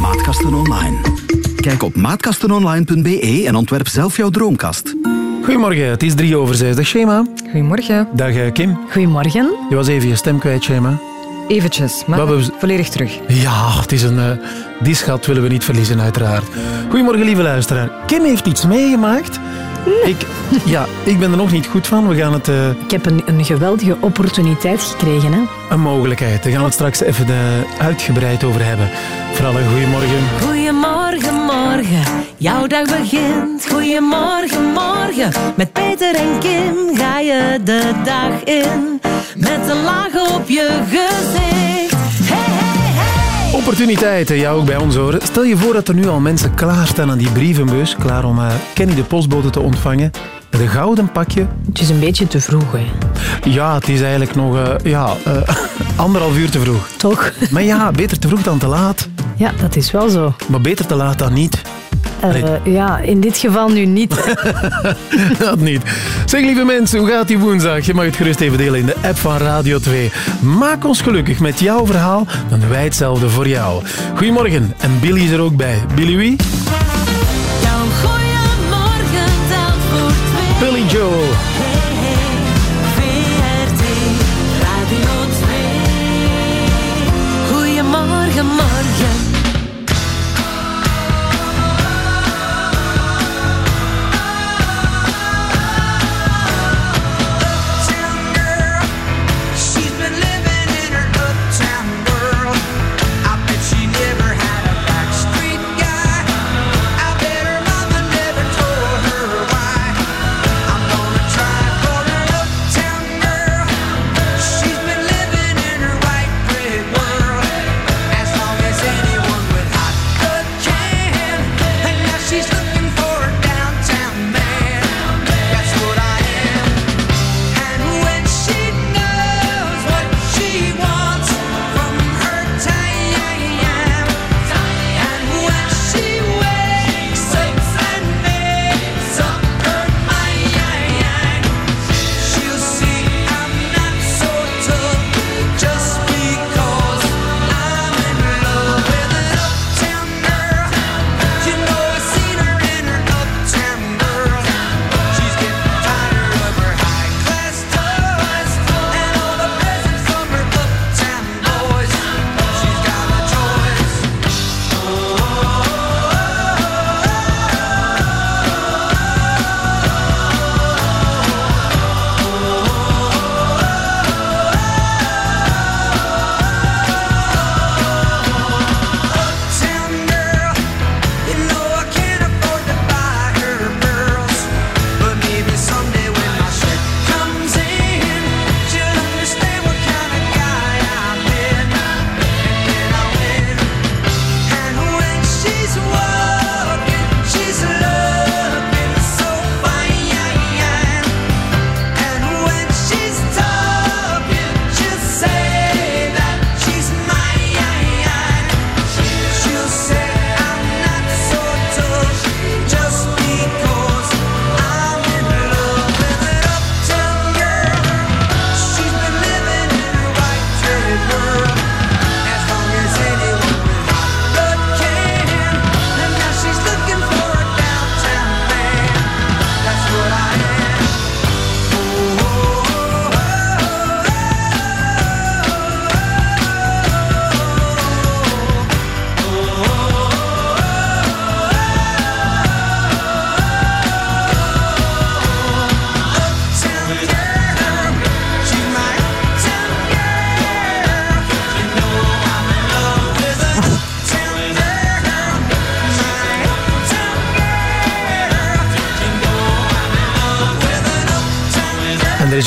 Maatkasten Online. Kijk op maatkastenonline.be en ontwerp zelf jouw droomkast. Goedemorgen, het is drie over zes. Dag Shema. Goedemorgen. Dag eh, Kim. Goedemorgen. Je was even je stem kwijt, Shema. Eventjes, maar we- volledig terug. Ja, het is een... eh, die schat willen we niet verliezen, uiteraard. Goedemorgen, lieve luisteraar. Kim heeft iets meegemaakt. Ik, ja, ik ben er nog niet goed van. We gaan het... eh, Ik heb een, een geweldige opportuniteit gekregen. Hè? een mogelijkheid. Daar gaan we het straks even uitgebreid over hebben. Vooral een goedemorgen. Goedemorgen, morgen, jouw dag begint. Goedemorgen, morgen, met Peter en Kim ga je de dag in. Met een laag op je gezicht. Hey, hey, hey. Opportuniteiten, jou ook bij ons horen. Stel je voor dat er nu al mensen klaarstaan aan die brievenbus, klaar om eh, Kenny de postbode te ontvangen. Een gouden pakje. Het is een beetje te vroeg. Hè? Ja, het is eigenlijk nog eh, ja, eh, anderhalf uur te vroeg. Toch? Maar ja, beter te vroeg dan te laat. Ja, dat is wel zo. Maar beter te laat dan niet. Eh, ja, in dit geval nu niet. Dat niet. Zeg lieve mensen, hoe gaat die woensdag? Je mag het gerust even delen in de app van Radio 2. Maak ons gelukkig met jouw verhaal, dan wij hetzelfde voor jou. Goedemorgen, en Billy is er ook bij. Billy wie?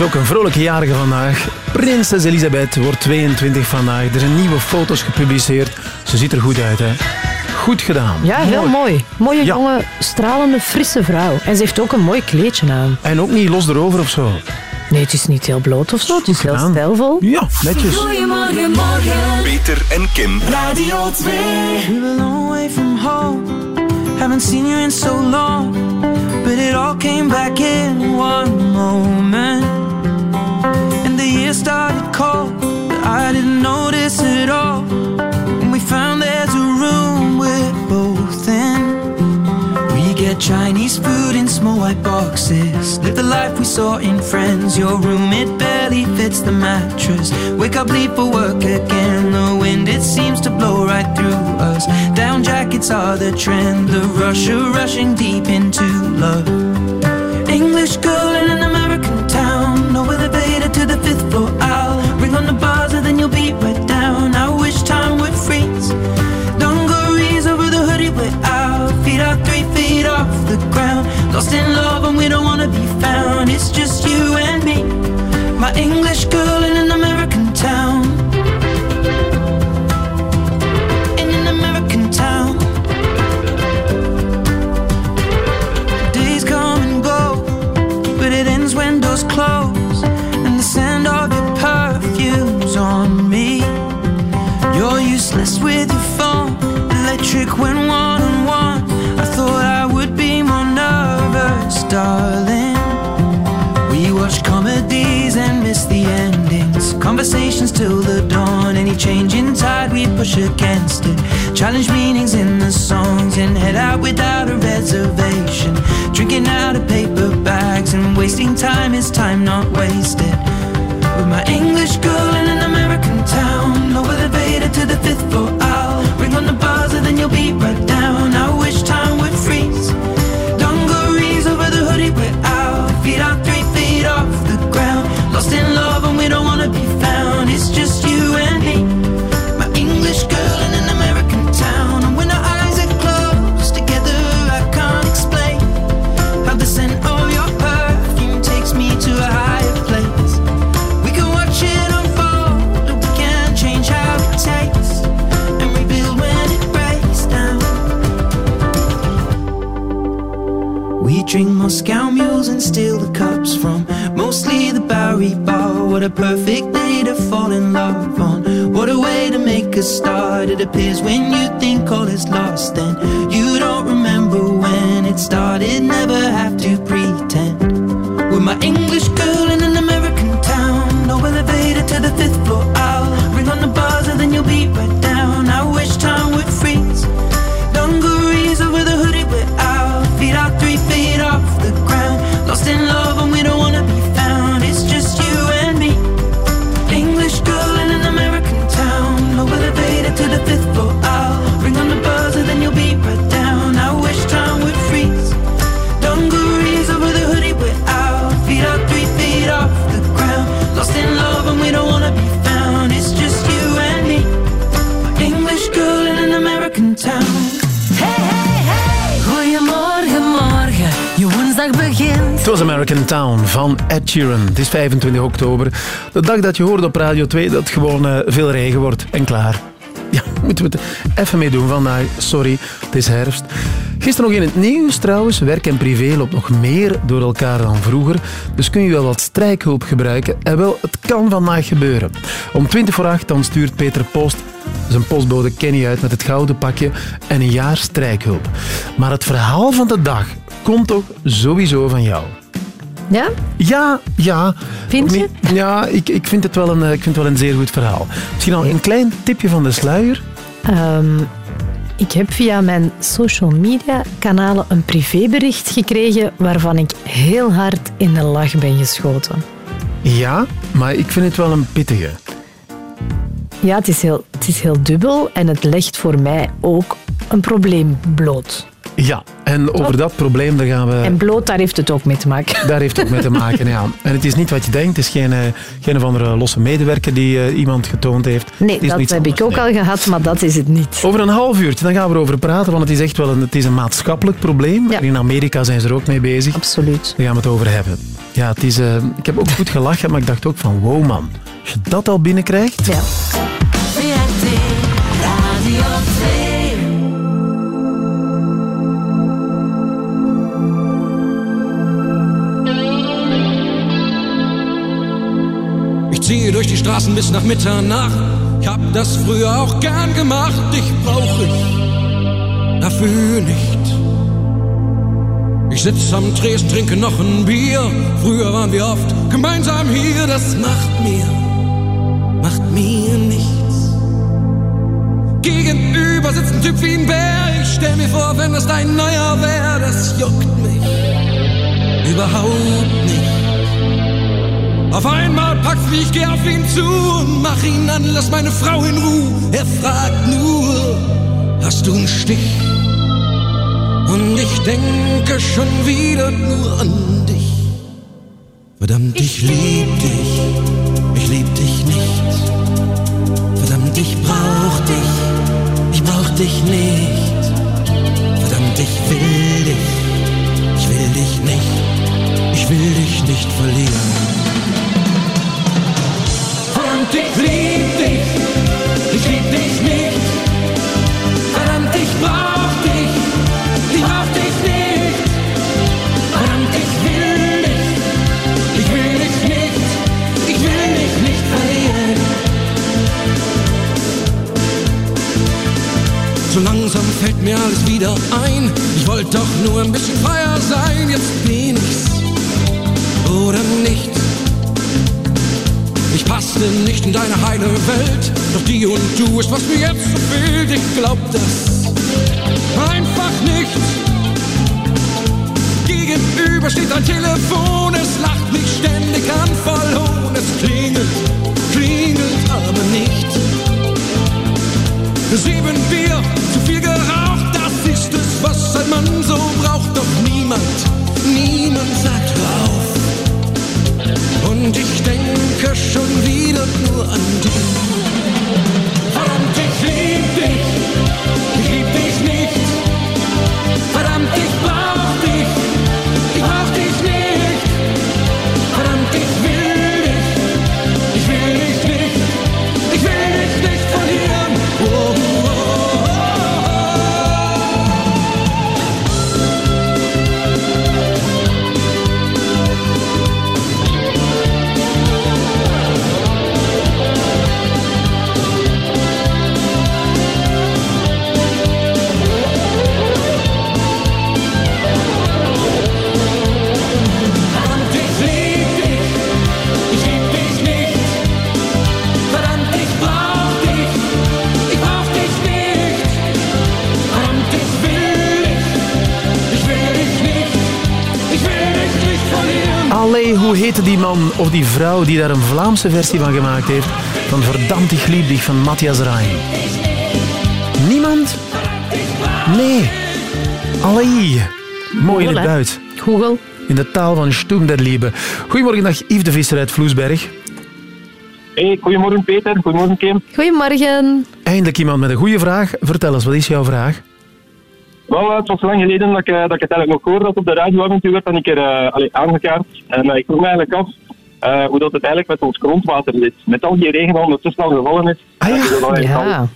Ook een vrolijke jarige vandaag. Prinses Elisabeth wordt 22 vandaag. Er zijn nieuwe foto's gepubliceerd. Ze ziet er goed uit, hè? Goed gedaan. Ja, heel mooi. Mooie, Ja. jonge, stralende, frisse vrouw. En ze heeft ook een mooi kleedje aan. En ook niet los erover of zo. Nee, het is niet heel bloot of zo. Het is heel stijlvol. Ja, netjes. Goedemorgen, morgen. Peter en Kim. Radio 2. Been a long way from home. Haven't seen you in so long. But it all came back in one moment. it started cold, but I didn't notice it all. When we found there's a room we're both in, we get Chinese food in small white boxes. Live the life we saw in Friends. Your room it barely fits the mattress. Wake up, leave for work again. The wind it seems to blow right through us. Down jackets are the trend. The rush of rushing deep into love. English girl. In love, darling. We watch comedies and miss the endings. Conversations till the dawn. Any change in tide, we push against it. Challenge meanings in the songs and head out without a reservation. Drinking out of paper bags and wasting time is time not wasted. With my English girl in an American town. No elevator to the fifth floor. I'll ring on the buzzer, then you'll be right down. Drink Moscow mules and steal the cups from mostly the Bowery Bar. What a perfect day to fall in love on. What a way to make a start. It appears when you think all is lost, then you don't remember when it started. Het was American Town van Ed Sheeran. Het is 25 oktober. De dag dat je hoort op Radio 2 dat gewoon eh, veel regen wordt. En klaar. Ja, moeten we het even mee doen vandaag. Sorry, het is herfst. Gisteren nog in het nieuws trouwens. Werk en privé loopt nog meer door elkaar dan vroeger. Dus kun je wel wat strijkhulp gebruiken. En wel, het kan vandaag gebeuren. Om 20 voor 8 dan stuurt Peter Post zijn postbode Kenny uit met het gouden pakje en een jaar strijkhulp. Maar het verhaal van de dag komt toch sowieso van jou. Ja? Ja, ja. Vind je? Ja, ik, ik, vind het wel een, eh, ik vind het wel een zeer goed verhaal. Misschien al een klein tipje van de sluier. Ehm, ik heb via mijn social media kanalen een privébericht gekregen waarvan ik heel hard in de lach ben geschoten. Ja, maar ik vind het wel een pittige. Ja, het is heel, het is heel dubbel en het legt voor mij ook een probleem bloot. Ja, en over dat probleem daar gaan we... En bloot, daar heeft het ook mee te maken. Daar heeft het ook mee te maken, ja. En het is niet wat je denkt. Het is geen, eh, geen of andere losse medewerker die eh, iemand getoond heeft. Nee, dat heb ik ook nee. al gehad, maar dat is het niet. Over een half uurtje, dan gaan we erover praten, want het is echt wel een, het is een maatschappelijk probleem. Ja. En in Amerika zijn ze er ook mee bezig. Absoluut. Daar gaan we het over hebben. Ja, het is, eh, ik heb ook goed gelachen, maar ik dacht ook van, wow man, als je dat al binnenkrijgt... Ja. Ziehe durch die Straßen bis nach Mitternacht. Ich hab das früher auch gern gemacht. Dich brauch ich dafür nicht. Ich sitz am Tresen, trinke noch ein Bier. Früher waren wir oft gemeinsam hier. Das macht mir, macht mir nichts. Gegenüber sitzt ein Typ wie ein Bär. Ich stell mir vor, wenn das dein neuer wär, das juckt mich überhaupt nicht. Auf einmal packt's mich, geh auf ihn zu und mach ihn an, lass meine Frau in Ruhe. Er fragt nur, hast du einen Stich? Und ich denke schon wieder nur an dich. Verdammt, ich lieb dich, ich lieb dich nicht. Verdammt, ich brauch dich, ich brauch dich nicht. Verdammt, ich will dich, ich will dich nicht, ich will dich nicht verlieren. Verdammt, ich lieb dich, ich lieb dich nicht. Verdammt, ich brauch dich, ich brauch dich nicht. Verdammt, ich will dich, ich will dich nicht, ich will dich nicht verlieren. So langsam fällt mir alles wieder ein. Ich wollte doch nur ein bisschen freier sein. Jetzt bin ich's oder nicht. Passte nicht in deine heile Welt. Doch die und du ist, was mir jetzt so fehlt. Ich glaub das einfach nicht. Gegenüber steht ein Telefon, es lacht mich ständig an, Hohn. Es klingelt, klingelt aber nicht. Sieben Bier, zu viel geraucht, das ist es, was ein Mann so braucht. Doch niemand, niemand sagt auf. Und ich denke schon wieder nur an dich. Verdammt, ich lieb dich, ich lieb dich Allee, hoe heette die man of die vrouw die daar een Vlaamse versie van gemaakt heeft? Van Verdammt, dich van Matthias Reim. Niemand? Nee. Allee. Mooi in het? Duits. Google. In de taal van Stum der Liebe. Goedemorgen, dag Yves de Visser uit Vloesberg. Hey, goedemorgen Peter, goedemorgen Kim. Goedemorgen. Eindelijk iemand met een goede vraag. Vertel eens, wat is jouw vraag? Wel, eh, het was lang geleden dat ik, eh, dat ik het eigenlijk nog hoorde dat op de radio af en toe werd dan een keer uh, allee, aangekaart. En eh, ik vroeg me eigenlijk af eh, hoe dat het eigenlijk met ons grondwater zit. Met al die regen dat ondertussen al gevallen is. Ah ja. dat Ja.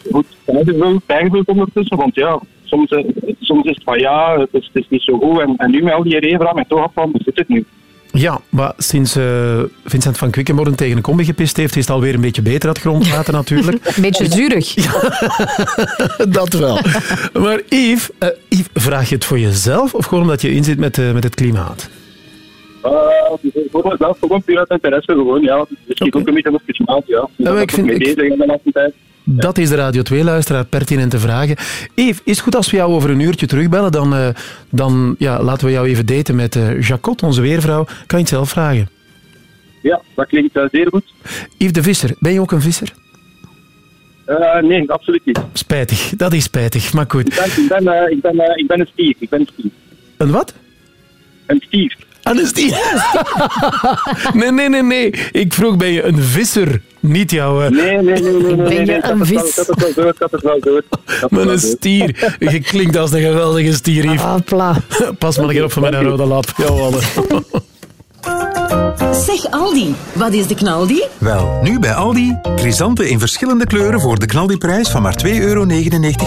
al goed bijgevuld, ondertussen. Want ja, soms, eh, soms is het van ja, het is, het is niet zo goed. En, en nu met al die regen vraag ik toch af van, hoe zit het nu? Ja, maar sinds eh, Vincent van Quickenborn tegen een kombi gepist heeft, is het alweer een beetje beter, dat grondwater natuurlijk. Een beetje zuurig. dat wel. Maar Yves, Yves, vraag je het voor jezelf of gewoon omdat je inzit met, eh, met het klimaat? Uh, voor mezelf gewoon puur uit interesse gewoon, ja. Dus ik Oké. ook een beetje op het klimaat, ja. Dus daar ik ben vind- mee ik- bezig in de laatste tijd. Dat is de Radio 2-luisteraar pertinente vragen. Yves, is het goed als we jou over een uurtje terugbellen? Dan, eh, dan ja, laten we jou even daten met eh Jacot, onze weervrouw. Kan je het zelf vragen? Ja, dat klinkt eh, zeer goed. Yves de Visser, ben je ook een visser? Nee, absoluut niet. Spijtig, dat is spijtig, maar goed. Ik ben, ik ben, ik ben, ik ben een stier. Ik ben een stier. Een wat? Een stier. Een stier. nee, nee, nee, nee. Ik vroeg, ben je een visser? Niet jouw... Nee, nee, nee, nee. nee, Ben nee, een het wel- vis? Ik had het wel door, ik had het wel een door. stier. Je klinkt als een geweldige stier, Yves. Pas maar een keer op van mijn rode lap. Jawel. Zeg Aldi, wat is de knaldi? Wel, nu bij Aldi. Chrysanten in verschillende kleuren voor de knaldiprijs van maar 2,99 euro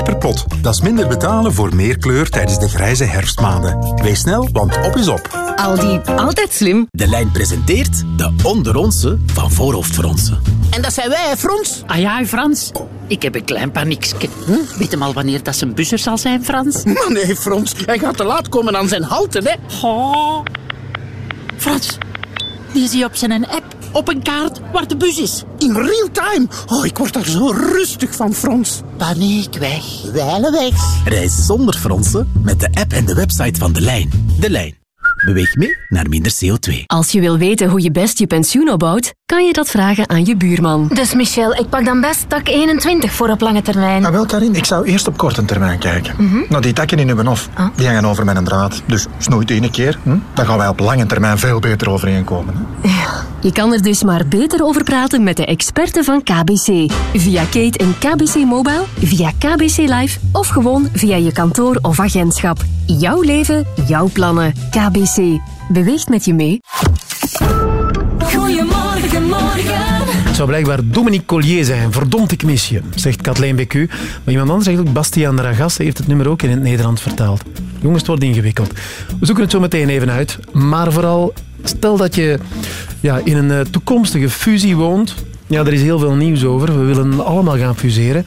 per pot. Dat is minder betalen voor meer kleur tijdens de grijze herfstmaanden. Wees snel, want op is op. Aldi, altijd slim. De lijn presenteert de onderonse van Voorhoofdfronsen. En dat zijn wij, hè, Frans? Ah ja, Frans. Ik heb een klein paniekje. Hm? Weet hem al wanneer dat zijn buzzer zal zijn, Frans? Maar nee, Frans. Hij gaat te laat komen aan zijn houten, hè. Oh. Frans, die zie je op zijn app op een kaart waar de bus is. In real time. Oh, ik word daar zo rustig van, Frans. Paniek weg. Wijlen weg. Reis zonder fronsen met de app en de website van De Lijn. De Lijn. Beweeg mee naar minder CO2. Als je wil weten hoe je best je pensioen opbouwt, kan je dat vragen aan je buurman. Dus Michel, ik pak dan best tak 21 voor op lange termijn. Ah, wel, Karin, ik zou eerst op korte termijn kijken. Nou, die takken in uw hof, die hangen over met een draad. Dus snoeit één keer, hm? dan gaan wij op lange termijn veel beter overeenkomen. Hè? Je kan er dus maar beter over praten met de experten van KBC. Via Kate en KBC Mobile, via KBC Live of gewoon via je kantoor of agentschap. Jouw leven, jouw plannen. KBC. Beweegt met je mee. Goedemorgen, morgen. Het zou blijkbaar Dominique Collier zijn. Verdomd, ik mis je, zegt Kathleen BQ. Maar iemand anders zegt ook Bastiaan Ragas heeft het nummer ook in het Nederlands vertaald. Jongens, het wordt ingewikkeld. We zoeken het zo meteen even uit. Maar vooral, stel dat je ja, in een eh, toekomstige fusie woont. Ja, er is heel veel nieuws over. We willen allemaal gaan fuseren.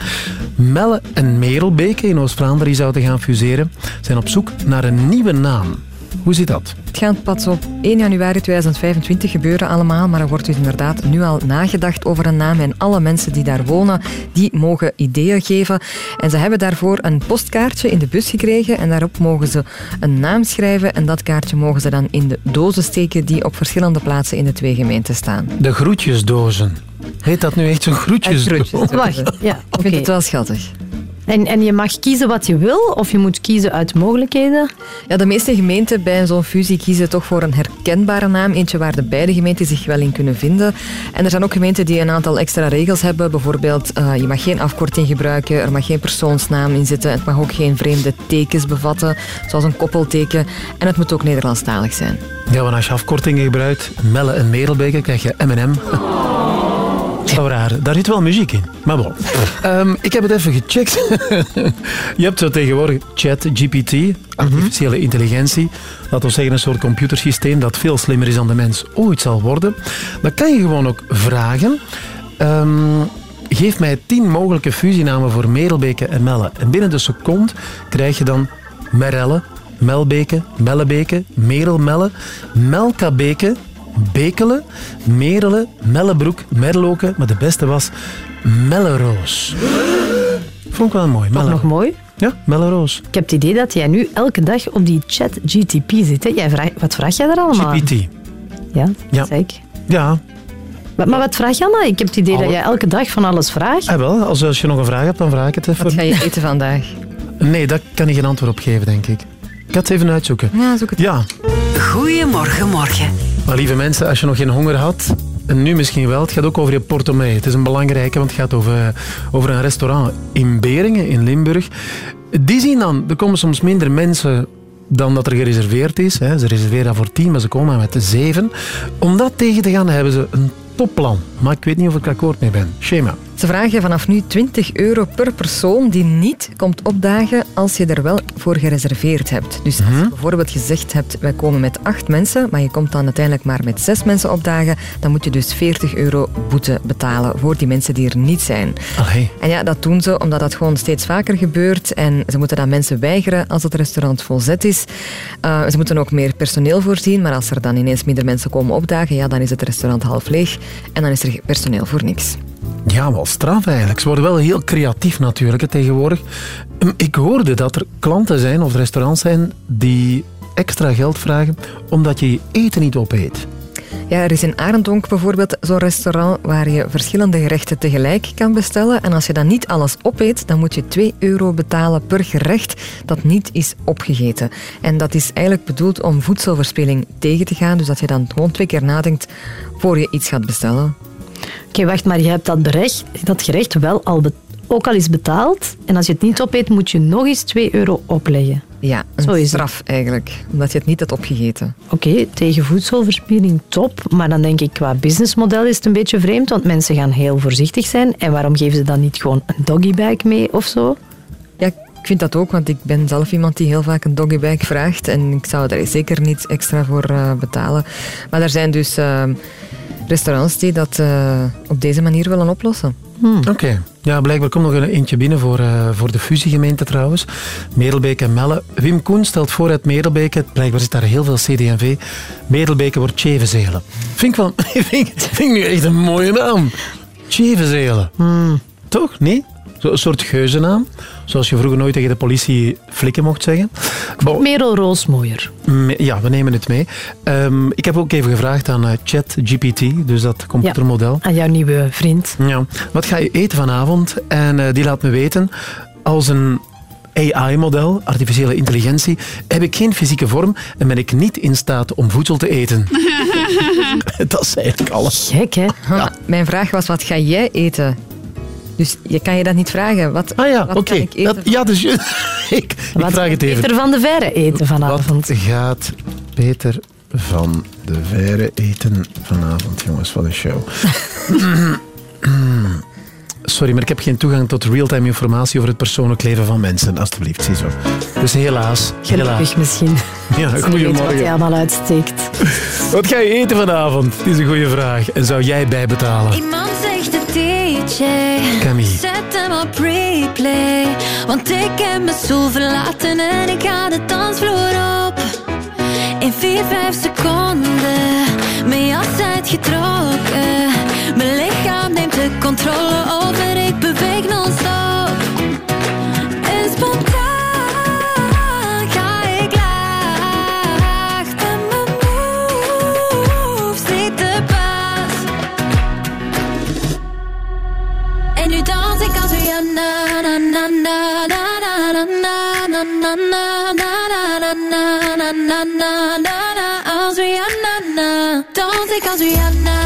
Melle en Merelbeke in Oost-Vlaanderen zouden gaan fuseren. Zijn op zoek naar een nieuwe naam. Hoe zit dat? Het gaat pas op 1 januari 2025 gebeuren allemaal, maar er wordt dus inderdaad nu al nagedacht over een naam en alle mensen die daar wonen, die mogen ideeën geven. En ze hebben daarvoor een postkaartje in de bus gekregen en daarop mogen ze een naam schrijven en dat kaartje mogen ze dan in de dozen steken die op verschillende plaatsen in de twee gemeenten staan. De groetjesdozen. Heet dat nu echt zo'n groetjesdoos? Wacht, ja, Ik vind het wel schattig. En, en je mag kiezen wat je wil, of je moet kiezen uit mogelijkheden? Ja, de meeste gemeenten bij zo'n fusie kiezen toch voor een herkenbare naam. Eentje waar de beide gemeenten zich wel in kunnen vinden. En er zijn ook gemeenten die een aantal extra regels hebben. Bijvoorbeeld, eh, je mag geen afkorting gebruiken, er mag geen persoonsnaam in zitten. Het mag ook geen vreemde tekens bevatten, zoals een koppelteken. En het moet ook Nederlandstalig zijn. Ja, want als je afkortingen gebruikt, Melle en Merelbeke, krijg je M&M. Wel raar. Daar zit wel muziek in. Maar bon. Ehm, ik heb het even gecheckt. je hebt zo tegenwoordig ChatGPT, artificiële intelligentie. Laten we zeggen een soort computersysteem dat veel slimmer is dan de mens ooit zal worden. Dan kan je gewoon ook vragen... ehm, geef mij tien mogelijke fusienamen voor Merelbeke en Melle. En binnen de seconde krijg je dan Merelle, Melbeke, Mellebeke, Merelmelle, Melkabeke, Bekele, Merele, Mellebroek, Merloke. Maar de beste was Melleroos. Vond ik wel mooi. Wat nog mooi? Ja, Melleroos. Ik heb het idee dat jij nu elke dag op die chat GTP zit. Hè? Jij vraagt, wat vraag jij daar allemaal? GPT. Ja, Ja. zeg ik. Ja, Maar, maar wat vraag je allemaal? Ik heb het idee dat jij elke dag van alles vraagt. ah, wel. Als, als je nog een vraag hebt, dan vraag ik het even. Wat ga je eten vandaag? Nee, daar kan ik geen antwoord op geven, denk ik. Ik ga het even uitzoeken. Ja, zoek het Ja, Goedemorgen, morgen. Maar lieve mensen, als je nog geen honger had, en nu misschien wel, het gaat ook over je portemonnee. Het is een belangrijke, want het gaat over, over een restaurant in Beringen, in Limburg. Die zien dan, er komen soms minder mensen dan dat er gereserveerd is. Hè. Ze reserveren dat voor tien, maar ze komen met de zeven. Om dat tegen te gaan, hebben ze een topplan. Maar ik weet niet of ik akkoord mee ben. Schema. Ze vragen vanaf nu 20 euro per persoon die niet komt opdagen als je er wel voor gereserveerd hebt. Dus als je bijvoorbeeld gezegd hebt, wij komen met acht mensen, maar je komt dan uiteindelijk maar met zes mensen opdagen, dan moet je dus 40 euro boete betalen voor die mensen die er niet zijn. Allee. En ja, dat doen ze omdat dat gewoon steeds vaker gebeurt. En ze moeten dan mensen weigeren als het restaurant volzet is. Uh, ze moeten ook meer personeel voorzien. Maar als er dan ineens minder mensen komen opdagen, ja, dan is het restaurant half leeg. En dan is er personeel voor niks. Ja, wel straf eigenlijk. Ze worden wel heel creatief natuurlijk tegenwoordig. Hm, Ik hoorde dat er klanten zijn of restaurants zijn die extra geld vragen omdat je je eten niet opeet. Ja, er is in Arendonk bijvoorbeeld zo'n restaurant waar je verschillende gerechten tegelijk kan bestellen. En als je dan niet alles opeet, dan moet je 2 euro betalen per gerecht dat niet is opgegeten. En dat is eigenlijk bedoeld om voedselverspilling tegen te gaan. Dus dat je dan gewoon twee keer nadenkt voor je iets gaat bestellen. Oké, wacht, maar je hebt dat, berecht, dat gerecht wel al, ook al eens betaald. En als je het niet opeet, moet je nog eens 2 euro opleggen. Ja, een Zo is het. straf eigenlijk, omdat je het niet hebt opgegeten. Oké, tegen voedselverspilling top. Maar dan denk ik, qua businessmodel is het een beetje vreemd. Want mensen gaan heel voorzichtig zijn. En waarom geven ze dan niet gewoon een doggybag mee of zo? Ja, ik vind dat ook, want ik ben zelf iemand die heel vaak een doggybag vraagt. En ik zou daar zeker niet extra voor eh, betalen. Maar er zijn dus eh, restaurants die dat eh, op deze manier willen oplossen. Oké. Ja, blijkbaar komt nog een eentje binnen voor, eh, voor de fusiegemeente trouwens. Merelbeke en Melle. Wim Koen stelt voor uit Merelbeke. Blijkbaar zit daar heel veel CD&V. Merelbeke wordt Tjevenzelen. Vind ik wel... vind, ik- vind ik nu echt een mooie naam. Tjevenzelen. Toch? Nee? Een soort geuzennaam. Zoals je vroeger nooit tegen de politie flikken mocht zeggen. Bon, Merel Roosmooier. ja, we nemen het mee. Ehm, ik heb ook even gevraagd aan eh, ChatGPT, dus dat computermodel. Aan jouw nieuwe vriend. Ja. Wat ga je eten vanavond? En eh, die laat me weten, als een AI-model, artificiële intelligentie, heb ik geen fysieke vorm en ben ik niet in staat om voedsel te eten. dat is eigenlijk alles. Gek, hè? Mijn vraag was, wat ga jij eten? Dus je kan je dat niet vragen. Wat, ah ja, oké. Ja, dus je, ik, ik vraag het even. Peter van de Verre eten vanavond. Wat gaat Peter van de Verre eten vanavond, jongens? Wat een show. Sorry, maar ik heb geen toegang tot real-time informatie over het persoonlijk leven van mensen. Alsjeblieft, ziezo. Dus helaas. Gelukkig helaas. misschien. Ja, Als je weet wat goedemorgen. hij allemaal uitsteekt. Wat ga je eten vanavond? Dat is een goede vraag. En zou jij bijbetalen? Iemand zegt de DJ. Camille. Zet hem op replay. Want ik heb mijn stoel verlaten en ik ga de dansvloer op. In 4, 5 seconden. Mijn jas uitgetrokken. Mijn lichaam neemt de controle over. Ik beweeg non-stop. En spontaan ga ik laag. En mijn moves niet te pas. En nu dans ik als Rihanna, na na na na na na na na na na na na na na na na na na als Rihanna, na. dans ik als Rihanna, na na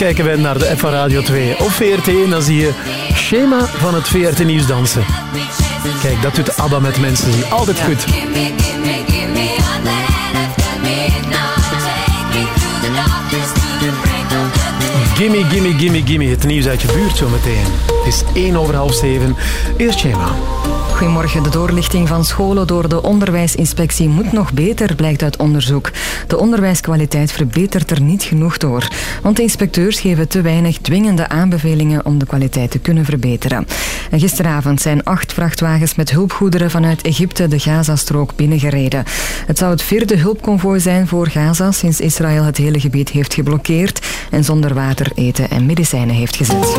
kijken bent naar de app van Radio 2 of VRT, dan zie je schema van het VRT Nieuws dansen. Kijk, dat doet ABBA met mensen. Altijd goed. Gimme, gimme, gimme. Gimme. Het nieuws uit je buurt zometeen. Het is 1 over half 7. Eerst schema. De doorlichting van scholen door de onderwijsinspectie moet nog beter, blijkt uit onderzoek. De onderwijskwaliteit verbetert er niet genoeg door. Want de inspecteurs geven te weinig dwingende aanbevelingen om de kwaliteit te kunnen verbeteren. En gisteravond zijn acht vrachtwagens met hulpgoederen vanuit Egypte de Gazastrook binnengereden. Het zou het vierde hulpconvooi zijn voor Gaza sinds Israël het hele gebied heeft geblokkeerd en zonder water, eten en medicijnen heeft gezet.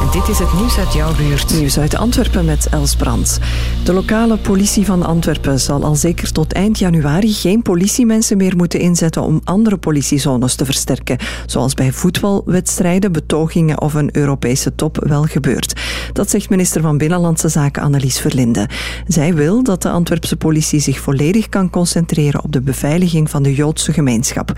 En dit is het nieuws uit jouw buurt. Nieuws uit Antwerpen met Els Brands. De lokale politie van Antwerpen zal al zeker tot eind januari geen politiemensen meer moeten inzetten om andere politiezones te versterken, zoals bij voetbalwedstrijden, betogingen of een Europese top wel gebeurt. Dat zegt minister van Binnenlandse Zaken Annelies Verlinde. Zij wil dat de Antwerpse politie zich volledig kan concentreren op de beveiliging van de Joodse gemeenschap.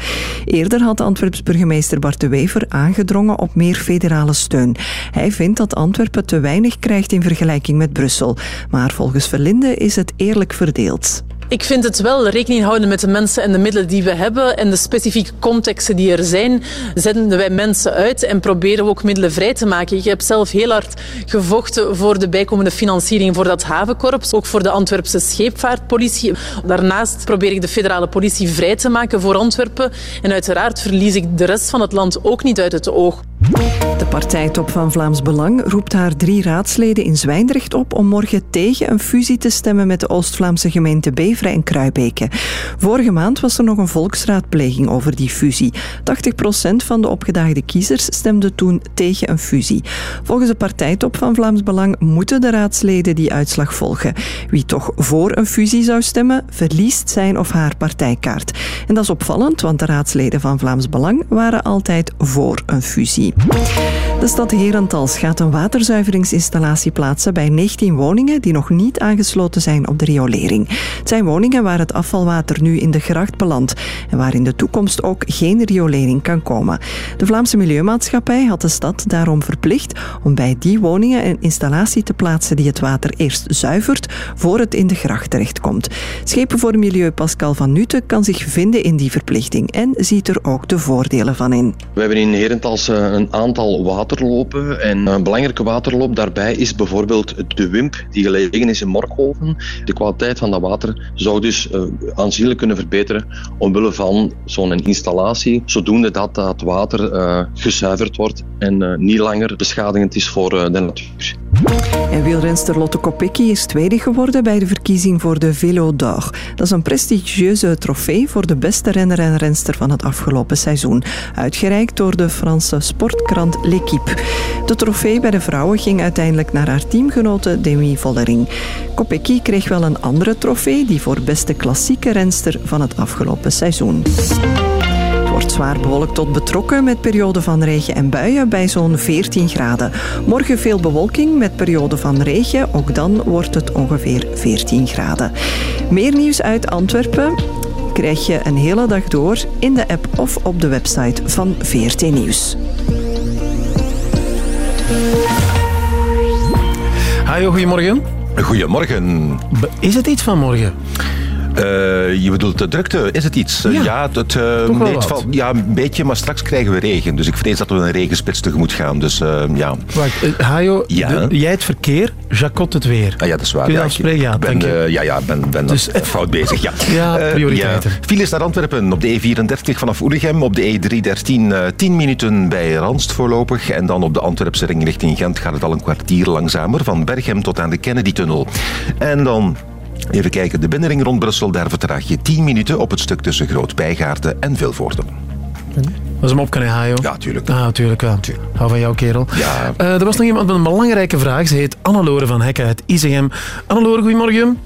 Eerder had Antwerps burgemeester Bart de Wever aangedrongen op meer federale steun. Hij vindt dat Antwerpen te weinig krijgt in vergelijking met Brussel. Maar volgens Verlinde is het eerlijk verdeeld. Ik vind het wel rekening houden met de mensen en de middelen die we hebben en de specifieke contexten die er zijn. Zenden wij mensen uit en proberen we ook middelen vrij te maken. Ik heb zelf heel hard gevochten voor de bijkomende financiering voor dat havenkorps, ook voor de Antwerpse scheepvaartpolitie. Daarnaast probeer ik de federale politie vrij te maken voor Antwerpen en uiteraard verlies ik de rest van het land ook niet uit het oog. De partijtop van Vlaams Belang roept haar drie raadsleden in Zwijndrecht op om morgen tegen een fusie te stemmen met de Oost-Vlaamse gemeente Beveren en Kruibeke. Vorige maand was er nog een volksraadpleging over die fusie. 80% van de opgedaagde kiezers stemde toen tegen een fusie. Volgens de partijtop van Vlaams Belang moeten de raadsleden die uitslag volgen. Wie toch voor een fusie zou stemmen, verliest zijn of haar partijkaart. En dat is opvallend, want de raadsleden van Vlaams Belang waren altijd voor een fusie. De stad Herentals gaat een waterzuiveringsinstallatie plaatsen bij 19 woningen die nog niet aangesloten zijn op de riolering. Het zijn woningen waar het afvalwater nu in de gracht belandt en waar in de toekomst ook geen riolering kan komen. De Vlaamse Milieumaatschappij had de stad daarom verplicht om bij die woningen een installatie te plaatsen die het water eerst zuivert voor het in de gracht terechtkomt. Schepen voor Milieu Pascal van Nutten kan zich vinden in die verplichting en ziet er ook de voordelen van in. We hebben in Herentals eh, een aantal waterlopen en een belangrijke waterloop daarbij is bijvoorbeeld de Wimp die gelegen is in Morkhoven. De kwaliteit van dat water zou dus eh, aanzienlijk kunnen verbeteren omwille van zo'n installatie, zodoende dat dat water eh, gezuiverd wordt en eh, niet langer beschadigend is voor de natuur. En wielrenster Lotte Kopecky is tweede geworden bij de verkiezing voor de Vélo d'Or. Dat is een prestigieuze trofee voor de beste renner en renster van het afgelopen seizoen. Uitgereikt door de Franse sportkrant L'Équipe. De trofee bij de vrouwen ging uiteindelijk naar haar teamgenote Demi Vollering. Kopecky kreeg wel een andere trofee, die voor beste klassieke renster van het afgelopen seizoen. Wordt zwaar bewolkt tot betrokken met perioden van regen en buien bij zo'n 14 graden. Morgen veel bewolking met perioden van regen, ook dan wordt het ongeveer 14 graden. Meer nieuws uit Antwerpen krijg je een hele dag door in de app of op de website van VRT Nieuws. Hajo, goedemorgen. Goedemorgen. Is het iets van morgen? Eh, je bedoelt de drukte, is het iets? Ja. ja, het, eh, valt- ja, een beetje, maar straks krijgen we regen. Dus ik vrees dat we een regenspits tegemoet gaan. Dus eh, ja. Wacht, Hajo, Ja. de- jij het verkeer, Jacot het weer. Ah, ja, dat is waar. Kun je ja, dat ik spreken? Ja, ben, je. ja, ja, ben, ben Dus, fout bezig. Ja, Ja, prioriteiten. Files naar Antwerpen op de E34 vanaf Oelegem. Op de E313 eh 10 minuten bij Randst voorlopig. En dan op de Antwerpse ring richting Gent gaat het al een kwartier langzamer. Van Berghem tot aan de Kennedy-tunnel. En dan... Even kijken, de binnenring rond Brussel, daar vertraag je 10 minuten op het stuk tussen Groot-Bijgaarden en Vilvoorde. Dat is hem op, kan je, Hajo? Ja, tuurlijk. Ah, tuurlijk wel. Hou van jou, kerel. Ja. Eh, er was nog iemand met een belangrijke vraag. Ze heet Annelore van Hekken uit ICM. Annelore, goedemorgen.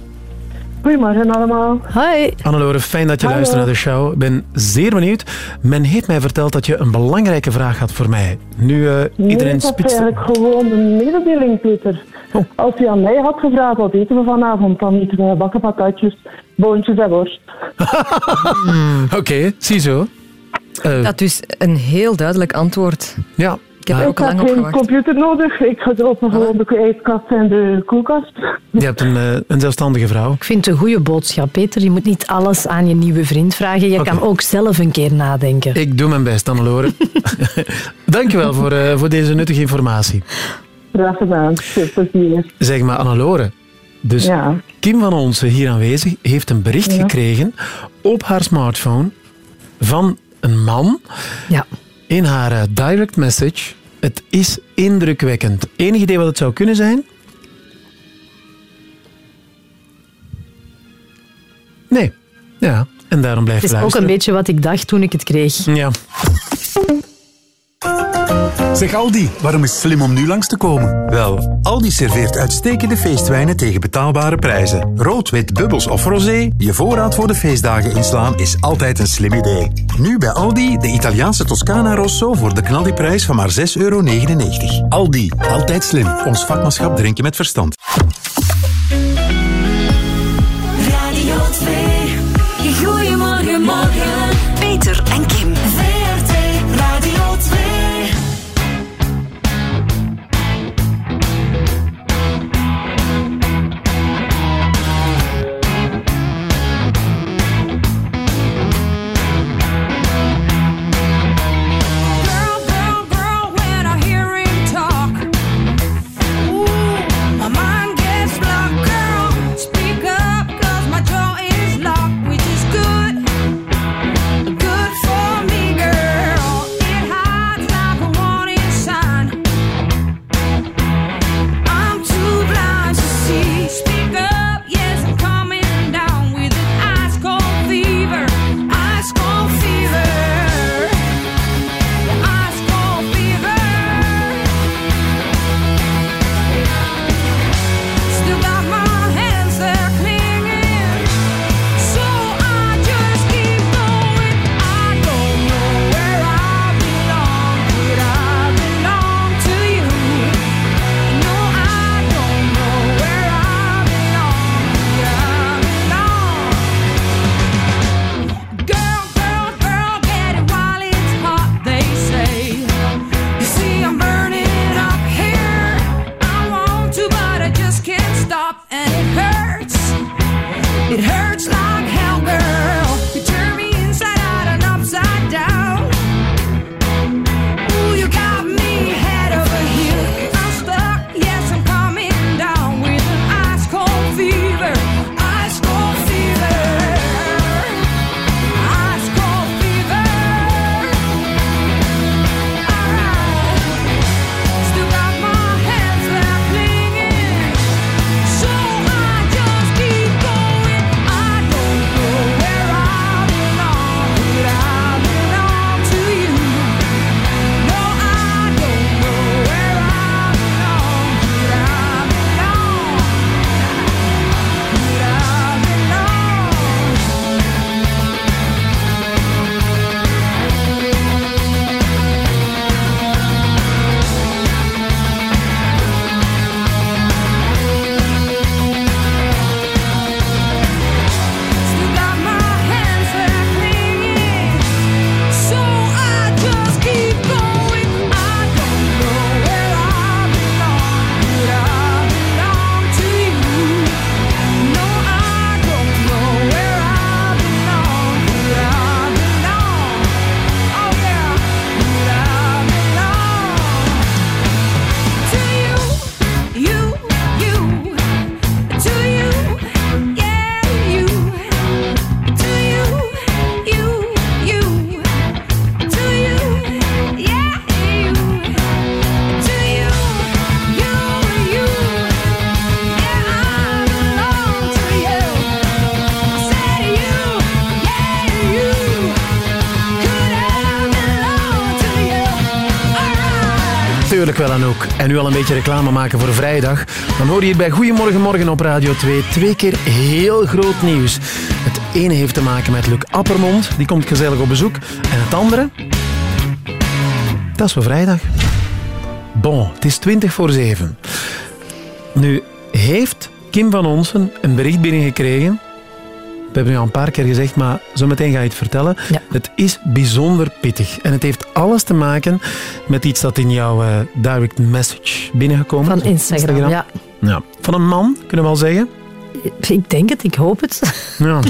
Goedemorgen allemaal. Hoi. Annelore, fijn dat je Hallo. luistert naar de show. Ik ben zeer benieuwd. Men heeft mij verteld dat je een belangrijke vraag had voor mij. Nu, eh, Nee, iedereen dat is spitst... eigenlijk gewoon een mededeling, Peter. Als je aan mij had gevraagd wat eten we vanavond, dan eten we bakken patatjes, boontjes en worst. Oké, ziezo. Eh, Dat is een heel duidelijk antwoord. Ja. Ik heb ook ik lang geen gewacht. computer nodig. Ik open gewoon de ijskast en de koelkast. Je hebt een, eh, een zelfstandige vrouw. Ik vind het een goede boodschap, Peter. Je moet niet alles aan je nieuwe vriend vragen. Je kan ook zelf een keer nadenken. Ik doe mijn best, Annelore. Dankjewel voor, eh, voor deze nuttige informatie. Graag gedaan. Veel plezier. Zeg maar, Annelore. Dus Ja. Kim van Onsen, hier aanwezig, heeft een bericht Ja. gekregen op haar smartphone van een man ja. In haar eh, direct message. Het is indrukwekkend. Enig idee wat het zou kunnen zijn? Nee. Ja, en daarom blijf Het je is ook een luisteren. beetje wat ik dacht toen ik het kreeg. Ja. Zeg Aldi, waarom is het slim om nu langs te komen? Wel, Aldi serveert uitstekende feestwijnen tegen betaalbare prijzen. Rood, wit, bubbels of rosé, je voorraad voor de feestdagen inslaan is altijd een slim idee. Nu bij Aldi de Italiaanse Toscana Rosso voor de knaldiprijs van maar 6,99 euro. Aldi, altijd slim. Ons vakmanschap drinken met verstand. Beetje reclame maken voor vrijdag. Dan hoor je hier bij Goedemorgen Morgen op Radio 2 twee keer heel groot nieuws. Het ene heeft te maken met Luc Appermond. Die komt gezellig op bezoek. En het andere... Dat is voor vrijdag. Bon, het is 20 voor 7. Nu heeft Kim van Onsen een bericht binnengekregen. We hebben nu al een paar keer gezegd, maar zometeen ga je het vertellen. Het is bijzonder pittig. En het heeft alles te maken met iets dat in jouw eh, direct message binnengekomen is. Van Instagram, ja. ja. Van een man, kunnen we al zeggen. Ik denk het, ik hoop het. Ja.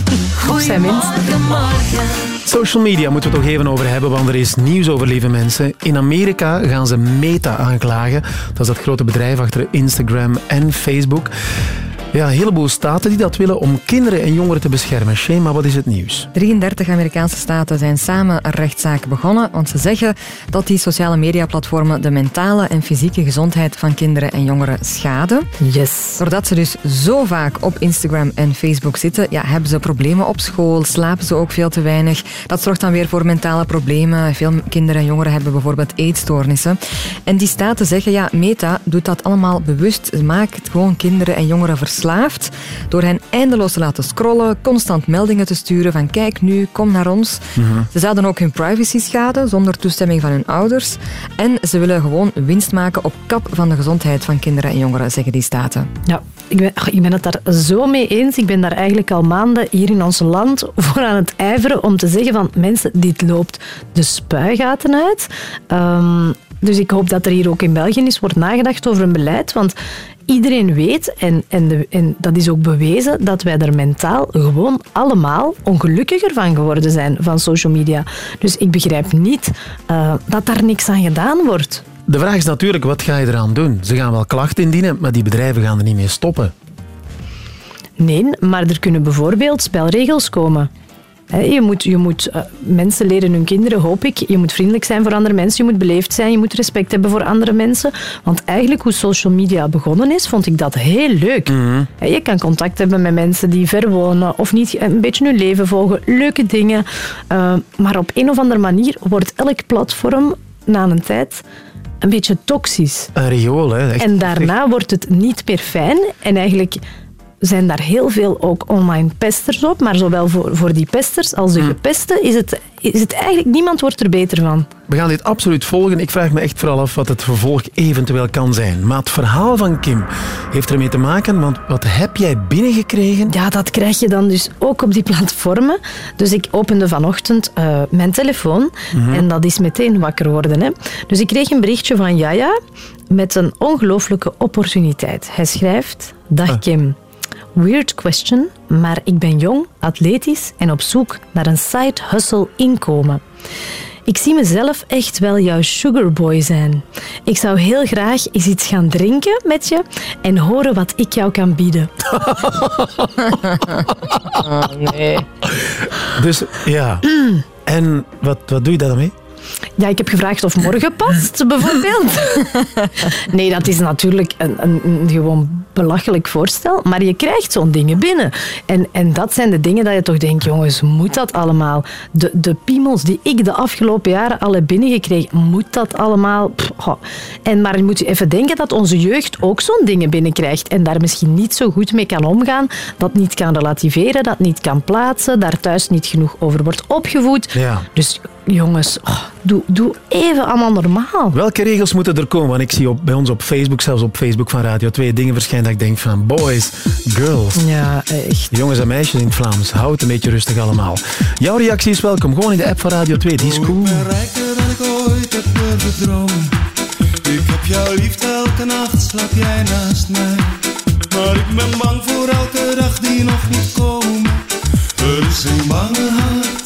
Op zijn minst. Social media moeten we het toch even over hebben, want er is nieuws over, lieve mensen. In Amerika gaan ze Meta aanklagen. Dat is dat grote bedrijf achter Instagram en Facebook. Ja, een heleboel staten die dat willen om kinderen en jongeren te beschermen. Shema, wat is het nieuws? 33 Amerikaanse staten zijn samen een rechtszaak begonnen, want ze zeggen dat die sociale mediaplatformen de mentale en fysieke gezondheid van kinderen en jongeren schaden. Yes. Doordat ze dus zo vaak op Instagram en Facebook zitten, ja, hebben ze problemen op school, slapen ze ook veel te weinig. Dat zorgt dan weer voor mentale problemen. Veel kinderen en jongeren hebben bijvoorbeeld eetstoornissen. En die staten zeggen, ja, Meta doet dat allemaal bewust. Ze maakt gewoon kinderen en jongeren verslaafd door hen eindeloos te laten scrollen, constant meldingen te sturen van kijk nu, kom naar ons. Ze zouden ook hun privacy schaden zonder toestemming van hun ouders. En ze willen gewoon winst maken op kap van de gezondheid van kinderen en jongeren, zeggen die staten. Ja, ik ben, ik ben het daar zo mee eens. Ik ben daar eigenlijk al maanden hier in ons land voor aan het ijveren om te zeggen van mensen, dit loopt de spuigaten uit. Ehm, dus ik hoop dat er hier ook in België eens wordt nagedacht over een beleid. Want iedereen weet, en, en, de, en dat is ook bewezen, dat wij er mentaal gewoon allemaal ongelukkiger van geworden zijn van social media. Dus ik begrijp niet eh, dat daar niks aan gedaan wordt. De vraag is natuurlijk, wat ga je eraan doen? Ze gaan wel klachten indienen, maar die bedrijven gaan er niet mee stoppen. Nee, maar er kunnen bijvoorbeeld spelregels komen. Je moet, je moet, eh, mensen leren hun kinderen, hoop ik. Je moet vriendelijk zijn voor andere mensen, je moet beleefd zijn, je moet respect hebben voor andere mensen. Want eigenlijk hoe social media begonnen is, vond ik dat heel leuk. Hè, Je kan contact hebben met mensen die ver wonen of niet een beetje hun leven volgen. Leuke dingen. Eh, maar op een of andere manier wordt elk platform na een tijd een beetje toxisch. Een riool, hè. Echt. En daarna wordt het niet meer fijn. En eigenlijk zijn daar heel veel ook online pesters op. Maar zowel voor, voor die pesters als de gepesten is het, is het eigenlijk... Niemand wordt er beter van. We gaan dit absoluut volgen. Ik vraag me echt vooral af wat het vervolg eventueel kan zijn. Maar het verhaal van Kim heeft ermee te maken, want wat heb jij binnengekregen? Ja, dat krijg je dan dus ook op die platformen. Dus ik opende vanochtend eh, mijn telefoon Mhm. en dat is meteen wakker worden. Hè. Dus ik kreeg een berichtje van Jaya met een ongelooflijke opportuniteit. Hij schrijft, dag Kim. Weird question, maar ik ben jong, atletisch en op zoek naar een side hustle inkomen. Ik zie mezelf echt wel jouw sugarboy zijn. Ik zou heel graag eens iets gaan drinken met je en horen wat ik jou kan bieden. Oh, nee. Dus ja. En wat, wat doe je daar dan mee? Ja, ik heb gevraagd of morgen past, bijvoorbeeld. Nee, dat is natuurlijk een, een, een gewoon belachelijk voorstel, maar je krijgt zo'n dingen binnen. En, en dat zijn de dingen dat je toch denkt, jongens, moet dat allemaal? De, de piemels die ik de afgelopen jaren al heb binnengekregen, moet dat allemaal? Pff. En maar je moet je even denken dat onze jeugd ook zo'n dingen binnenkrijgt en daar misschien niet zo goed mee kan omgaan, dat niet kan relativeren, dat niet kan plaatsen, daar thuis niet genoeg over wordt opgevoed. Ja. Dus jongens, oh, doe, doe even allemaal normaal. Welke regels moeten er komen? Want ik zie op, bij ons op Facebook, zelfs op Facebook van Radio 2, dingen verschijnen dat ik denk van boys, girls. Ja, echt. Jongens en meisjes in het Vlaams, houd het een beetje rustig allemaal. Jouw reactie is welkom, gewoon in de app van Radio 2, die is cool. rijker dan ik ooit heb dromen. Ik heb jou lief, elke nacht slaap jij naast mij. Maar ik ben bang voor elke dag die nog moet komen. Er is een banger hart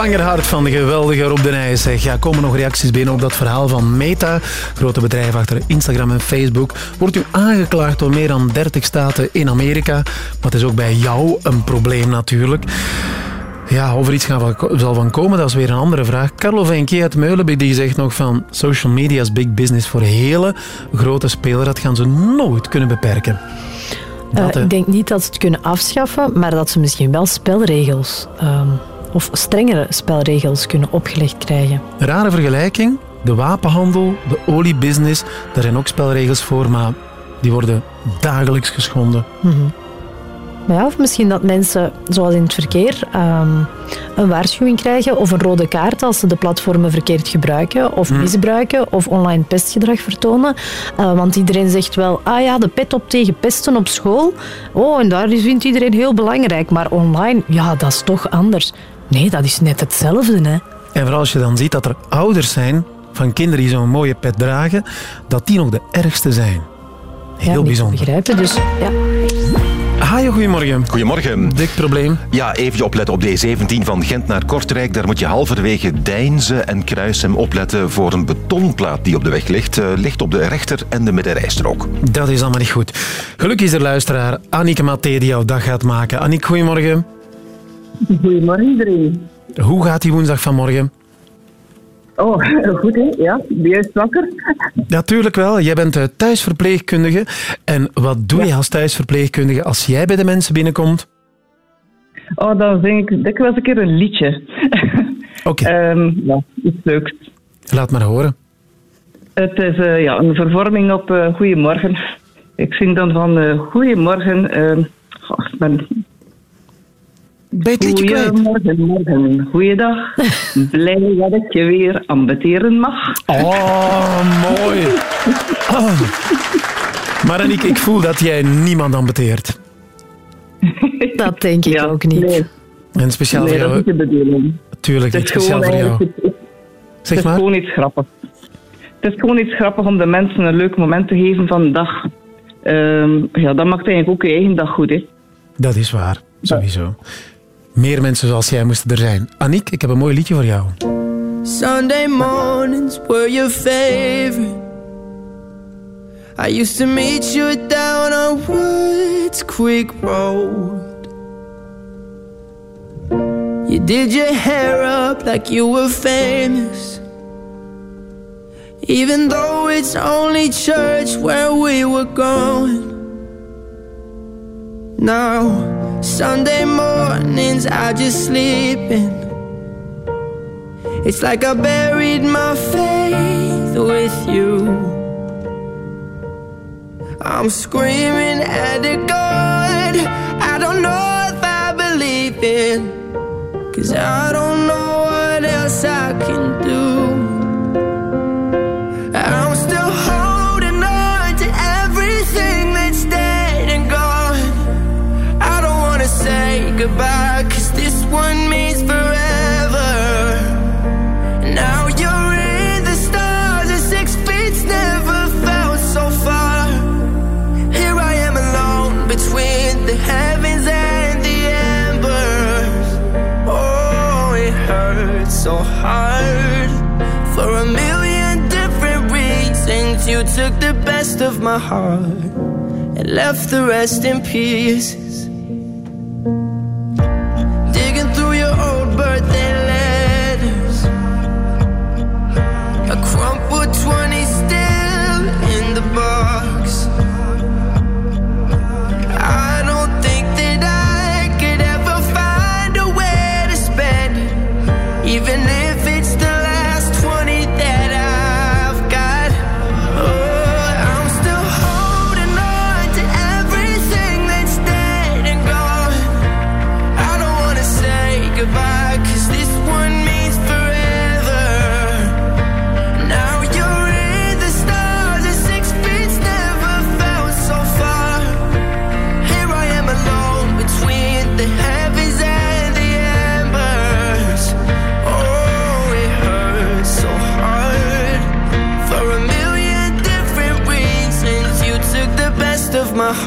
mij. Bangerhart van de geweldige Rob de Nijs. Ja, komen nog reacties binnen op dat verhaal van Meta, grote bedrijf achter Instagram en Facebook. Wordt u aangeklaagd door meer dan 30 staten in Amerika. Maar het is ook bij jou een probleem natuurlijk. Ja, of er iets gaan van- zal van komen, dat is weer een andere vraag. Carlo Venke uit Meulenbeek die zegt nog van social media is big business voor hele grote spelers. Dat gaan ze nooit kunnen beperken. Eh, Dat, ik denk niet dat ze het kunnen afschaffen, maar dat ze misschien wel spelregels ehm, of strengere spelregels kunnen opgelegd krijgen. Rare vergelijking. De wapenhandel, de oliebusiness, daar zijn ook spelregels voor, maar die worden dagelijks geschonden. Mhm. Maar ja, of misschien dat mensen, zoals in het verkeer, ehm, een waarschuwing krijgen of een rode kaart als ze de platformen verkeerd gebruiken of Hmm. misbruiken of online pestgedrag vertonen. Eh, want iedereen zegt wel, ah ja, de pet op tegen pesten op school. Oh, en daar vindt iedereen heel belangrijk. Maar online, ja, dat is toch anders. Nee, dat is net hetzelfde, hè. En vooral als je dan ziet dat er ouders zijn van kinderen die zo'n mooie pet dragen, dat die nog de ergste zijn. Heel ja, bijzonder. begrijpen, dus ja. Hajo, goedemorgen. Goedemorgen. Dik probleem. Ja, even opletten op de E17 van Gent naar Kortrijk. Daar moet je halverwege Deinzen en Kruisem opletten voor een betonplaat die op de weg ligt. Eh, ligt op de rechter- en de middenrijstrook. Dat is allemaal niet goed. Gelukkig is er luisteraar Annieke Mathé die jouw dag gaat maken. Anniek, goedemorgen. Goedemorgen iedereen. Hoe gaat die woensdag vanmorgen? Oh, goed hè? Ja, juist wakker? Natuurlijk wel. Jij bent thuisverpleegkundige. En wat doe je als thuisverpleegkundige als jij bij de mensen binnenkomt? Oh, dan zing ik dikwijls een keer een liedje. Oké. Ehm, ja, iets leuks. Laat maar horen. Het is eh, ja, een vervorming op eh Goedemorgen. Ik zing dan van eh Goedemorgen. ehm goh, ik ben... Goedemorgen, morgen, goeiedag. Blij dat ik je weer ambeteren mag. Oh, mooi. Oh. Maar Anniek, ik voel dat jij niemand ambeteert. Dat denk ik ook niet. En speciaal nee, voor dat is jou. niet de bedoeling. Tuurlijk Het niet, speciaal voor jou. eigenlijk- Zeg het is maar. gewoon iets grappigs. Het is gewoon iets grappigs om de mensen een leuk moment te geven van de dag. Ehm, ja, dat maakt eigenlijk ook je eigen dag goed, hè. Dat is waar, sowieso. Meer mensen zoals jij moesten er zijn. Anniek, ik heb een mooi liedje voor jou. Sunday mornings were your favorite. I used to meet you down on Woods Creek Road. You did your hair up like you were famous. Even though it's only church where we were going. Now, Sunday mornings I just sleep in. It's like I buried my faith with you. I'm screaming at a God I don't know if I believe in. Cause I don't know what else I can do. Cause this one means forever. Now you're in the stars, and six feet's never felt so far. Here I am alone between the heavens and the embers. Oh, it hurts so hard for a million different reasons. You took the best of my heart and left the rest in pieces.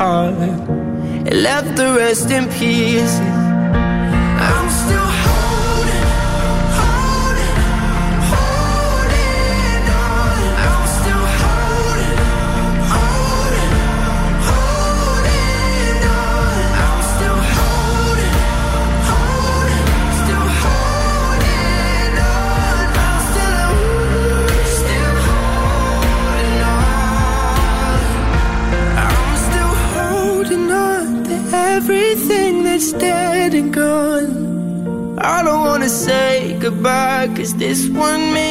Heart. It left the rest in pieces. Cause this one means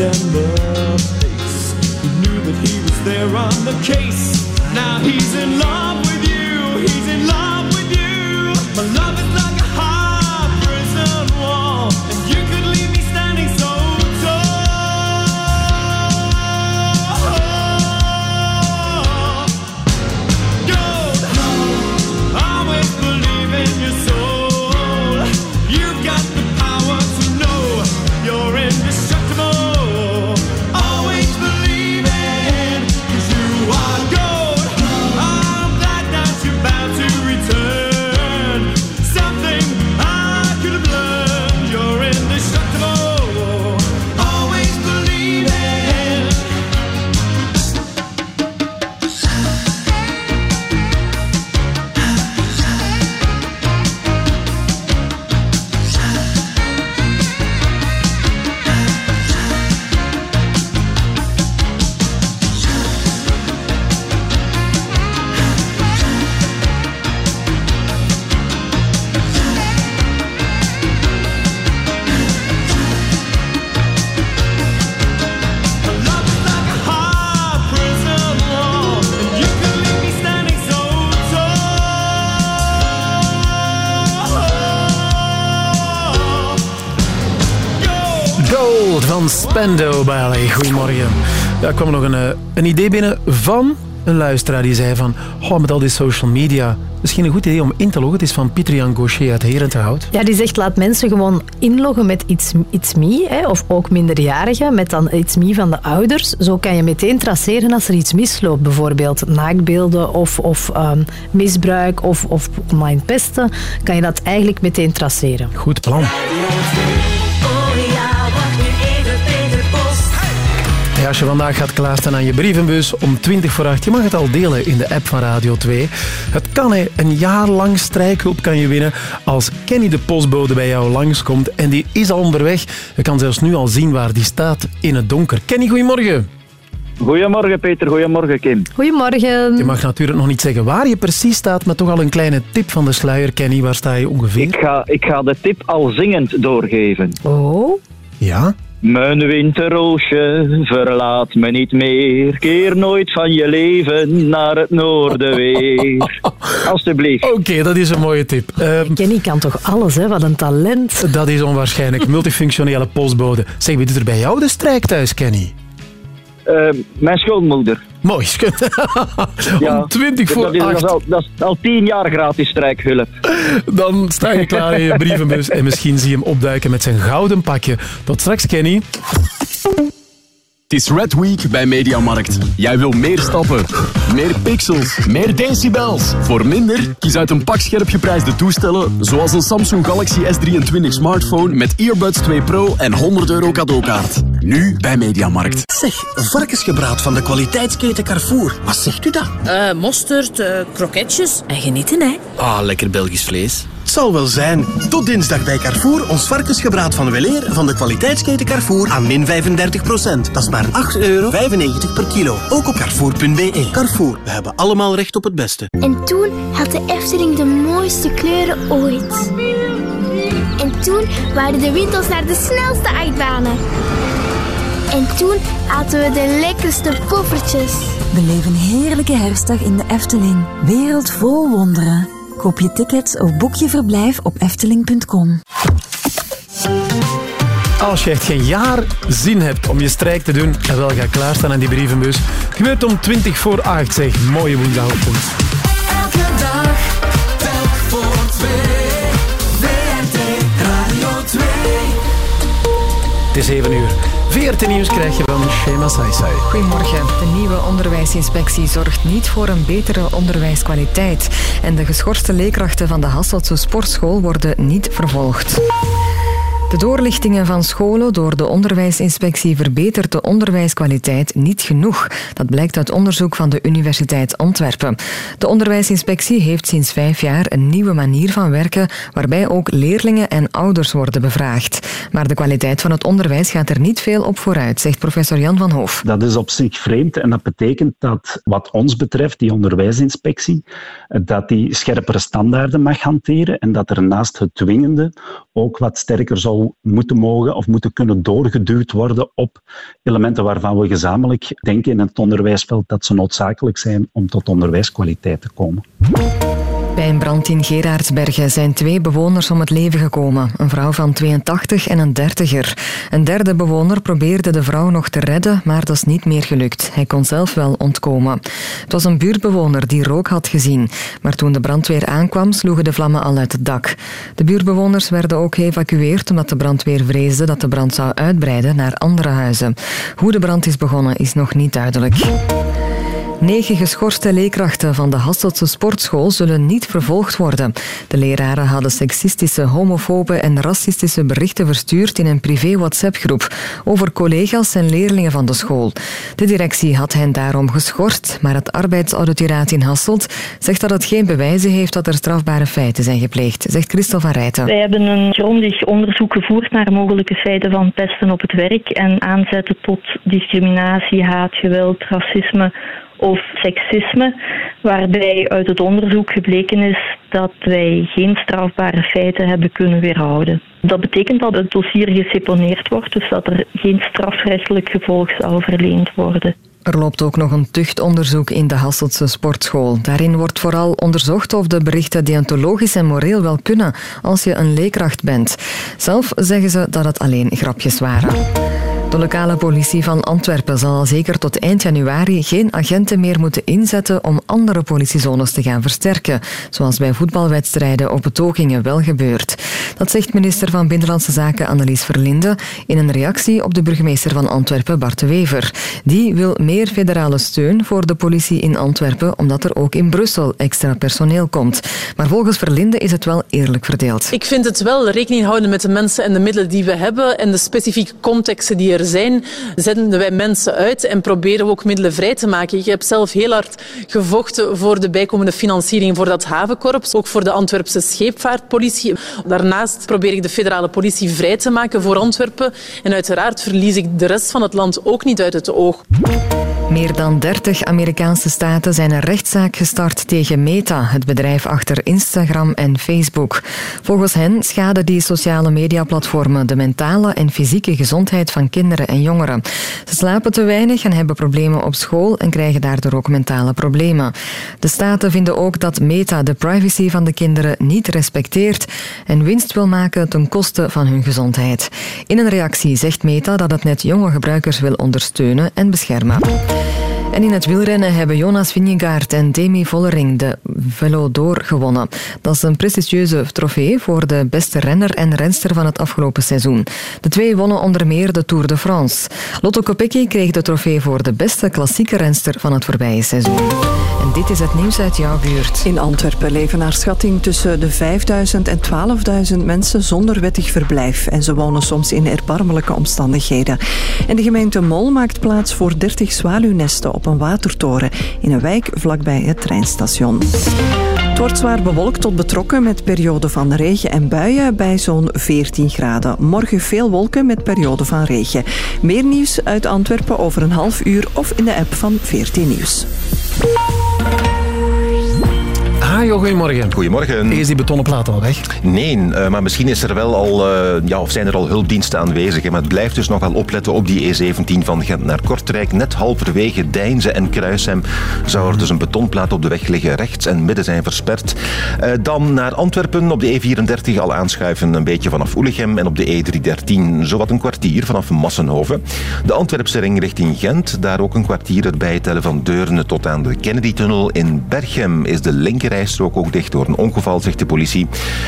the Spendo Ballet. Goedemorgen. Daar kwam nog een, eh, een idee binnen van een luisteraar die zei van oh, met al die social media, misschien een goed idee om in te loggen. Het is van Pieter Jan Gaucher uit Herenthout. Ja, die zegt laat mensen gewoon inloggen met iets, iets me, hè, of ook minderjarigen, met dan iets me van de ouders. Zo kan je meteen traceren als er iets misloopt, bijvoorbeeld naakbeelden of, of ehm, misbruik of, of online pesten, kan je dat eigenlijk meteen traceren. Goed plan. Ja, als je vandaag gaat klaarstaan aan je brievenbus om 20 voor 8, je mag het al delen in de app van Radio 2. Het kan, hè. Een jaar lang strijkhulp kan je winnen als Kenny de postbode bij jou langskomt. En die is al onderweg. Je kan zelfs nu al zien waar die staat in het donker. Kenny, goedemorgen. Goedemorgen Peter, goedemorgen Kim. Goedemorgen. Je mag natuurlijk nog niet zeggen waar je precies staat, maar toch al een kleine tip van de sluier, Kenny. Waar sta je ongeveer? Ik ga, ik ga de tip al zingend doorgeven. Oh? Ja? Mijn winterroosje, verlaat me niet meer. Keer nooit van je leven naar het noorden weer. Alsjeblieft. Oké, dat is een mooie tip. Ehm, Kenny kan toch alles, hè? Wat een talent. dat is onwaarschijnlijk. Multifunctionele postbode. Zeg, wie doet er bij jou de strijk thuis, Kenny? Eh, mijn schoonmoeder. Mooi. Om 20 voor dat is, dat, is 8. al, dat is al tien jaar gratis strijkhulp. Dan sta je klaar in je brievenbus en misschien zie je hem opduiken met zijn gouden pakje. Tot straks, Kenny. Het is Red Week bij Mediamarkt. Jij wil meer stappen, meer pixels, meer decibels. Voor minder, kies uit een pak scherp geprijsde toestellen, zoals een Samsung Galaxy S23 smartphone met Earbuds 2 Pro en 100 euro cadeaukaart. Nu bij Mediamarkt. Zeg, varkensgebraad van de kwaliteitsketen Carrefour. Wat zegt u dat? Eh, mosterd, eh, kroketjes en genieten, hè. Ah, lekker Belgisch vlees. Het zal wel zijn. Tot dinsdag bij Carrefour ons varkensgebraad van Weleer van de kwaliteitsketen Carrefour aan min 35% Dat is maar 8,95 euro per kilo. Ook op carrefour.be. Carrefour, we hebben allemaal recht op het beste. En toen had de Efteling de mooiste kleuren ooit. En toen waren de winkels naar de snelste achtbanen. En toen aten we de lekkerste poffertjes. Beleef een heerlijke herfstdag in de Efteling. Wereld vol wonderen. Koop je tickets of boek je verblijf op efteling.com. Als je echt geen jaar zin hebt om je strijk te doen, en wel ga klaarstaan aan die brievenbus. Gebeurt om 20 voor 8, zeg. Mooie woensdagochtend. Elke dag, telk voor twee. WNT Radio 2. Het is 7 uur. VRT Nieuws krijg je van Shema Saisai. Goedemorgen. De nieuwe onderwijsinspectie zorgt niet voor een betere onderwijskwaliteit. En de geschorste leerkrachten van de Hasseltse Sportschool worden niet vervolgd. De doorlichtingen van scholen door de onderwijsinspectie verbetert de onderwijskwaliteit niet genoeg. Dat blijkt uit onderzoek van de Universiteit Antwerpen. De onderwijsinspectie heeft sinds vijf jaar een nieuwe manier van werken waarbij ook leerlingen en ouders worden bevraagd. Maar de kwaliteit van het onderwijs gaat er niet veel op vooruit, zegt professor Jan van Hoof. Dat is op zich vreemd en dat betekent dat wat ons betreft, die onderwijsinspectie, dat die scherpere standaarden mag hanteren en dat er naast het dwingende ook wat sterker moeten mogen of moeten kunnen doorgeduwd worden op elementen waarvan we gezamenlijk denken in het onderwijsveld dat ze noodzakelijk zijn om tot onderwijskwaliteit te komen. Bij een brand in Gerardsbergen zijn twee bewoners om het leven gekomen. Een vrouw van 82 en een dertiger. Een derde bewoner probeerde de vrouw nog te redden, maar dat is niet meer gelukt. Hij kon zelf wel ontkomen. Het was een buurtbewoner die rook had gezien. Maar toen de brandweer aankwam, sloegen de vlammen al uit het dak. De buurtbewoners werden ook geëvacueerd omdat de brandweer vreesde dat de brand zou uitbreiden naar andere huizen. Hoe de brand is begonnen is nog niet duidelijk. Negen geschorste leerkrachten van de Hasseltse Sportschool zullen niet vervolgd worden. De leraren hadden seksistische, homofobe en racistische berichten verstuurd in een privé WhatsApp-groep over collega's en leerlingen van de school. De directie had hen daarom geschorst, maar het arbeidsauditiraat in Hasselt zegt dat het geen bewijzen heeft dat er strafbare feiten zijn gepleegd, zegt Christel van Rijten. Wij hebben een grondig onderzoek gevoerd naar mogelijke feiten van pesten op het werk en aanzetten tot discriminatie, haat, geweld, racisme of seksisme, waarbij uit het onderzoek gebleken is dat wij geen strafbare feiten hebben kunnen weerhouden. Dat betekent dat het dossier geseponeerd wordt, dus dat er geen strafrechtelijk gevolg zal verleend worden. Er loopt ook nog een tuchtonderzoek in de Hasseltse sportschool. Daarin wordt vooral onderzocht of de berichten deontologisch en moreel wel kunnen als je een leerkracht bent. Zelf zeggen ze dat het alleen grapjes waren. De lokale politie van Antwerpen zal zeker tot eind januari geen agenten meer moeten inzetten om andere politiezones te gaan versterken, zoals bij voetbalwedstrijden of betogingen wel gebeurt. Dat zegt minister van Binnenlandse Zaken Annelies Verlinde in een reactie op de burgemeester van Antwerpen Bart de Wever. Die wil meer federale steun voor de politie in Antwerpen, omdat er ook in Brussel extra personeel komt. Maar volgens Verlinde is het wel eerlijk verdeeld. Ik vind het wel rekening houden met de mensen en de middelen die we hebben en de specifieke contexten die er zijn, zenden wij mensen uit en proberen we ook middelen vrij te maken. Ik heb zelf heel hard gevochten voor de bijkomende financiering voor dat havenkorps, ook voor de Antwerpse scheepvaartpolitie. Daarnaast probeer ik de federale politie vrij te maken voor Antwerpen en uiteraard verlies ik de rest van het land ook niet uit het oog. Meer dan 30 Amerikaanse staten zijn een rechtszaak gestart tegen Meta, het bedrijf achter Instagram en Facebook. Volgens hen schaden die sociale mediaplatformen de mentale en fysieke gezondheid van kinderen en jongeren. Ze slapen te weinig en hebben problemen op school en krijgen daardoor ook mentale problemen. De staten vinden ook dat Meta de privacy van de kinderen niet respecteert en winst wil maken ten koste van hun gezondheid. In een reactie zegt Meta dat het net jonge gebruikers wil ondersteunen en beschermen. yeah. En in het wielrennen hebben Jonas Vingegaard en Demi Vollering de Velo d'Or gewonnen. Dat is een prestigieuze trofee voor de beste renner en renster van het afgelopen seizoen. De twee wonnen onder meer de Tour de France. Lotto Kopecky kreeg de trofee voor de beste klassieke renster van het voorbije seizoen. En dit is het nieuws uit jouw buurt. In Antwerpen leven naar schatting tussen de 5000 en 12.000 mensen zonder wettig verblijf. En ze wonen soms in erbarmelijke omstandigheden. En de gemeente Mol maakt plaats voor 30 zwaluwnesten op een watertoren in een wijk vlakbij het treinstation. Het wordt zwaar bewolkt tot betrokken met perioden van regen en buien bij zo'n 14 graden. Morgen veel wolken met perioden van regen. Meer nieuws uit Antwerpen over een half uur of in de app van 14 Nieuws. Goedemorgen. Goedemorgen. Is die betonnen plaat al weg? Nee, eh, maar misschien is er wel al, eh, ja, of zijn er al hulpdiensten aanwezig. Maar het blijft dus nog wel opletten op die E17 van Gent naar Kortrijk. Net halverwege Deinze en Kruishem zou er dus een betonplaat op de weg liggen. Rechts en midden zijn versperd. Eh, dan naar Antwerpen op de E34 al aanschuiven een beetje vanaf Oelichem. En op de E313 zowat een kwartier vanaf Massenhoven. De Antwerpse ring richting Gent, daar ook een kwartier erbij tellen van Deurne tot aan de Kennedy-tunnel. In Berchem is de linkerrijstrook ook dicht door een ongeval, zegt de politie.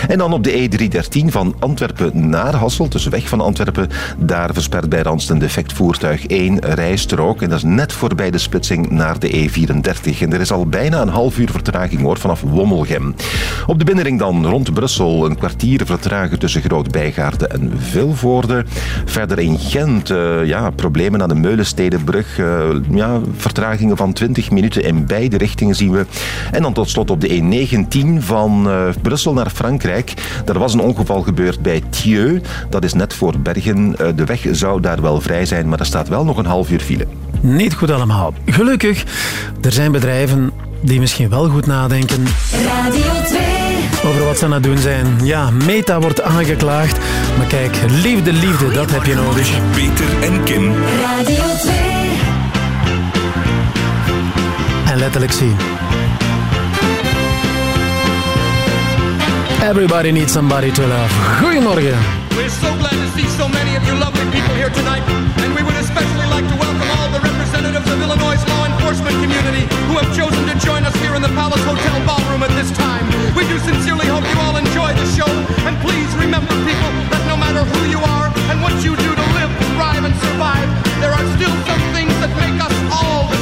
En dan op de E313 van Antwerpen naar Hasselt, dus weg van Antwerpen. Daar verspert bij Randst een defect voertuig één rijstrook. En dat is net voorbij de splitsing naar de E34. En er is al bijna een half uur vertraging hoor, vanaf Wommelgem. Op de binnenring dan rond Brussel een kwartier vertragen tussen Groot-Bijgaarden en Vilvoorde. Verder in Gent, eh, ja, problemen aan de Meulenstedenbrug. eh, ja, vertragingen van 20 minuten in beide richtingen zien we. En dan tot slot op de E19 van eh, Brussel naar Frankrijk. Daar was een ongeval gebeurd bij Thieu. Dat is net voor Bergen. Eh, de weg zou daar wel vrij zijn, maar er staat wel nog een half uur file. Niet goed allemaal. Gelukkig, er zijn bedrijven die misschien wel goed nadenken Radio 2. over wat ze aan het doen zijn. Ja, Meta wordt aangeklaagd. Maar kijk, liefde, liefde, dat heb je nodig. Peter en Kim. Radio 2. En letterlijk zien. Everybody needs somebody to love. Goedemorgen. We're so glad to see so many of you lovely people here tonight, and we would especially like to welcome all the representatives of Illinois' law enforcement community who have chosen to join us here in the Palace Hotel ballroom at this time. We do sincerely hope you all enjoy the show, and please remember, people, that no matter who you are and what you do to live, thrive, and survive, there are still some things that make us all the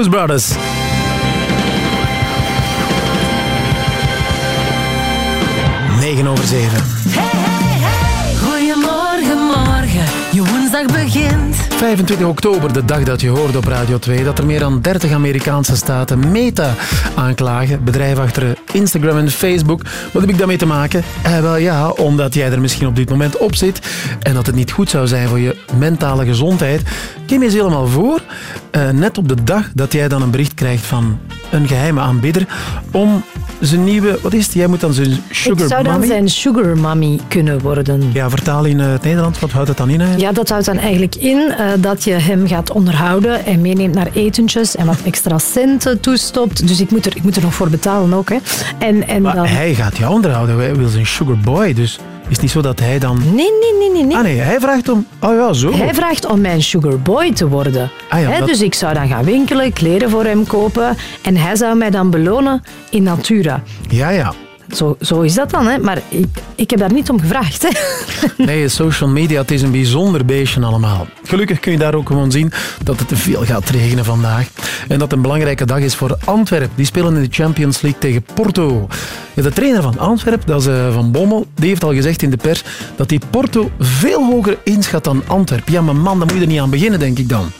Blues Brothers. Negen over zeven. Goedemorgen, morgen. Je woensdag begint. 25 oktober, de dag dat je hoorde op Radio 2 dat er meer dan 30 Amerikaanse staten Meta aanklagen. Bedrijf achter Instagram en Facebook. Wat heb ik daarmee te maken? Eh, wel ja, omdat jij er misschien op dit moment op zit en dat het niet goed zou zijn voor je mentale gezondheid. Kim is helemaal voor, eh, net op de dag dat jij dan een bericht krijgt van een geheime aanbidder om zijn nieuwe, wat is het? Jij moet dan zijn sugar ik zou dan mommy? zijn sugar mommy kunnen worden. Ja, vertaal in eh, het Nederlands, wat houdt dat dan in? eigenlijk? Ja, dat houdt dan eigenlijk in eh, dat je hem gaat onderhouden en meeneemt naar etentjes en wat extra centen toestopt. Dus ik moet er, ik moet er nog voor betalen ook. Hè. En, en Maar dan... hij gaat jou onderhouden. Hij wil zijn sugar boy. Dus is het niet zo dat hij dan... Nee, nee, nee, nee. nee. Ah nee, hij vraagt om... Oh ja, zo. Hij vraagt om mijn sugar boy te worden. Ah ja, dat- Dus ik zou dan gaan winkelen, kleren voor hem kopen en hij zou mij dan belonen in natura. Ja, ja. Zo, zo is dat dan, hè? maar ik, ik heb daar niet om gevraagd. Hè? Nee, social media, is een bijzonder beestje allemaal. Gelukkig kun je daar ook gewoon zien dat het te veel gaat regenen vandaag. En dat een belangrijke dag is voor Antwerpen. Die spelen in de Champions League tegen Porto. De trainer van Antwerpen, dat is eh, Van Bommel, die heeft al gezegd in de pers dat hij Porto veel hoger inschat dan Antwerpen. Ja, maar man, daar moet je er niet aan beginnen, denk ik dan.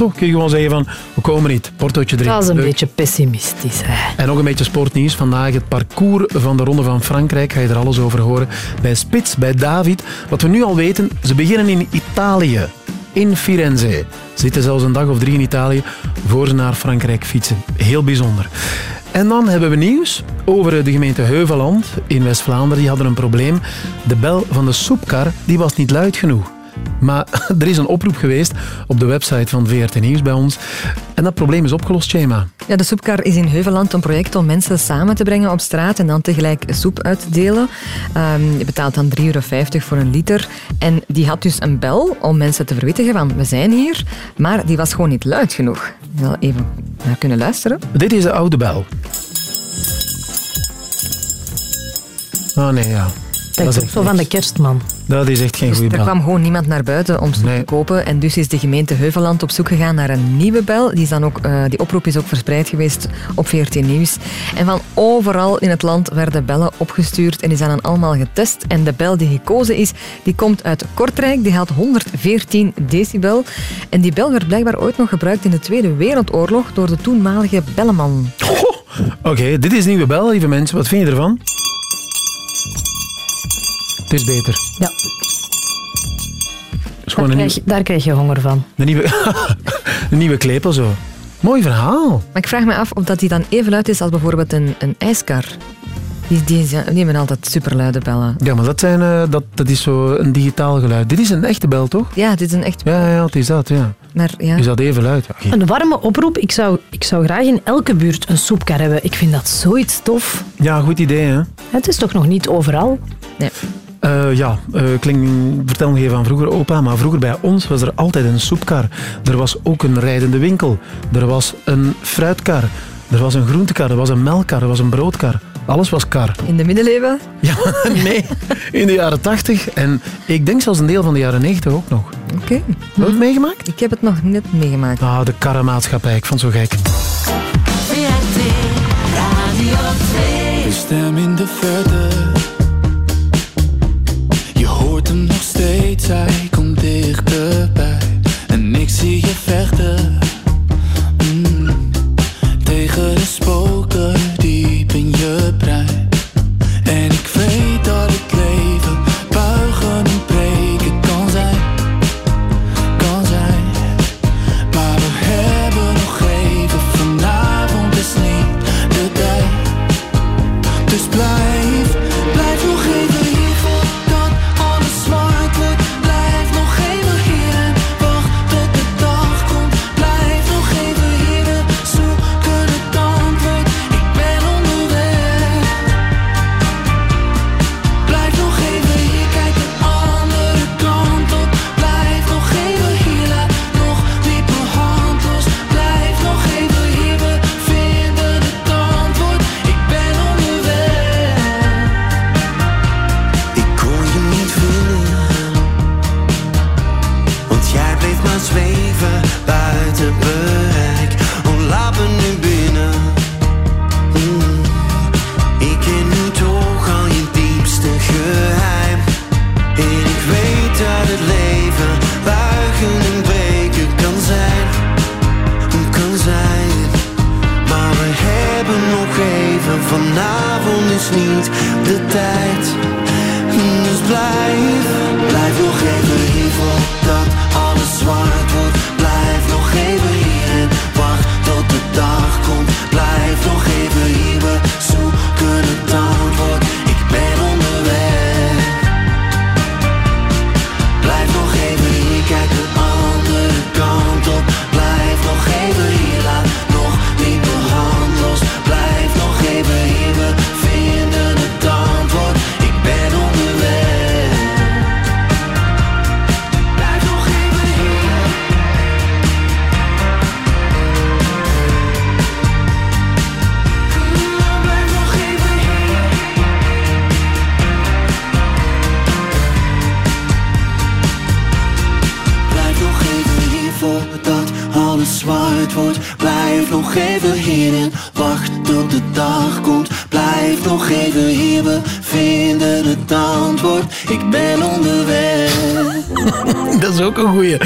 Toch kun je gewoon zeggen van, we komen niet. Portootje erin. Dat is een Leuk. beetje pessimistisch. Hè? En nog een beetje sportnieuws. Vandaag het parcours van de Ronde van Frankrijk. Ga je er alles over horen. Bij Spits, bij David. Wat we nu al weten, ze beginnen in Italië. In Firenze. Zitten zelfs een dag of drie in Italië voor ze naar Frankrijk fietsen. Heel bijzonder. En dan hebben we nieuws over de gemeente Heuveland in West-Vlaanderen. Die hadden een probleem. De bel van de soepkar die was niet luid genoeg. Maar er is een oproep geweest op de website van VRT Nieuws bij ons. En dat probleem is opgelost, Shema. Ja, de soepkar is in Heuveland een project om mensen samen te brengen op straat en dan tegelijk soep uit te delen. Ehm, je betaalt dan 3,50 euro voor een liter. En die had dus een bel om mensen te verwittigen van we zijn hier. Maar die was gewoon niet luid genoeg. Wel even naar kunnen luisteren. Dit is de oude bel. Oh nee, ja. Dat zo van de kerstman. Dat is echt geen Dus goede er bel. kwam gewoon niemand naar buiten om soep te kopen. En dus is de gemeente Heuveland op zoek gegaan naar een nieuwe bel. Die, is dan ook, eh, die oproep is ook verspreid geweest op VRT Nieuws. En van overal in het land werden bellen opgestuurd en die zijn dan allemaal getest. En de bel die gekozen is, die komt uit Kortrijk. Die had 114 decibel. En die bel werd blijkbaar ooit nog gebruikt in de Tweede Wereldoorlog door de toenmalige belleman. Oké, dit is een nieuwe bel, lieve mensen. Wat vind je ervan? Het is beter. Ja. Is Daar krijg, je- daar krijg je honger van. een nieuwe, een nieuwe klepel zo. Mooi verhaal. Maar ik vraag me af of dat die dan even luid is als bijvoorbeeld een, een ijskar. Die, die, die hebben altijd superluide bellen. Ja, maar dat, zijn, eh, dat, dat is zo een digitaal geluid. Dit is een echte bel, toch? Ja, dit is een echt... Ja, ja, het is dat, ja. Maar, ja. Is dat even luid? Ja, Een warme oproep. Ik zou, ik zou graag in elke buurt een soepkar hebben. Ik vind dat zoiets tof. ja, goed idee, hè? Het is toch nog niet overal? Nee. Eh, ja, eh klink, vertel nog even van vroeger, opa. Maar vroeger bij ons was er altijd een soepkar. Er was ook een rijdende winkel. Er was een fruitkar. Er was een groentekar. Er was een melkkar. Er was een broodkar. Alles was kar. In de middeleeuwen? Ja, nee. In de jaren 80 en ik denk zelfs een deel van de jaren 90 ook nog. Oké. Heb je het meegemaakt? Ik heb het nog net meegemaakt. Ah, de karrenmaatschappij. Ik vond het zo gek. VRT Radio 2. De stem in de verte. Hem nog vanavond wacht tot de dag komt. Blijf nog even hier, we vinden het antwoord. Ik ben onderweg. Dat is ook een goeie.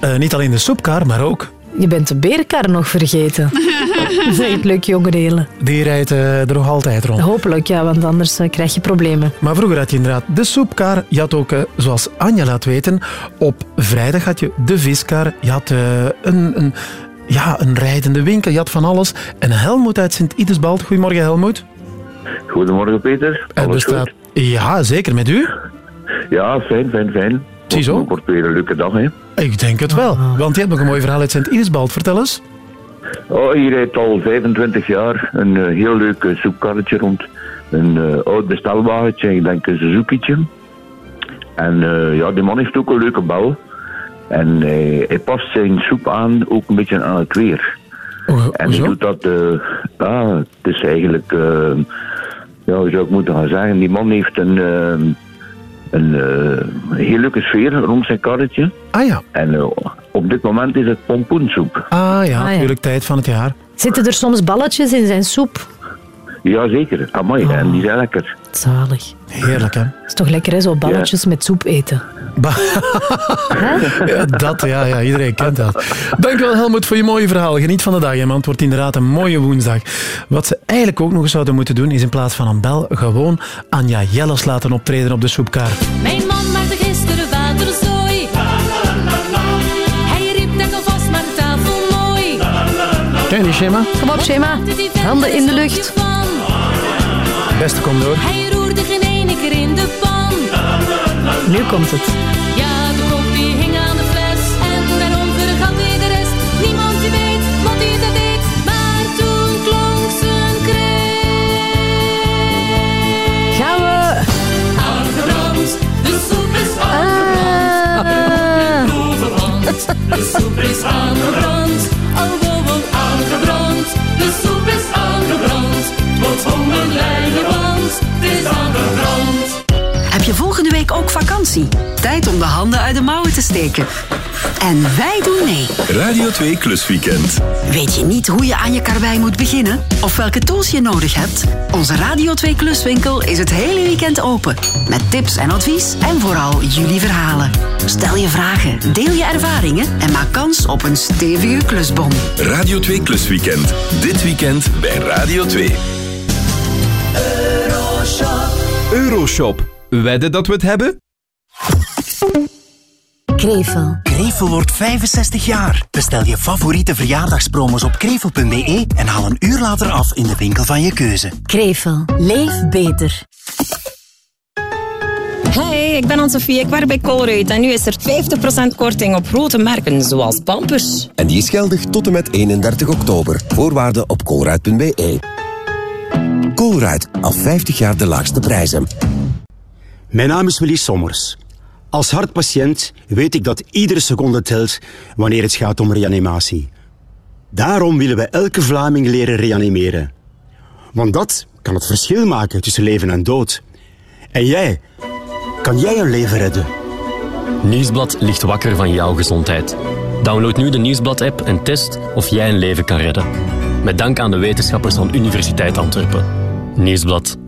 Eh, niet alleen de soepkar, maar ook... Je bent de beerkar nog vergeten. Zeg het leuk, jonge delen. Die rijdt eh, er nog altijd rond. Hopelijk, ja, want anders eh, krijg je problemen. Maar vroeger had je inderdaad de soepkar. Je had ook, zoals Anja laat weten, op vrijdag had je de viskar. Je had een, een, ja, een rijdende winkel. Je had van alles. En Helmoet uit Sint-Idesbald. Goedemorgen, Helmoet. Goedemorgen Peter. En Alles bestaat... goed? Ja, zeker. Met u? Ja, fijn, fijn, fijn. Ziezo. Het wordt weer een leuke dag, hè. Ik denk het wel. Want je hebt nog een mooi verhaal uit Sint-Idesbald. Vertel eens. Oh, hier rijdt al 25 jaar een eh, heel leuk eh, soepkarretje rond. Een eh, oud bestelwagentje, ik denk een Suzuki'tje. En eh, ja, die man heeft ook een leuke bel. En hij, hij past zijn soep aan, ook een beetje aan het weer. en hij doet dat, eh ja, het is eigenlijk, eh, ja, hoe zou ik moeten gaan zeggen, die man heeft een, eh, een eh, heel leuke sfeer rond zijn karretje. Ah ja. En eh, op dit moment is het pompoensoep. Ah ja, Ah, ja. natuurlijk tijd van het jaar. Zitten er soms balletjes in zijn soep? Jazeker, amai, en die zijn lekker. Zalig. Heerlijk, hè? is toch lekker, hè? Zo balletjes met soep eten. Ja, dat, ja, ja, iedereen kent dat. Dankjewel Helmoet voor je mooie verhaal. Geniet van de dag, hè, man. Het wordt inderdaad een mooie woensdag. Wat ze eigenlijk ook nog eens zouden moeten doen, is in plaats van een bel gewoon Anja Jelles laten optreden op de soepkaart. Mijn man maakte gisteren waterzooi. Hij riep net alvast maar tafel mooi. Ken je die schema? Kom op, Shema. Handen in de lucht. Beste, kom door. Hij roerde geen ene keer in de pan. Nu komt het. Ja, de kop die hing aan de fles. En daarom vergat hij de rest. Niemand die weet wat hij dat deed. Maar toen klonk zijn kreet. Gaan we. Aangebrand, de soep is aangebrand. Overbrand, de soep is aangebrand. Je volgende week ook vakantie? Tijd om de handen uit de mouwen te steken. En wij doen mee. Radio 2 Klusweekend. Weet je niet hoe je aan je karwei moet beginnen? Of welke tools je nodig hebt? Onze Radio 2 Kluswinkel is het hele weekend open. Met tips en advies en vooral jullie verhalen. Stel je vragen, deel je ervaringen en maak kans op een stevige klusbon. Radio 2 Klusweekend. Dit weekend bij Radio 2. Euroshop. Wedden dat we het hebben? Krevel. Krevel wordt 65 jaar. Bestel je favoriete verjaardagspromos op krevel.be en haal een uur later af in de winkel van je keuze. Krevel. Leef beter. Hey, ik ben Anne-Sophie, ik werk bij Colruyt en nu is er 50% korting op grote merken zoals Pampers. En die is geldig tot en met 31 oktober. Voorwaarden op colruyt.be. Colruyt, al 50 jaar de laagste prijzen. Mijn naam is Willy Sommers. Als hartpatiënt weet ik dat iedere seconde telt wanneer het gaat om reanimatie. Daarom willen we elke Vlaming leren reanimeren. Want dat kan het verschil maken tussen leven en dood. En jij, kan jij een leven redden? Nieuwsblad ligt wakker van jouw gezondheid. Download nu de Nieuwsblad-app en test of jij een leven kan redden. Met dank aan de wetenschappers van Universiteit Antwerpen. Nieuwsblad.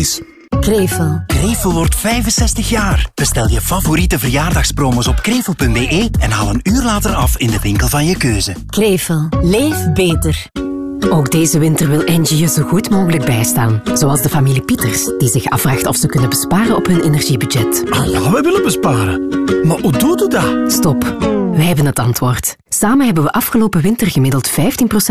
Belgisch. Krevel. Krevel wordt 65 jaar. Bestel je favoriete verjaardagspromos op krevel.be en haal een uur later af in de winkel van je keuze. Krevel. Leef beter. Ook deze winter wil Engie je zo goed mogelijk bijstaan. Zoals de familie Pieters, die zich afvraagt of ze kunnen besparen op hun energiebudget. Ah ja, we willen besparen. Maar hoe doet u dat? Stop. Wij hebben het antwoord. Samen hebben we afgelopen winter gemiddeld 15%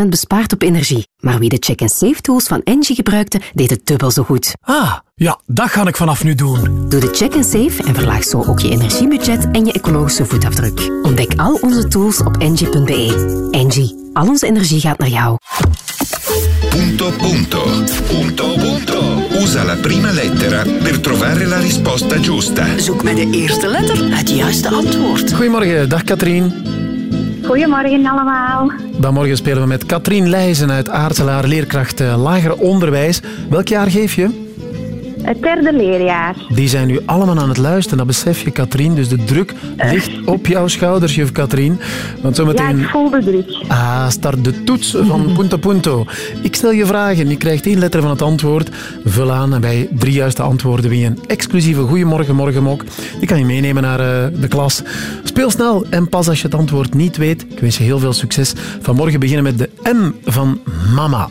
bespaard op energie. Maar wie de check-and-save tools van Engie gebruikte, deed het dubbel zo goed. Ah, ja, dat ga ik vanaf nu doen. Doe de check-and-save en verlaag zo ook je energiebudget en je ecologische voetafdruk. Ontdek al onze tools op engie.be. Engie, al onze energie gaat naar jou. Punto punto. Punto punto. Usa la prima lettera per trovare la risposta giusta. Zoek met de eerste letter het juiste antwoord. Goedemorgen, dag Katrien. Goedemorgen allemaal. Dan morgen spelen we met Katrien Leijzen uit Aartselaar, leerkracht eh, lager onderwijs. Welk jaar geef je? Het derde leerjaar. Die zijn nu allemaal aan het luisteren, dat besef je, Katrien. Dus de druk ligt op jouw schouders, juf Katrien. Want Ja, zometeen... ik voel de druk. Ah, start de toets van Punto Punto. Ik stel je vragen, je krijgt één letter van het antwoord. Vul aan en bij drie juiste antwoorden win je een exclusieve Goeiemorgen Morgenmok. Die kan je meenemen naar eh, de klas. Speel snel en pas als je het antwoord niet weet. Ik wens je heel veel succes. Vanmorgen beginnen met de M van mama.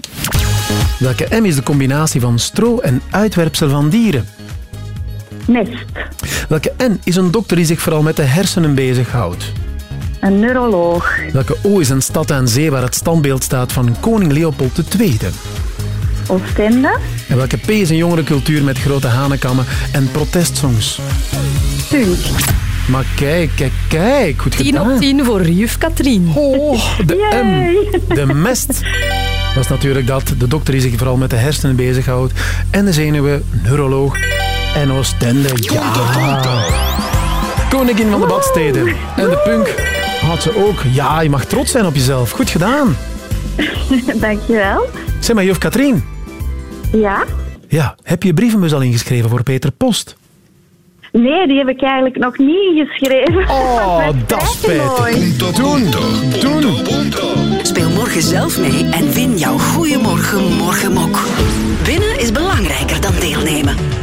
Welke M is de combinatie van stro en uitwerpsel van dieren? Nest. Welke N is een dokter die zich vooral met de hersenen bezighoudt? Een neuroloog. Welke O is een stad aan zee waar het standbeeld staat van koning Leopold II? Oostende. En welke P is een jongerencultuur met grote hanenkammen en protestsongs? Punk. Maar kijk, kijk, kijk. Goed 10 gedaan. op 10 voor juf Katrien. Oh, de M. De mest. Dat is natuurlijk dat. De dokter die zich vooral met de hersenen bezighoudt. En de zenuwen, neuroloog en Oostende. Ja. Koningin van de badsteden. En de punk had ze ook. Ja, je mag trots zijn op jezelf. Goed gedaan. Dankjewel. Zeg maar, juf Katrien. Ja? Ja, heb je brievenbus al ingeschreven voor Peter Post? Nee, die heb ik eigenlijk nog niet geschreven. Oh, dat is spijtig. Doen, doen. Speel morgen zelf mee en win jouw Goeiemorgen Morgenmok. Winnen is belangrijker dan deelnemen.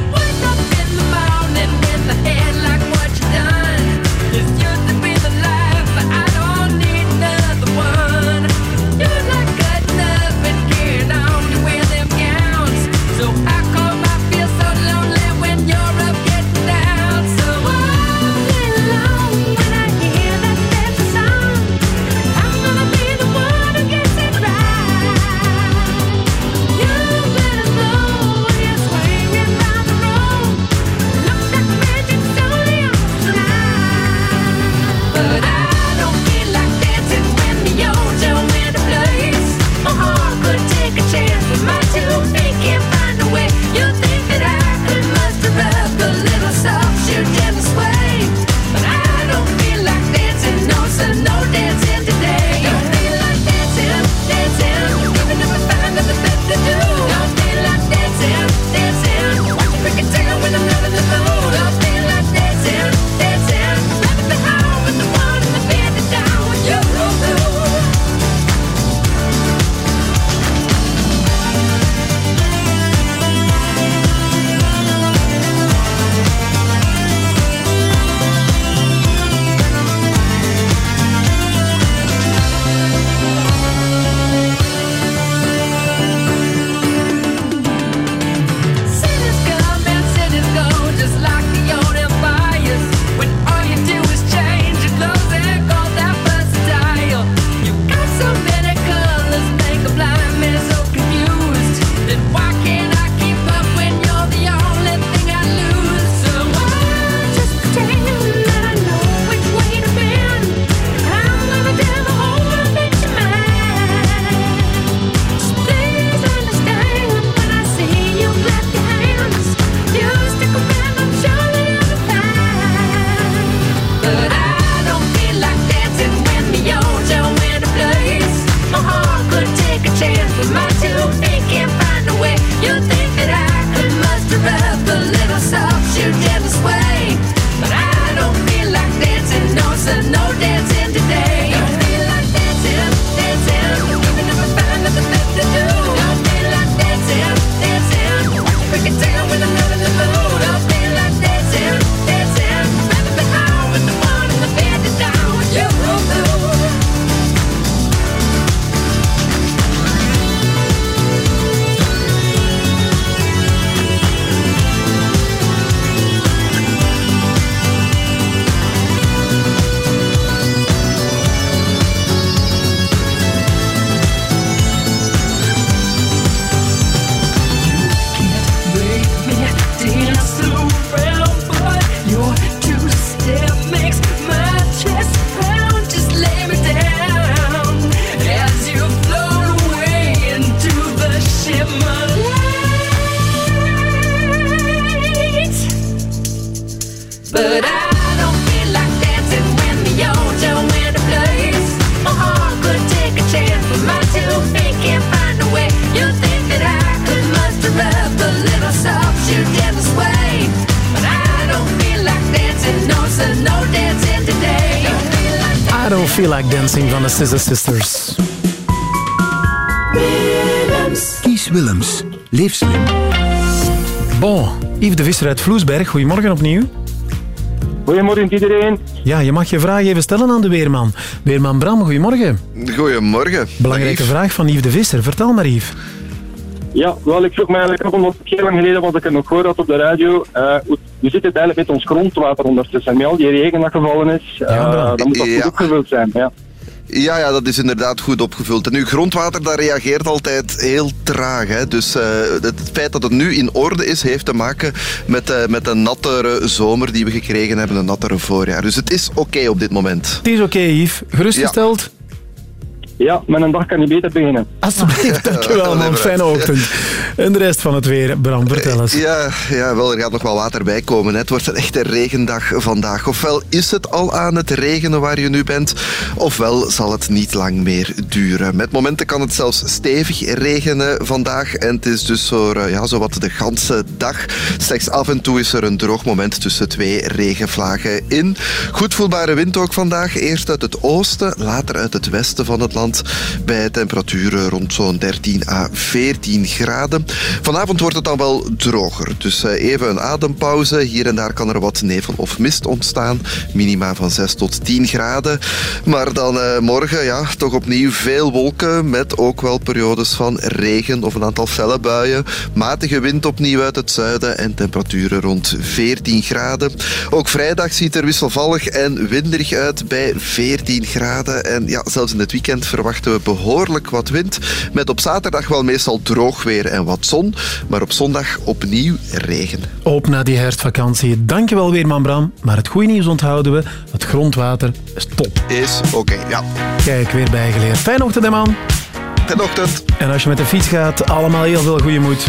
De Scissor Sisters. Kies Willems. Leef slim. Bon, Yves de Visser uit Vloesberg, goedemorgen opnieuw. Goedemorgen iedereen. Ja, je mag je vraag even stellen aan de weerman. Weerman Bram, goedemorgen. Goedemorgen. Belangrijke vraag van Yves de Visser. Vertel maar, Yves. Ja, wel, ik vroeg me eigenlijk af, omdat heel lang geleden was ik het nog gehoord had op de radio. eh, hoe, hoe zit het eigenlijk met ons grondwater ondertussen? Met al die regen dat gevallen is, eh, dan moet dat goed Ja. opgevuld zijn. Ja. Ja, ja, dat is inderdaad goed opgevuld. En nu, grondwater, dat reageert altijd heel traag. Hè? Dus eh, het, feit dat het nu in orde is, heeft te maken met, eh, met een nattere zomer die we gekregen hebben, een nattere voorjaar. Dus het is oké op dit moment. Het is oké, Yves. Gerustgesteld? ja, met een dag kan niet beter beginnen. Alsjeblieft, dankjewel man. Fijne ochtend. En de rest van het weer, Bram, vertel eens. Ja, ja, wel, er gaat nog wel water bij komen. Het wordt een echte regendag vandaag. Ofwel is het al aan het regenen waar je nu bent, ofwel zal het niet lang meer duren. Met momenten kan het zelfs stevig regenen vandaag. En het is dus zo, eh, ja, zowat de ganse dag. Slechts af en toe is er een droog moment tussen twee regenvlagen in. Goed voelbare wind ook vandaag. Eerst uit het oosten, later uit het westen van het land. Bij temperaturen rond zo'n 13 à 14 graden. Vanavond wordt het dan wel droger. Dus eh, even een adempauze. Hier en daar kan er wat nevel of mist ontstaan. Minima van 6 tot 10 graden. Maar dan eh, morgen ja, toch opnieuw veel wolken. Met ook wel periodes van regen of een aantal felle buien. Matige wind opnieuw uit het zuiden. En temperaturen rond 14 graden. Ook vrijdag ziet er wisselvallig en winderig uit bij 14 graden. En ja, zelfs in het weekend verwachten we behoorlijk wat wind. Met op zaterdag wel meestal droog weer en wat zon. Maar op zondag opnieuw regen. Op na die herfstvakantie. Dankjewel, Weerman Bram. Maar het goede nieuws onthouden we. Het grondwater is top. Is oké, ja. Kijk, weer bijgeleerd. Fijne ochtend, man. Fijne ochtend. En als je met de fiets gaat, allemaal heel veel goede moed.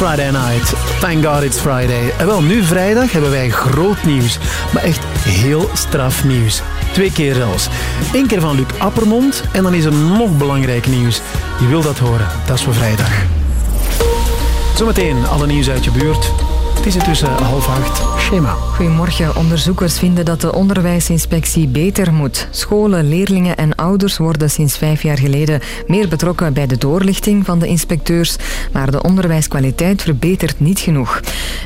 Friday night. Thank God it's Friday. En wel, nu vrijdag hebben wij groot nieuws. Maar echt heel straf nieuws. Twee keer zelfs. Eén keer van Luc Appermond en dan is er nog belangrijk nieuws. Je wil dat horen. Dat is voor vrijdag. Zometeen alle nieuws uit je buurt. Het is intussen half acht. Schema. Goedemorgen. Onderzoekers vinden dat de onderwijsinspectie beter moet. Scholen, leerlingen en ouders worden sinds vijf jaar geleden meer betrokken bij de doorlichting van de inspecteurs. Maar de onderwijskwaliteit verbetert niet genoeg.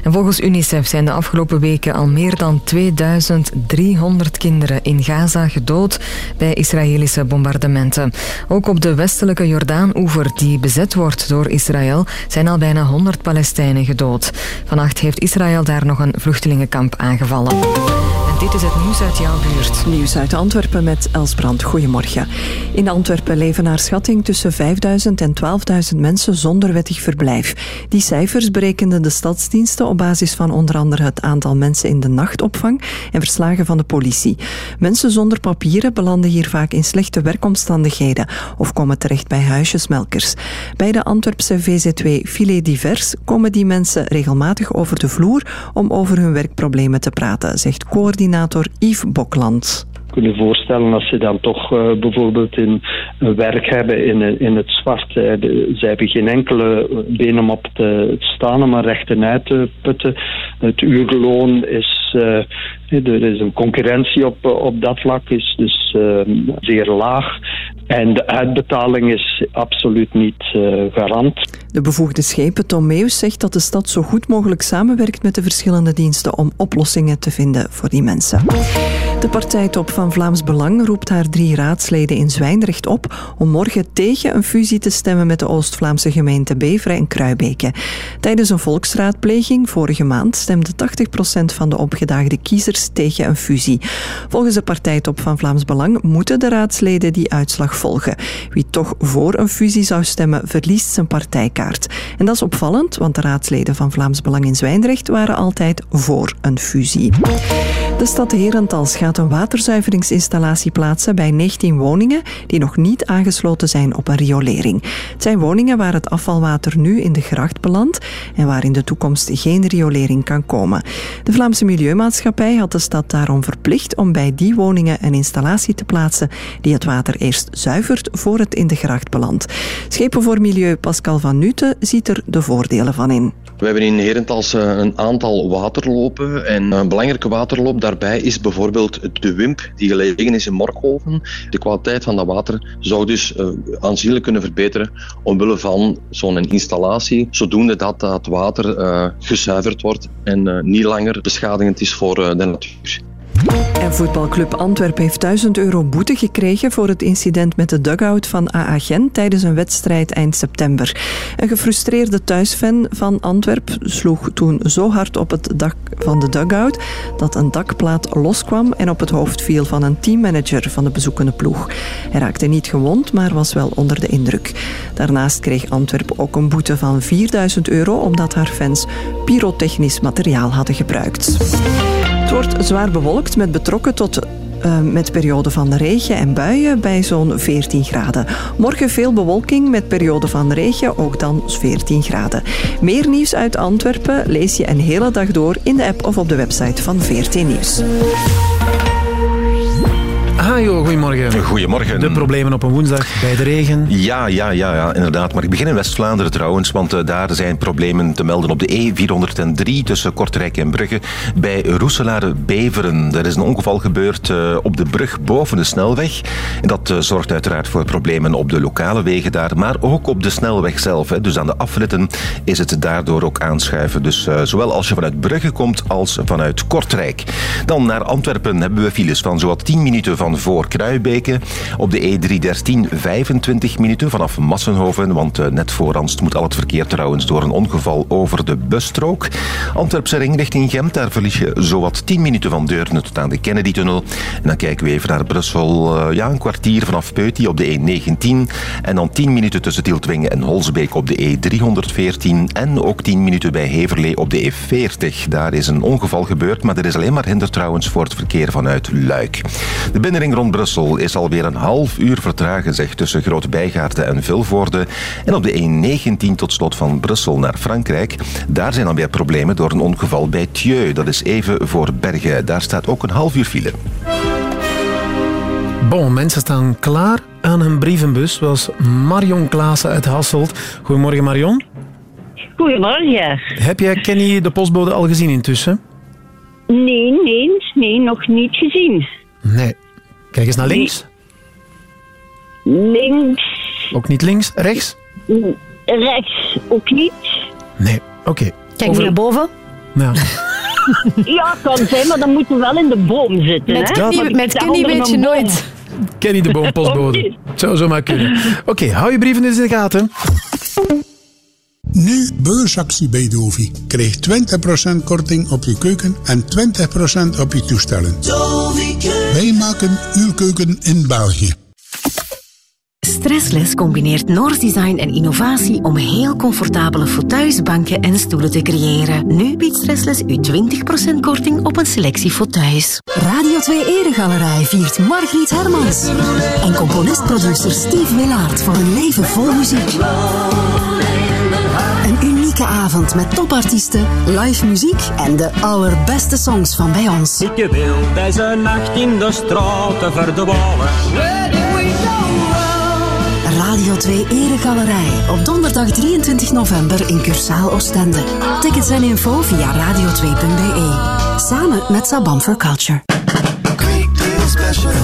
En volgens UNICEF zijn de afgelopen weken al meer dan 2300 kinderen in Gaza gedood bij Israëlische bombardementen. Ook op de westelijke Jordaan-oever, die bezet wordt door Israël, zijn al bijna 100 Palestijnen gedood. Vannacht heeft Israël daar nog een vluchtelingenkamp aangevallen. Dit is het nieuws uit jouw buurt. Nieuws uit Antwerpen met Els Brand. Goedemorgen. In Antwerpen leven naar schatting tussen 5000 en 12.000 mensen zonder wettig verblijf. Die cijfers berekenden de stadsdiensten op basis van onder andere het aantal mensen in de nachtopvang en verslagen van de politie. Mensen zonder papieren belanden hier vaak in slechte werkomstandigheden of komen terecht bij huisjesmelkers. Bij de Antwerpse VZ2 Filet Divers komen die mensen regelmatig over de vloer om over hun werkproblemen te praten, zegt coördinator Yves Bokland kunnen voorstellen als ze dan toch eh, bijvoorbeeld in een werk hebben in, in het zwart. eh, zij hebben geen enkele been om op te staan om rechten uit te putten. Het uurloon is, eh, er is een concurrentie op, eh, op dat vlak, is dus eh, zeer laag. En de uitbetaling is absoluut niet eh, garant. De bevoegde schepen Tom Meus zegt dat de stad zo goed mogelijk samenwerkt met de verschillende diensten om oplossingen te vinden voor die mensen. De partijtop van Vlaams Belang roept haar drie raadsleden in Zwijndrecht op om morgen tegen een fusie te stemmen met de Oost-Vlaamse gemeenten Beveren en Kruibeke. Tijdens een volksraadpleging vorige maand stemde 80% van de opgedaagde kiezers tegen een fusie. Volgens de partijtop van Vlaams Belang moeten de raadsleden die uitslag volgen. Wie toch voor een fusie zou stemmen, verliest zijn partijkaart. En dat is opvallend, want de raadsleden van Vlaams Belang in Zwijndrecht waren altijd voor een fusie. De stad Herentals gaat een waterzuiveringsinstallatie plaatsen bij 19 woningen die nog niet aangesloten zijn op een riolering. Het zijn woningen waar het afvalwater nu in de gracht belandt en waar in de toekomst geen riolering kan komen. De Vlaamse Milieumaatschappij had de stad daarom verplicht om bij die woningen een installatie te plaatsen die het water eerst zuivert voor het in de gracht belandt. Schepen voor Milieu Pascal van Nuten ziet er de voordelen van in. We hebben in Herentals eh, een aantal waterlopen. En een belangrijke waterloop daarbij is bijvoorbeeld de Wimp, die gelegen is in Morkhoven. De kwaliteit van dat water zou dus eh, aanzienlijk kunnen verbeteren omwille van zo'n installatie, zodoende dat dat water eh, gezuiverd wordt en niet langer beschadigend is voor de natuur. En voetbalclub Antwerpen heeft 1000 euro boete gekregen voor het incident met de dugout van AA Gent tijdens een wedstrijd eind september. Een gefrustreerde thuisfan van Antwerp sloeg toen zo hard op het dak van de dugout dat een dakplaat loskwam en op het hoofd viel van een teammanager van de bezoekende ploeg. Hij raakte niet gewond, maar was wel onder de indruk. Daarnaast kreeg Antwerp ook een boete van 4000 euro omdat haar fans pyrotechnisch materiaal hadden gebruikt. Wordt zwaar bewolkt met betrokken tot eh, met perioden van regen en buien bij zo'n 14 graden. Morgen veel bewolking met perioden van regen, ook dan 14 graden. Meer nieuws uit Antwerpen lees je een hele dag door in de app of op de website van VRT Nieuws. Hajo, goedemorgen. Goedemorgen. De problemen op een woensdag bij de regen. Ja, ja, ja, ja, inderdaad. Maar ik begin in West-Vlaanderen trouwens, want eh, daar zijn problemen te melden op de E403 tussen Kortrijk en Brugge bij Roeselare-Beveren. Er is een ongeval gebeurd eh, op de brug boven de snelweg. En dat eh, zorgt uiteraard voor problemen op de lokale wegen daar, maar ook op de snelweg zelf. Hè. Dus aan de afritten is het daardoor ook aanschuiven. Dus zowel als je vanuit Brugge komt als vanuit Kortrijk. Dan naar Antwerpen hebben we files van zowat 10 minuten van voor Kruibeke. Op de E E313 25 minuten vanaf Massenhoven, want eh, net voor Anst moet al het verkeer trouwens door een ongeval over de busstrook. Antwerpse ring richting Gent, daar verlies je zowat 10 minuten van Deurne tot aan de Kennedy-tunnel. En dan kijken we even naar Brussel, eh, ja, een kwartier vanaf Peuty op de E19 en dan 10 minuten tussen Tieltwingen en Holsbeek op de E314 en ook 10 minuten bij Heverlee op de E40. Daar is een ongeval gebeurd, maar er is alleen maar hinder trouwens voor het verkeer vanuit Luik. De rond Brussel is alweer een half uur vertragen, zeg, tussen Grote Bijgaarden en Vilvoorde. En op de E19 tot slot van Brussel naar Frankrijk. Daar zijn dan weer problemen door een ongeval bij Thieu. Dat is even voor Bergen. Daar staat ook een half uur file. Bon, mensen staan klaar aan hun brievenbus, zoals Marion Klaassen uit Hasselt. Goedemorgen Marion. Goedemorgen. Heb jij Kenny de postbode al gezien intussen? Nee, nee, nee, nog niet gezien. Nee. Kijk eens naar links. Links, Ook niet links, rechts? rechts ook niet. Nee, oké. Kijk Over- naar boven. Ja. Ja, kan zijn, maar dan moeten we wel in de boom zitten. Met hè? Met Kenny weet je nooit. Kenny de Boom, postbode. Zou zomaar kunnen. Oké, hou je brieven eens in de gaten. Nu beursactie bij Dovi. Krijg 20% korting op je keuken en 20% op je toestellen. Wij maken uw keuken in België. Stressless combineert Noors design en innovatie om heel comfortabele fauteuils, banken en stoelen te creëren. Nu biedt Stressless u 20% korting op een selectie fauteuils. Radio 2 Eregalerij viert Margriet Hermans. En componist-producer Steve Willaert voor een leven vol muziek. Unieke avond met topartiesten, live muziek en de allerbeste songs van bij ons. Ik wil deze nacht in de straten verdwalen. Radio 2 Eregalerij op donderdag 23 november in Cursaal Oostende. Tickets en info via radio2.be. Samen met Sabam for Culture.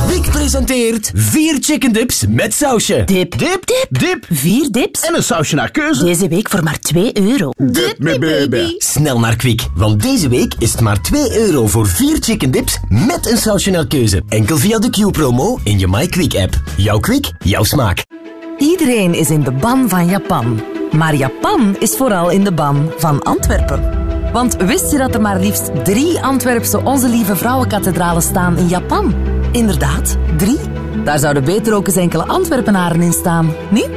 Wiek presenteert vier chicken dips met sausje. Dip. Dip. Dip. Dip. Vier dips. En een sausje naar keuze. Deze week voor maar 2 euro. Dip me baby. Snel naar Kwik, want deze week is het maar 2 euro voor vier chicken dips met een sausje naar keuze. Enkel via de Q-promo in je MyQuick app. Jouw Kwik, jouw smaak. Iedereen is in de ban van Japan. Maar Japan is vooral in de ban van Antwerpen. Want wist je dat er maar liefst drie Antwerpse Onze Lieve Vrouwenkathedralen staan in Japan? Inderdaad, drie. Daar zouden beter ook eens enkele Antwerpenaren in staan, niet?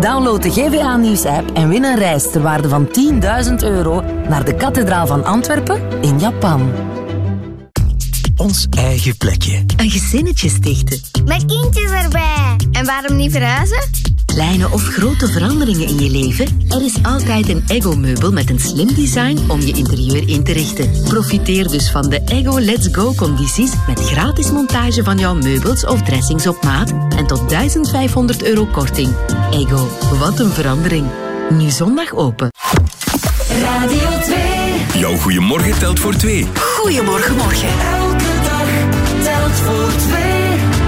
Download de GVA Nieuws app en win een reis ter waarde van 10.000 euro naar de kathedraal van Antwerpen in Japan. Ons eigen plekje. Een gezinnetje stichten. Met kindjes erbij. En waarom niet verhuizen? Kleine of grote veranderingen in je leven? Er is altijd een Ego-meubel met een slim design om je interieur in te richten. Profiteer dus van de Ego Let's Go-condities met gratis montage van jouw meubels of dressings op maat en tot 1500 euro korting. Ego, wat een verandering. Nu zondag open. Radio 2. Jouw goeiemorgen telt voor twee. Goedemorgen, morgen. Elke dag telt voor twee.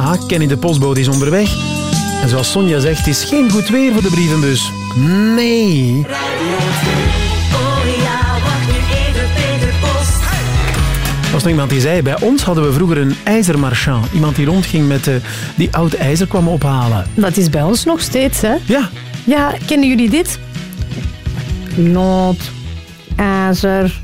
Ja, Kenny de postbode is onderweg. En zoals Sonja zegt, het is geen goed weer voor de brievenbus. Nee. Oh ja, wacht nu even, Peter Post. Er was nog iemand die zei, bij ons hadden we vroeger een ijzermarchand. Iemand die rondging met eh, die oud ijzer kwam ophalen. Dat is bij ons nog steeds, hè? Ja. Ja, kennen jullie dit? Lood, ijzer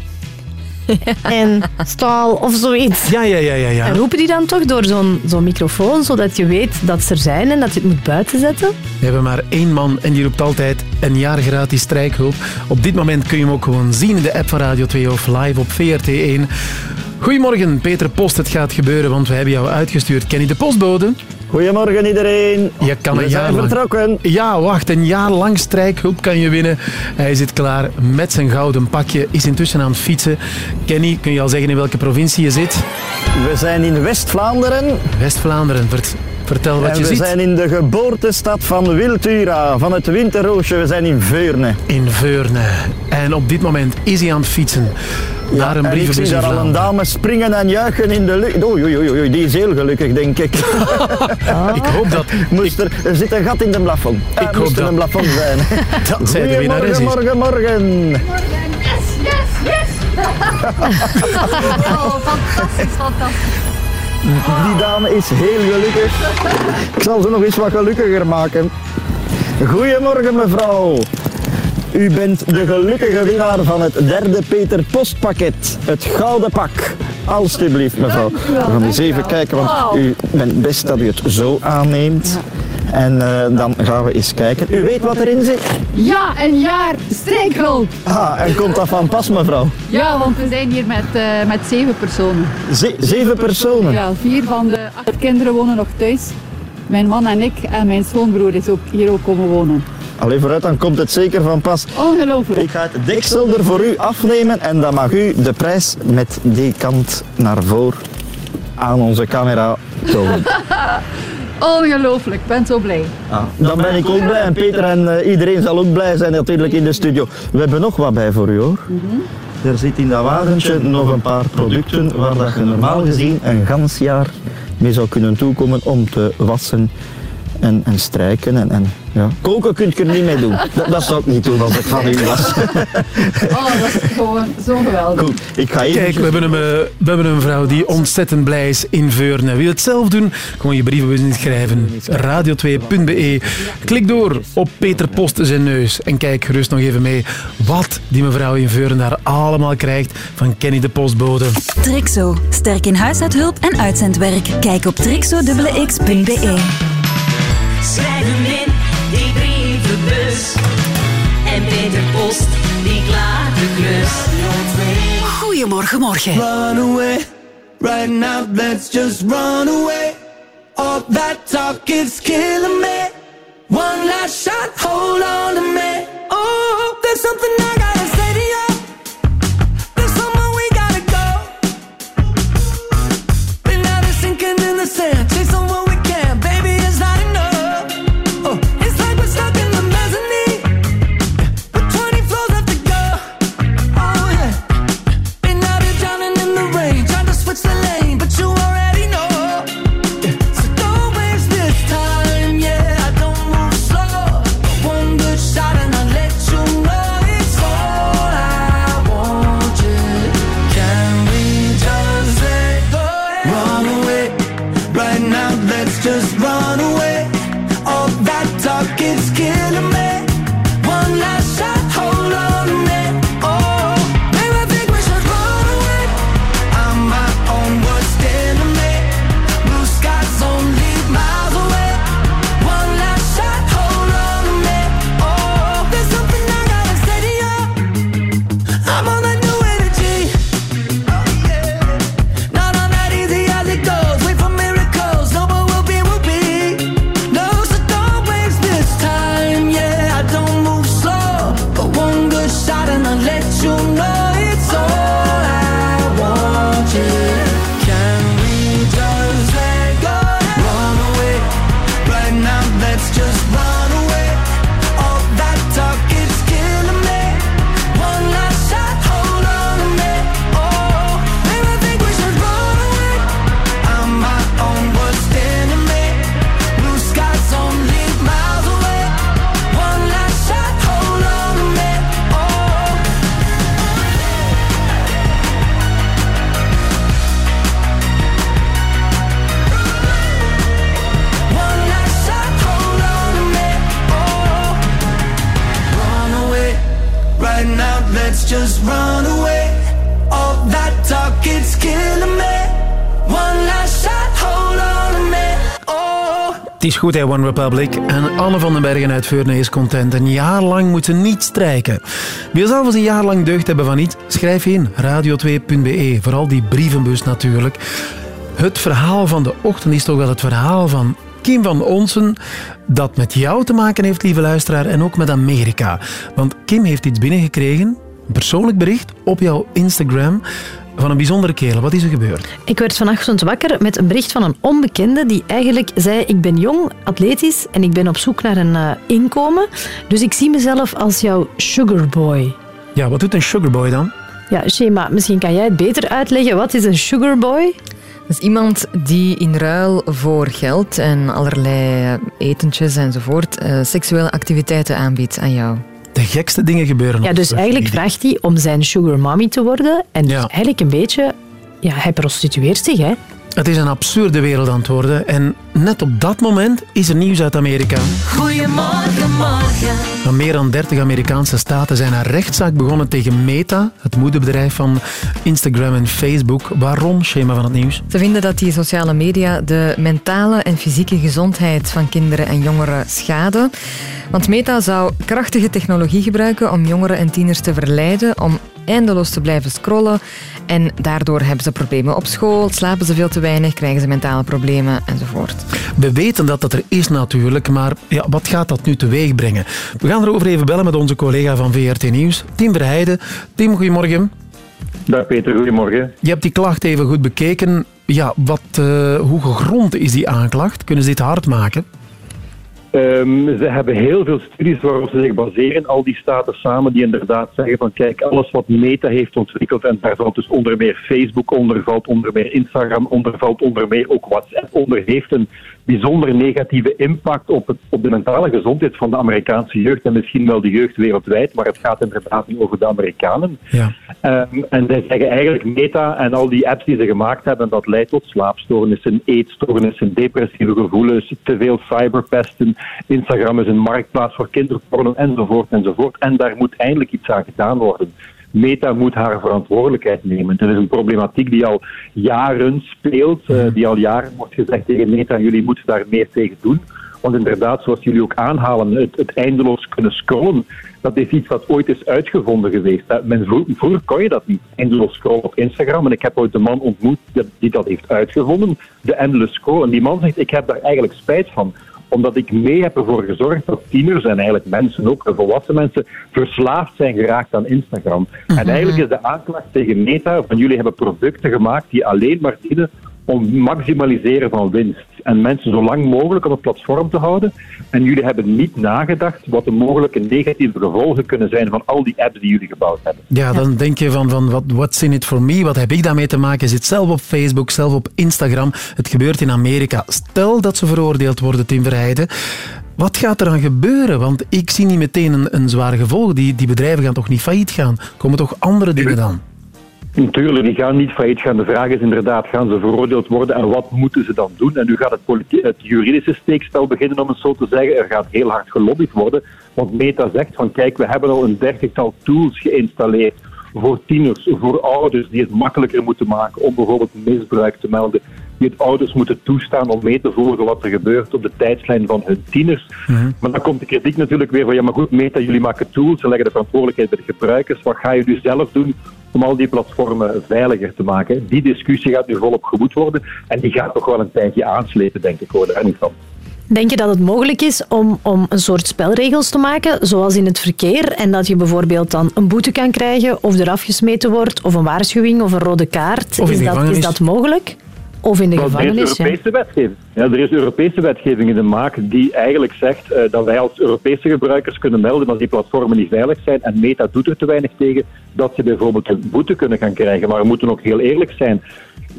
en staal of zoiets. Ja, ja, ja, ja. ja. En roepen die dan toch door zo'n zo'n microfoon, zodat je weet dat ze er zijn en dat je het moet buiten zetten? We hebben maar één man en die roept altijd een jaar gratis strijkhulp. Op dit moment kun je hem ook gewoon zien in de app van Radio 2 of live op VRT1. Goedemorgen, Peter Post. Het gaat gebeuren, want we hebben jou uitgestuurd. Kenny de postbode? Goedemorgen iedereen. Je kan We een lang... vertrokken. Ja, wacht. Een jaar lang strijkhulp kan je winnen. Hij zit klaar met zijn gouden pakje. Is intussen aan het fietsen. Kenny, kun je al zeggen in welke provincie je zit? We zijn in West-Vlaanderen. West-Vlaanderen. Vert- vertel wat en je we ziet. zijn in de geboortestad van Wiltura, van het Winterroosje. We zijn in Veurne. In Veurne. En op dit moment is hij aan het fietsen. Naar een en ik zie daar al een dame springen en juichen in de lucht. Oei, oei, oei, oei, die is heel gelukkig, denk ik. Ik hoop dat... Moest er, er zit een gat in de plafond. Ik hoop moest er dat- een plafond zijn. Dat zij de winnares is. morgen, morgen. Yes, yes, yes. Oh, fantastisch, fantastisch. Die dame is heel gelukkig. Ik zal ze nog eens wat gelukkiger maken. Goedemorgen mevrouw. U bent de gelukkige winnaar van het derde Peter Postpakket. Het gouden pak. Alsjeblieft mevrouw. We gaan eens even kijken, want u bent best dat u het zo aanneemt. En eh, dan gaan we eens kijken. U weet wat erin zit? Ja, een jaar strijkhulp. Ah, en komt dat van pas mevrouw? Ja, want we zijn hier met, eh, met zeven personen. Ze- zeven personen? Ja, vier van de acht kinderen wonen nog thuis. Mijn man en ik en mijn schoonbroer is ook hier ook komen wonen. Allee, vooruit, dan komt het zeker van pas. Ongelooflijk. Ik ga het deksel er voor u afnemen en dan mag u de prijs met die kant naar voren aan onze camera tonen. Ongelooflijk, ik ben zo blij. Ah, dan ben ik ook blij en Peter en eh, iedereen zal ook blij zijn natuurlijk in de studio. We hebben nog wat bij voor u hoor. Er zit in dat wagentje nog een paar producten waar dat je normaal gezien een gans jaar mee zou kunnen toekomen om te wassen en, en strijken. En, en, ja. Koken kunt je er niet mee doen. Dat, dat zou ik niet doen als ik van u was. Oh, dat is gewoon zo geweldig. Goed, ik ga even... Kijk, we hebben, een, eh, we hebben een vrouw die ontzettend blij is in Veurne. Wil je het zelf doen? Gewoon je brievenbus inschrijven. Radio2.be. Klik door op Peter Post zijn neus. En kijk gerust nog even mee wat die mevrouw in Veurne daar allemaal krijgt van Kenny de Postbode. Trixo. Sterk in huishoudhulp en uitzendwerk. Kijk op trixo.x.be. Schrijf hem in, die brievenbus. En Peter Post, die klaart de klus. Goedemorgen, morgen. Run away, right now, let's just run away. All that talk is killing me. One last shot, hold on to me. Oh, there's something I gotta is goed, hè, One Republic. En Anne van den Bergen uit Veurne is content. Een jaar lang moeten niet strijken. Wil zelf eens een jaar lang deugd hebben van iets? Schrijf in radio2.be. Vooral die brievenbus natuurlijk. Het verhaal van de ochtend is toch wel het verhaal van Kim van Onsen dat met jou te maken heeft, lieve luisteraar, en ook met Amerika. Want Kim heeft iets binnengekregen, een persoonlijk bericht, op jouw Instagram van een bijzondere kerel. Wat is er gebeurd? Ik werd vanochtend wakker met een bericht van een onbekende die eigenlijk zei ik ben jong, atletisch en ik ben op zoek naar een eh, inkomen. Dus ik zie mezelf als jouw sugarboy. Ja, wat doet een sugarboy dan? Ja, Shema, misschien kan jij het beter uitleggen. Wat is een sugarboy? Dat is iemand die in ruil voor geld en allerlei etentjes enzovoort eh, seksuele activiteiten aanbiedt aan jou. De gekste dingen gebeuren. Ja, dus eigenlijk vraagt hij om zijn sugar mommy te worden. En dus Ja. eigenlijk een beetje... Ja, hij prostitueert zich, hè. Het is een absurde wereld aan het worden. En net op dat moment is er nieuws uit Amerika. Goedemorgen, morgen. Van meer dan 30 Amerikaanse staten zijn een rechtszaak begonnen tegen Meta, het moederbedrijf van Instagram en Facebook. Waarom, schema van het nieuws? Ze vinden dat die sociale media de mentale en fysieke gezondheid van kinderen en jongeren schaden. Want Meta zou krachtige technologie gebruiken om jongeren en tieners te verleiden om eindeloos te blijven scrollen. En daardoor hebben ze problemen op school, slapen ze veel te weinig, krijgen ze mentale problemen enzovoort. We weten dat dat er is natuurlijk, maar ja, wat gaat dat nu teweeg brengen? We gaan erover even bellen met onze collega van VRT Nieuws, Tim Verheijden. Tim, goedemorgen. Dag Peter, goedemorgen. Je hebt die klacht even goed bekeken. Ja, wat, eh, hoe gegrond is die aanklacht? Kunnen ze dit hard maken? Ehm, ze hebben heel veel studies waarop ze zich baseren, al die staten samen, die inderdaad zeggen van kijk, alles wat Meta heeft ontwikkeld, en daar valt dus onder meer Facebook onder, valt onder meer Instagram onder, valt onder meer ook WhatsApp onder, heeft een bijzonder negatieve impact op, het, op de mentale gezondheid van de Amerikaanse jeugd en misschien wel de jeugd wereldwijd, maar het gaat inderdaad niet over de Amerikanen. Ja. Ehm, en zij zeggen eigenlijk Meta en al die apps die ze gemaakt hebben, dat leidt tot slaapstoornissen, eetstoornissen, depressieve gevoelens, te veel cyberpesten. Instagram is een marktplaats voor kinderporno enzovoort enzovoort. En daar moet eindelijk iets aan gedaan worden. Meta moet haar verantwoordelijkheid nemen. Het is een problematiek die al jaren speelt, eh, die al jaren wordt gezegd tegen Meta, jullie moeten daar meer tegen doen. Want inderdaad, zoals jullie ook aanhalen, het, het eindeloos kunnen scrollen, dat is iets wat ooit is uitgevonden geweest. Men, vroeg- vroeger kon je dat niet, eindeloos scrollen op Instagram. En ik heb ooit een man ontmoet die dat heeft uitgevonden, de endless scroll. En die man zegt, ik heb daar eigenlijk spijt van omdat ik mee heb ervoor gezorgd dat tieners en eigenlijk mensen ook, volwassen mensen, verslaafd zijn geraakt aan Instagram. En eigenlijk is de aanklacht tegen Meta van jullie hebben producten gemaakt die alleen maar dienen om maximaliseren van winst. En mensen zo lang mogelijk op het platform te houden. En jullie hebben niet nagedacht wat de mogelijke negatieve gevolgen kunnen zijn van al die apps die jullie gebouwd hebben. Ja, dan denk je van, van wat, what's in it for me? Wat heb ik daarmee te maken? Je zit zelf op Facebook, zelf op Instagram. Het gebeurt in Amerika. Stel dat ze veroordeeld worden, Tim Verheijden. Wat gaat er dan gebeuren? Want ik zie niet meteen een, een zware gevolg. Die, die bedrijven gaan toch niet failliet gaan? Komen toch andere dingen dan? Natuurlijk, die gaan niet failliet gaan. De vraag is inderdaad, gaan ze veroordeeld worden en wat moeten ze dan doen? En nu gaat het, het juridische steekspel beginnen, om het zo te zeggen. Er gaat heel hard gelobbyd worden. Want Meta zegt van, kijk, we hebben al een dertigtal tools geïnstalleerd voor tieners, voor ouders die het makkelijker moeten maken om bijvoorbeeld misbruik te melden. Die het ouders moeten toestaan om mee te volgen wat er gebeurt op de tijdslijn van hun tieners. Maar dan komt de kritiek natuurlijk weer van, ja maar goed, Meta, jullie maken tools, ze leggen de verantwoordelijkheid bij de gebruikers. Wat ga je nu zelf doen om al die platformen veiliger te maken? Die discussie gaat nu volop gevoed worden en die gaat toch wel een tijdje aanslepen, denk ik, hoor daar niet van. Denk je dat het mogelijk is om, om een soort spelregels te maken, zoals in het verkeer, en dat je bijvoorbeeld dan een boete kan krijgen, of er afgesmeten wordt, of een waarschuwing, of een rode kaart? Of is, dat, is dat mogelijk? Of in de gevangenis, Er is ja. Europese wetgeving. Ja, er is Europese wetgeving in de maak die eigenlijk zegt eh, dat wij als Europese gebruikers kunnen melden dat die platformen niet veilig zijn. En Meta doet er te weinig tegen dat ze bijvoorbeeld een boete kunnen gaan krijgen. Maar we moeten ook heel eerlijk zijn.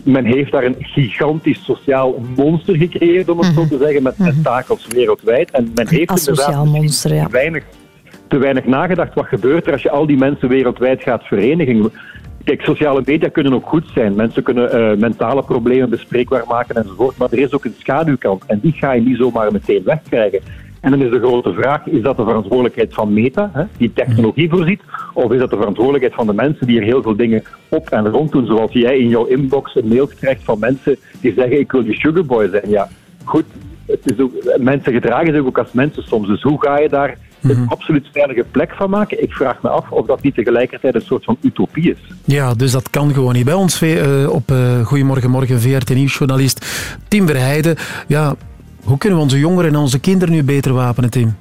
Men heeft daar een gigantisch sociaal monster gecreëerd, om het zo te zeggen, met tentakels wereldwijd. En men heeft inderdaad monster, ja. te weinig, te weinig nagedacht. Wat gebeurt er als je al die mensen wereldwijd gaat verenigen? Kijk, sociale media kunnen ook goed zijn. Mensen kunnen eh, mentale problemen bespreekbaar maken enzovoort. Maar er is ook een schaduwkant. En die ga je niet zomaar meteen wegkrijgen. En dan is de grote vraag, is dat de verantwoordelijkheid van Meta, hè, die technologie voorziet, of is dat de verantwoordelijkheid van de mensen die er heel veel dingen op en rond doen, zoals jij in jouw inbox een mail krijgt van mensen die zeggen, ik wil die sugarboy zijn. Ja, goed, het is ook, mensen gedragen zich ook als mensen soms. Dus hoe ga je daar een absoluut veilige plek van maken? Ik vraag me af of dat niet tegelijkertijd een soort van utopie is. Ja, dus dat kan gewoon niet. Bij ons eh, op eh Goedemorgen Morgen VRT Nieuwsjournalist Tim Verheijden. Ja, hoe kunnen we onze jongeren en onze kinderen nu beter wapenen, Tim?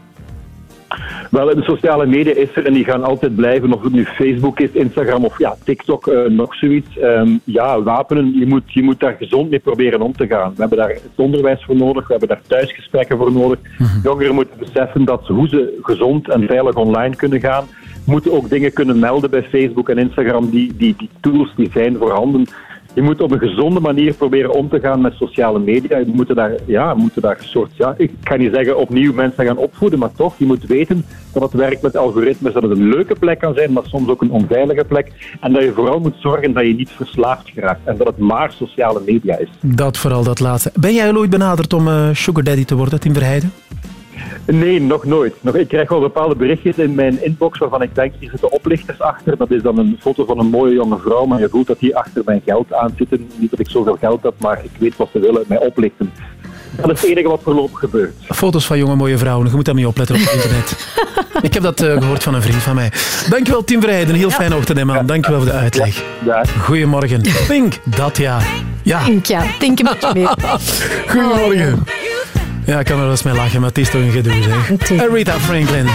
Wel, de sociale media is er en die gaan altijd blijven. Of het nu Facebook is, Instagram of ja, TikTok, eh, nog zoiets. Ehm, ja, wapenen, je moet, je moet daar gezond mee proberen om te gaan. We hebben daar het onderwijs voor nodig, we hebben daar thuisgesprekken voor nodig. Jongeren moeten beseffen dat hoe ze gezond en veilig online kunnen gaan, moeten ook dingen kunnen melden bij Facebook en Instagram. Die, die, die tools die zijn voorhanden. Je moet op een gezonde manier proberen om te gaan met sociale media. Je moet daar, ja, je moet daar een soort, ja, ik ga niet zeggen opnieuw mensen gaan opvoeden, maar toch, je moet weten dat het werkt met algoritmes, dat het een leuke plek kan zijn, maar soms ook een onveilige plek. En dat je vooral moet zorgen dat je niet verslaafd geraakt en dat het maar sociale media is. Dat vooral, dat laatste. Ben jij al ooit benaderd om eh, sugar daddy te worden, Tim Verheijden? Nee, nog nooit. Nog, ik krijg wel bepaalde berichtjes in mijn inbox waarvan ik denk, hier zitten oplichters achter. Dat is dan een foto van een mooie jonge vrouw, maar je voelt dat die achter mijn geld aan zitten. Niet dat ik zoveel geld heb, maar ik weet wat ze willen, mij oplichten. Dat is het enige wat voorlopig gebeurt. Foto's van jonge mooie vrouwen, je moet daar niet opletten op het internet. Ik heb dat eh, gehoord van een vriend van mij. Dankjewel Tim Verheijden, een heel fijne ochtend hè, man. Dankjewel voor de uitleg. Goedemorgen. Pink, dat ja. Ja. Denk ja, denk een beetje mee. Goedemorgen. Ja, ik kan er wel eens mee lachen, maar het is toch een gedoe, zeg. Aretha Franklin.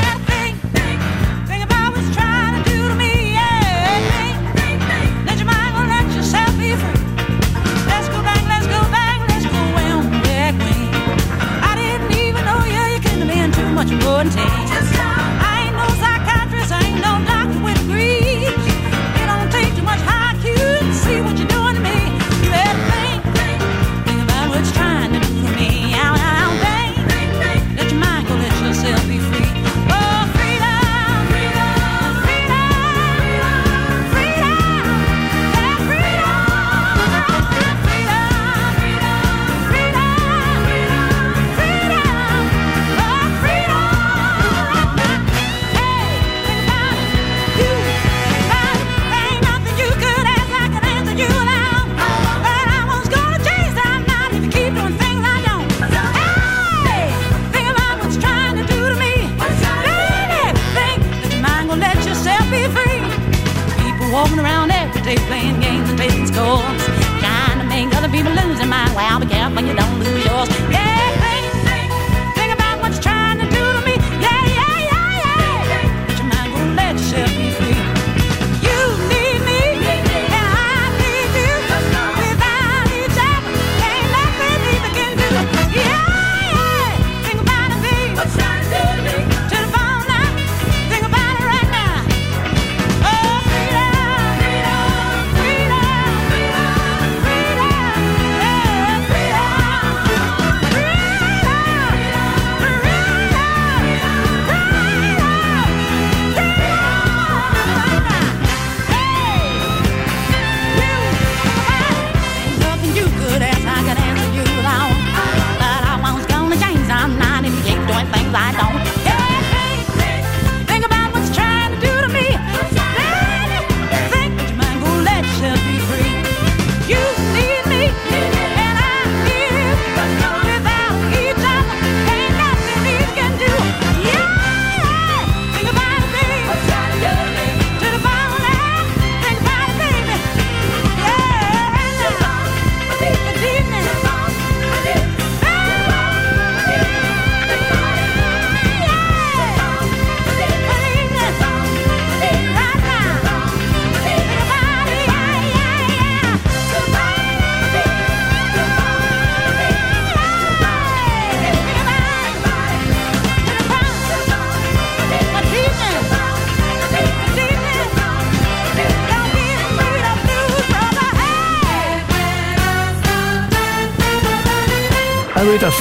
quẹo mấy kẻ bắn như đông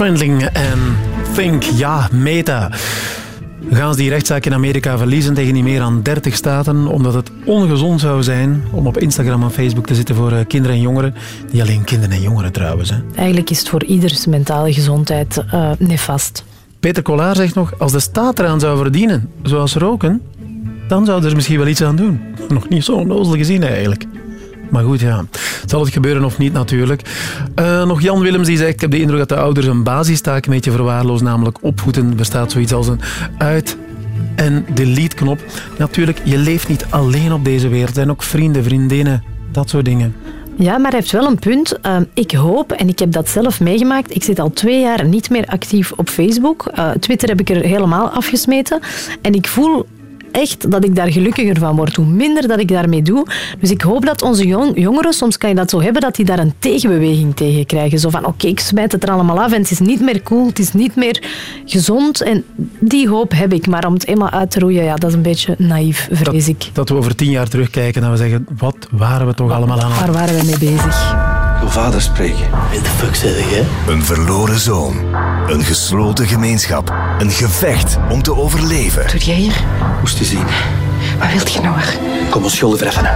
Friendling en Think, ja, Meta. Gaan ze die rechtszaak in Amerika verliezen tegen niet meer dan 30 staten, omdat het ongezond zou zijn om op Instagram en Facebook te zitten voor eh, kinderen en jongeren. Niet alleen kinderen en jongeren trouwens. Hè. Eigenlijk is het voor ieders mentale gezondheid eh, nefast. Peter Collard zegt nog, als de staat eraan zou verdienen, zoals roken, dan zouden ze er misschien wel iets aan doen. Nog niet zo onnozel gezien eigenlijk. Maar goed, ja. Zal het gebeuren of niet, natuurlijk. Eh, nog Jan Willems die zegt, ik heb de indruk dat de ouders een basistaak een beetje verwaarlozen, namelijk opvoeden. Er bestaat zoiets als een uit- en delete-knop. Natuurlijk, je leeft niet alleen op deze wereld. Er zijn ook vrienden, vriendinnen, dat soort dingen. Ja, maar hij heeft wel een punt. Eh, ik hoop, en ik heb dat zelf meegemaakt, ik zit al twee jaar niet meer actief op Facebook. Eh, Twitter heb ik er helemaal afgesmeten. En ik voel echt dat ik daar gelukkiger van word, hoe minder dat ik daarmee doe. Dus ik hoop dat onze jong- jongeren, soms kan je dat zo hebben, dat die daar een tegenbeweging tegen krijgen. Zo van, oké, ik smijt het er allemaal af en het is niet meer cool, het is niet meer gezond. En die hoop heb ik, maar om het eenmaal uit te roeien, ja, dat is een beetje naïef, vrees ik. Dat we over tien jaar terugkijken en we zeggen, wat waren we toch allemaal aan het Waar waren we mee bezig? Uw vader spreken. Wie de fuck zeg je? Een verloren zoon. Een gesloten gemeenschap. Een gevecht om te overleven. Doe jij hier? Moest je zien. Wat wilt je nog? Kom ons schulden verheffen.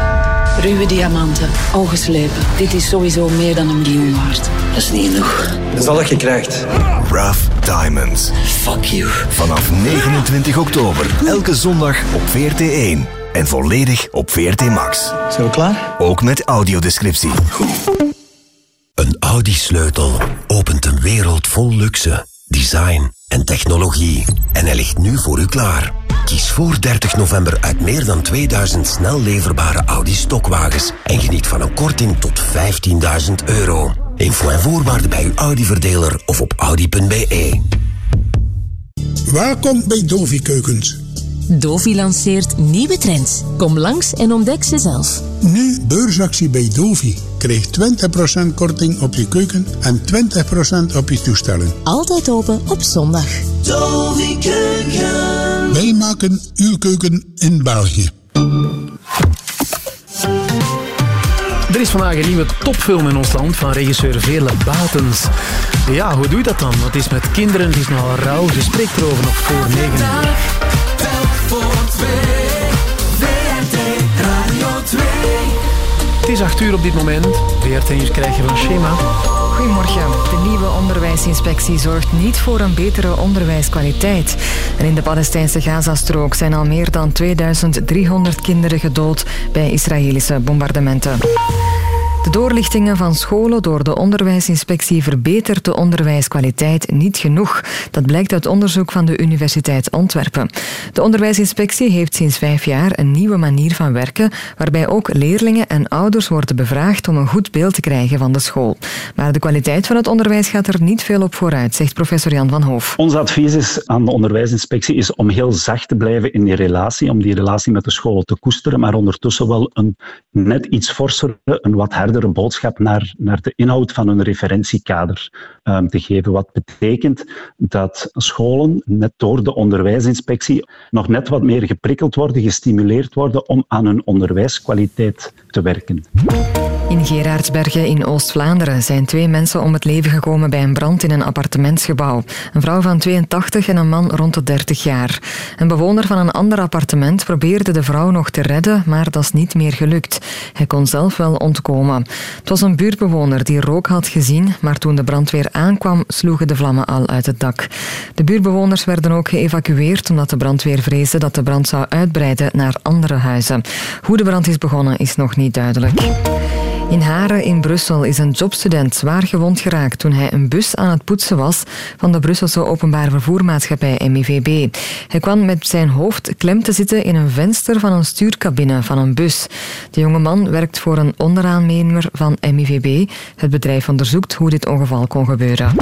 Ruwe diamanten, ongeslepen. Dit is sowieso meer dan een miljoen waard. Dat is niet genoeg. Dat is al je krijgt. Rough Diamonds. Fuck you. Vanaf 29 oktober. Elke zondag op VRT1. En volledig op VRT Max. Zijn we klaar? Ook met audiodescriptie. Een Audi-sleutel opent een wereld vol luxe, design en technologie. En hij ligt nu voor u klaar. Kies voor 30 november uit meer dan 2000 snel leverbare Audi-stokwagens en geniet van een korting tot 15.000 euro. Info en voorwaarden bij uw Audi-verdeler of op audi.be. Welkom bij Dovi Keukens. Dovi lanceert nieuwe trends. Kom langs en ontdek ze zelf. Nu beursactie bij Dovi. Krijg 20% korting op je keuken en 20% op je toestellen. Altijd open op zondag. Dovi Keuken. Wij maken uw keuken in België. Er is vandaag een nieuwe topfilm in ons land van regisseur Veerle Batens. Ja, hoe doe je dat dan? Het is met kinderen, het is nogal rauw. Ze spreekt erover nog voor negen uur. Het is acht uur op dit moment. VRT Nieuws krijg je van Schema. Goedemorgen. De nieuwe onderwijsinspectie zorgt niet voor een betere onderwijskwaliteit. En in de Palestijnse Gazastrook zijn al meer dan 2300 kinderen gedood bij Israëlische bombardementen. De doorlichtingen van scholen door de onderwijsinspectie verbetert de onderwijskwaliteit niet genoeg. Dat blijkt uit onderzoek van de Universiteit Antwerpen. De onderwijsinspectie heeft sinds vijf jaar een nieuwe manier van werken, waarbij ook leerlingen en ouders worden bevraagd om een goed beeld te krijgen van de school. Maar de kwaliteit van het onderwijs gaat er niet veel op vooruit, zegt professor Jan van Hoof. Ons advies is aan de onderwijsinspectie is om heel zacht te blijven in die relatie, om die relatie met de school te koesteren, maar ondertussen wel een net iets forsere, een wat hardere boodschap naar, naar de inhoud van hun referentiekader ehm, te geven. Wat betekent dat scholen net door de onderwijsinspectie nog net wat meer geprikkeld worden, gestimuleerd worden om aan hun onderwijskwaliteit te werken. In Gerardsbergen in Oost-Vlaanderen zijn twee mensen om het leven gekomen bij een brand in een appartementsgebouw. Een vrouw van 82 en een man rond de 30 jaar. Een bewoner van een ander appartement probeerde de vrouw nog te redden, maar dat is niet meer gelukt. Hij kon zelf wel ontkomen. Het was een buurtbewoner die rook had gezien, maar toen de brandweer aankwam, sloegen de vlammen al uit het dak. De buurtbewoners werden ook geëvacueerd omdat de brandweer vreesde dat de brand zou uitbreiden naar andere huizen. Hoe de brand is begonnen is nog niet duidelijk. In Haren in Brussel is een jobstudent zwaar gewond geraakt toen hij een bus aan het poetsen was van de Brusselse openbaar vervoermaatschappij MIVB. Hij kwam met zijn hoofd klem te zitten in een venster van een stuurcabine van een bus. De jonge man werkt voor een onderaannemer van MIVB. Het bedrijf onderzoekt hoe dit ongeval kon gebeuren.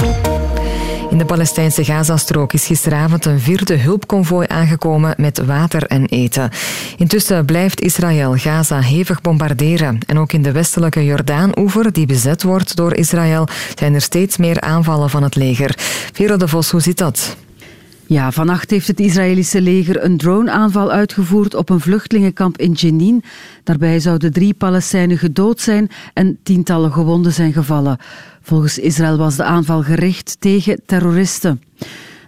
In de Palestijnse Gazastrook is gisteravond een vierde hulpconvooi aangekomen met water en eten. Intussen blijft Israël Gaza hevig bombarderen. En ook in de westelijke Jordaan-oever, die bezet wordt door Israël, zijn er steeds meer aanvallen van het leger. Vera de Vos, hoe zit dat? Ja, vannacht heeft het Israëlische leger een droneaanval uitgevoerd op een vluchtelingenkamp in Jenin. Daarbij zouden drie Palestijnen gedood zijn en tientallen gewonden zijn gevallen. Volgens Israël was de aanval gericht tegen terroristen.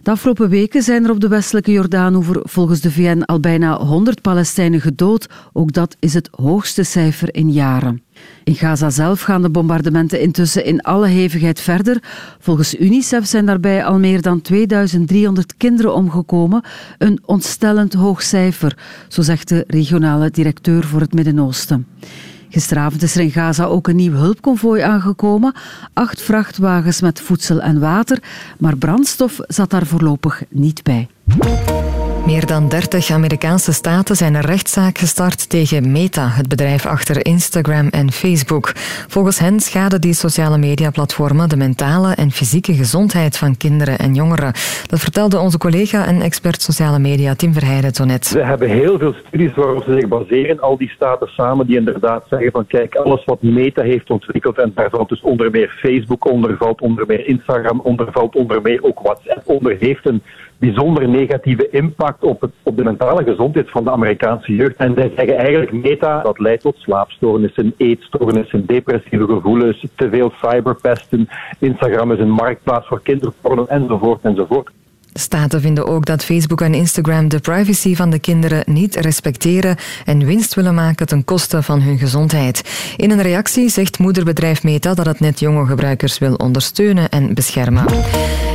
De afgelopen weken zijn er op de westelijke Jordaanoever volgens de VN al bijna 100 Palestijnen gedood. Ook dat is het hoogste cijfer in jaren. In Gaza zelf gaan de bombardementen intussen in alle hevigheid verder. Volgens UNICEF zijn daarbij al meer dan 2300 kinderen omgekomen. Een ontstellend hoog cijfer, zo zegt de regionale directeur voor het Midden-Oosten. Gisteravond is er in Gaza ook een nieuw hulpconvooi aangekomen. Acht vrachtwagens met voedsel en water, maar brandstof zat daar voorlopig niet bij. Meer dan 30 Amerikaanse staten zijn een rechtszaak gestart tegen Meta, het bedrijf achter Instagram en Facebook. Volgens hen schaden die sociale mediaplatformen de mentale en fysieke gezondheid van kinderen en jongeren. Dat vertelde onze collega en expert sociale media Tim Verheijden zo net. We hebben heel veel studies waarop ze zich baseren, al die staten samen, die inderdaad zeggen van kijk, alles wat Meta heeft ontwikkeld, en daar valt dus onder meer Facebook onder, valt onder meer Instagram onder, valt onder meer ook WhatsApp onder, heeft een bijzonder negatieve impact op, het, op de mentale gezondheid van de Amerikaanse jeugd. En zij zeggen eigenlijk Meta, dat leidt tot slaapstoornissen, eetstoornissen, depressieve gevoelens, te veel cyberpesten. Instagram is een marktplaats voor kinderporno enzovoort enzovoort. Staten vinden ook dat Facebook en Instagram de privacy van de kinderen niet respecteren en winst willen maken ten koste van hun gezondheid. In een reactie zegt moederbedrijf Meta dat het net jonge gebruikers wil ondersteunen en beschermen.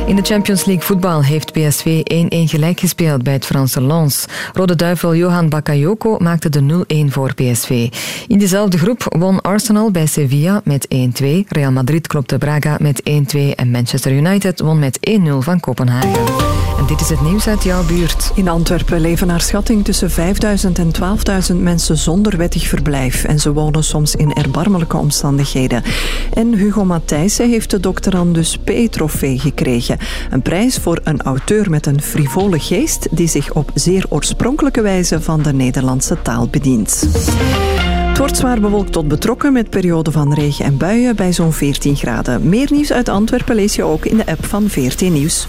In de Champions League voetbal heeft PSV 1-1 gelijk gespeeld bij het Franse Lens. Rode duivel Johan Bakayoko maakte de 0-1 voor PSV. In diezelfde groep won Arsenal bij Sevilla met 1-2, Real Madrid klopte Braga met 1-2 en Manchester United won met 1-0 van Kopenhagen. Dit is het nieuws uit jouw buurt. In Antwerpen leven naar schatting tussen 5000 en 12.000 mensen zonder wettig verblijf. En ze wonen soms in erbarmelijke omstandigheden. En Hugo Matthijssen heeft de doctorandus P-trofee gekregen. Een prijs voor een auteur met een frivole geest die zich op zeer oorspronkelijke wijze van de Nederlandse taal bedient. Het wordt zwaar bewolkt tot betrokken met perioden van regen en buien bij zo'n 14 graden. Meer nieuws uit Antwerpen lees je ook in de app van VRT Nieuws.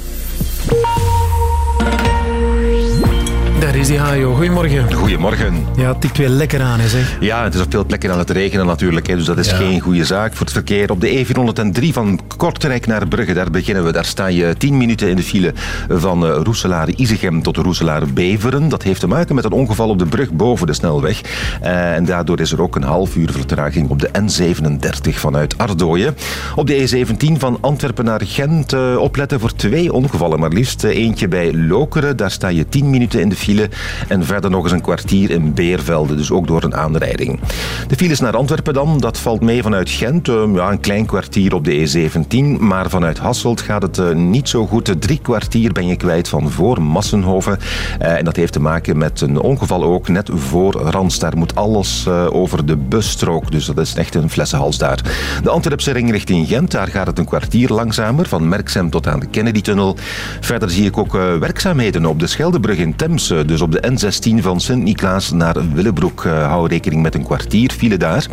Daar is die Hajo. Goedemorgen. Goedemorgen. Ja, het tikt weer lekker aan, hè, zeg. Ja, het is op veel plekken aan het regenen natuurlijk, hè, dus dat is Ja. geen goede zaak voor het verkeer. Op de E403 van Kortrijk naar Brugge, daar beginnen we. Daar sta je 10 minuten in de file van eh, Roeselaar-Izegem tot Roeselaar-Beveren. Dat heeft te maken met een ongeval op de brug boven de snelweg. Eh, en daardoor is er ook een half uur vertraging op de N37 vanuit Ardooien. Op de E17 van Antwerpen naar Gent eh, opletten voor twee ongevallen, maar liefst. Eentje bij Lokeren, daar sta je 10 minuten in de file. En verder nog eens een kwartier in Beervelde, dus ook door een aanrijding. De files naar Antwerpen dan, dat valt mee vanuit Gent. eh, ja, een klein kwartier op de E17. Maar vanuit Hasselt gaat het eh, niet zo goed. Drie kwartier ben je kwijt van voor Massenhoven. Eh, en dat heeft te maken met een ongeval ook net voor Rans. Daar moet alles eh, over de busstrook. Dus dat is echt een flessenhals daar. De Antwerpse ring richting Gent, daar gaat het een kwartier langzamer. Van Merksem tot aan de Kennedy-tunnel. Verder zie ik ook werkzaamheden op de Scheldebrug in Temse. Dus op de N16 van Sint-Niklaas naar Willebroek. eh, hou rekening met een kwartier file daar.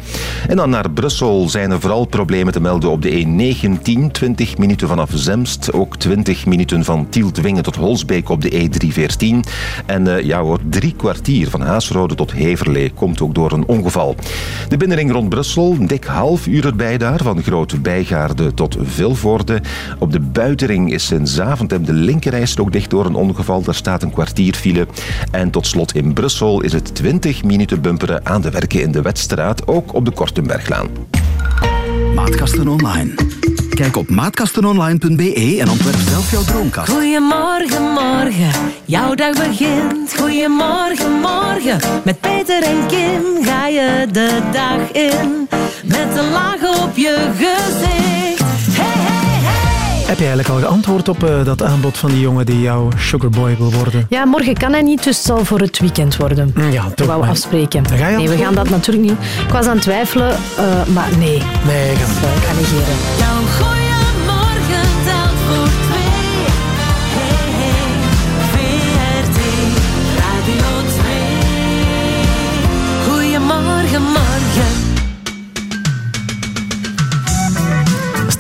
En dan naar Brussel zijn er vooral problemen te melden op de E19. 20 minuten vanaf Zemst. Ook 20 minuten van Tieltwingen tot Holsbeek op de E314. En eh, ja hoor, drie kwartier van Haasrode tot Heverlee. Komt ook door een ongeval. De binnenring rond Brussel, dik half uur erbij daar. Van Grote Bijgaarde tot Vilvoorde. Op de buitenring is sinds Zaventem de linkerrijstrook dicht door een ongeval. Daar staat een kwartier file. En tot slot in Brussel is het 20 minuten bumperen aan de werken in de Wetstraat. Ook op de Kortenberglaan. Maatkasten online. Kijk op maatkastenonline.be en ontwerp zelf jouw droomkast. Goedemorgen, morgen, jouw dag begint. Goedemorgen, morgen, met Peter en Kim ga je de dag in. Met een laag op je gezicht. Heb je eigenlijk al geantwoord op eh, dat aanbod van die jongen die jouw sugarboy wil worden? Ja, morgen kan hij niet, dus het zal voor het weekend worden. Ja, Ik toch. wou maar- afspreken. ga je nee, we gaan dat natuurlijk niet. Ik was aan het twijfelen, eh, maar nee. Nee, ga niet. Ik ga negeren.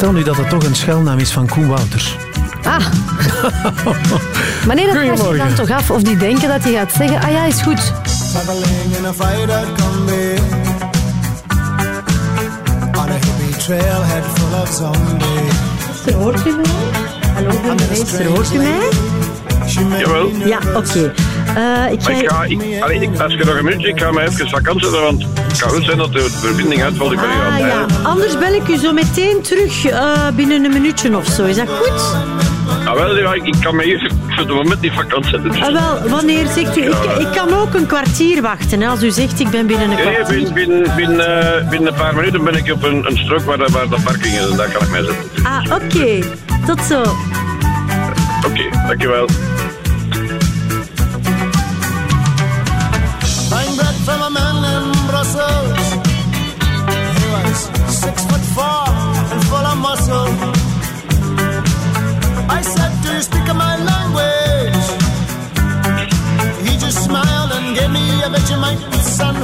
Stel nu dat het toch een schuilnaam is van Koen Wouters. Ah. Maar nee, dat vraag je dan toch af of die denken dat hij gaat zeggen, ah ja, is goed. Traveling in a fighter combi On a hippie trailhead full of zombies Hoort u mij? Hallo, burgemeester, hoort u mij? Jawel. Ja, oké. Eh, ik ga... Ik ga, ik, allee, ik, als je nog een minuutje, ik ga mij even vakant zetten, want het kan goed zijn dat de verbinding uitvalt. Ik ben aan Ah ja, anders bel ik u zo meteen terug eh, binnen een minuutje of zo. Is dat goed? Ah, wel, ja, ik, kan me hier voor het moment niet vakant zetten. Dus. Ah, wel, wanneer zegt u? Ik, ik kan ook een kwartier wachten. Hè, als u zegt ik ben binnen een Nee, kwartier. binnen, binnen, binnen, eh, binnen een paar minuten ben ik op een, een strook waar, de- waar de parking is en daar kan ik mij zetten. Ah, oké. Tot zo. Oké, dankjewel.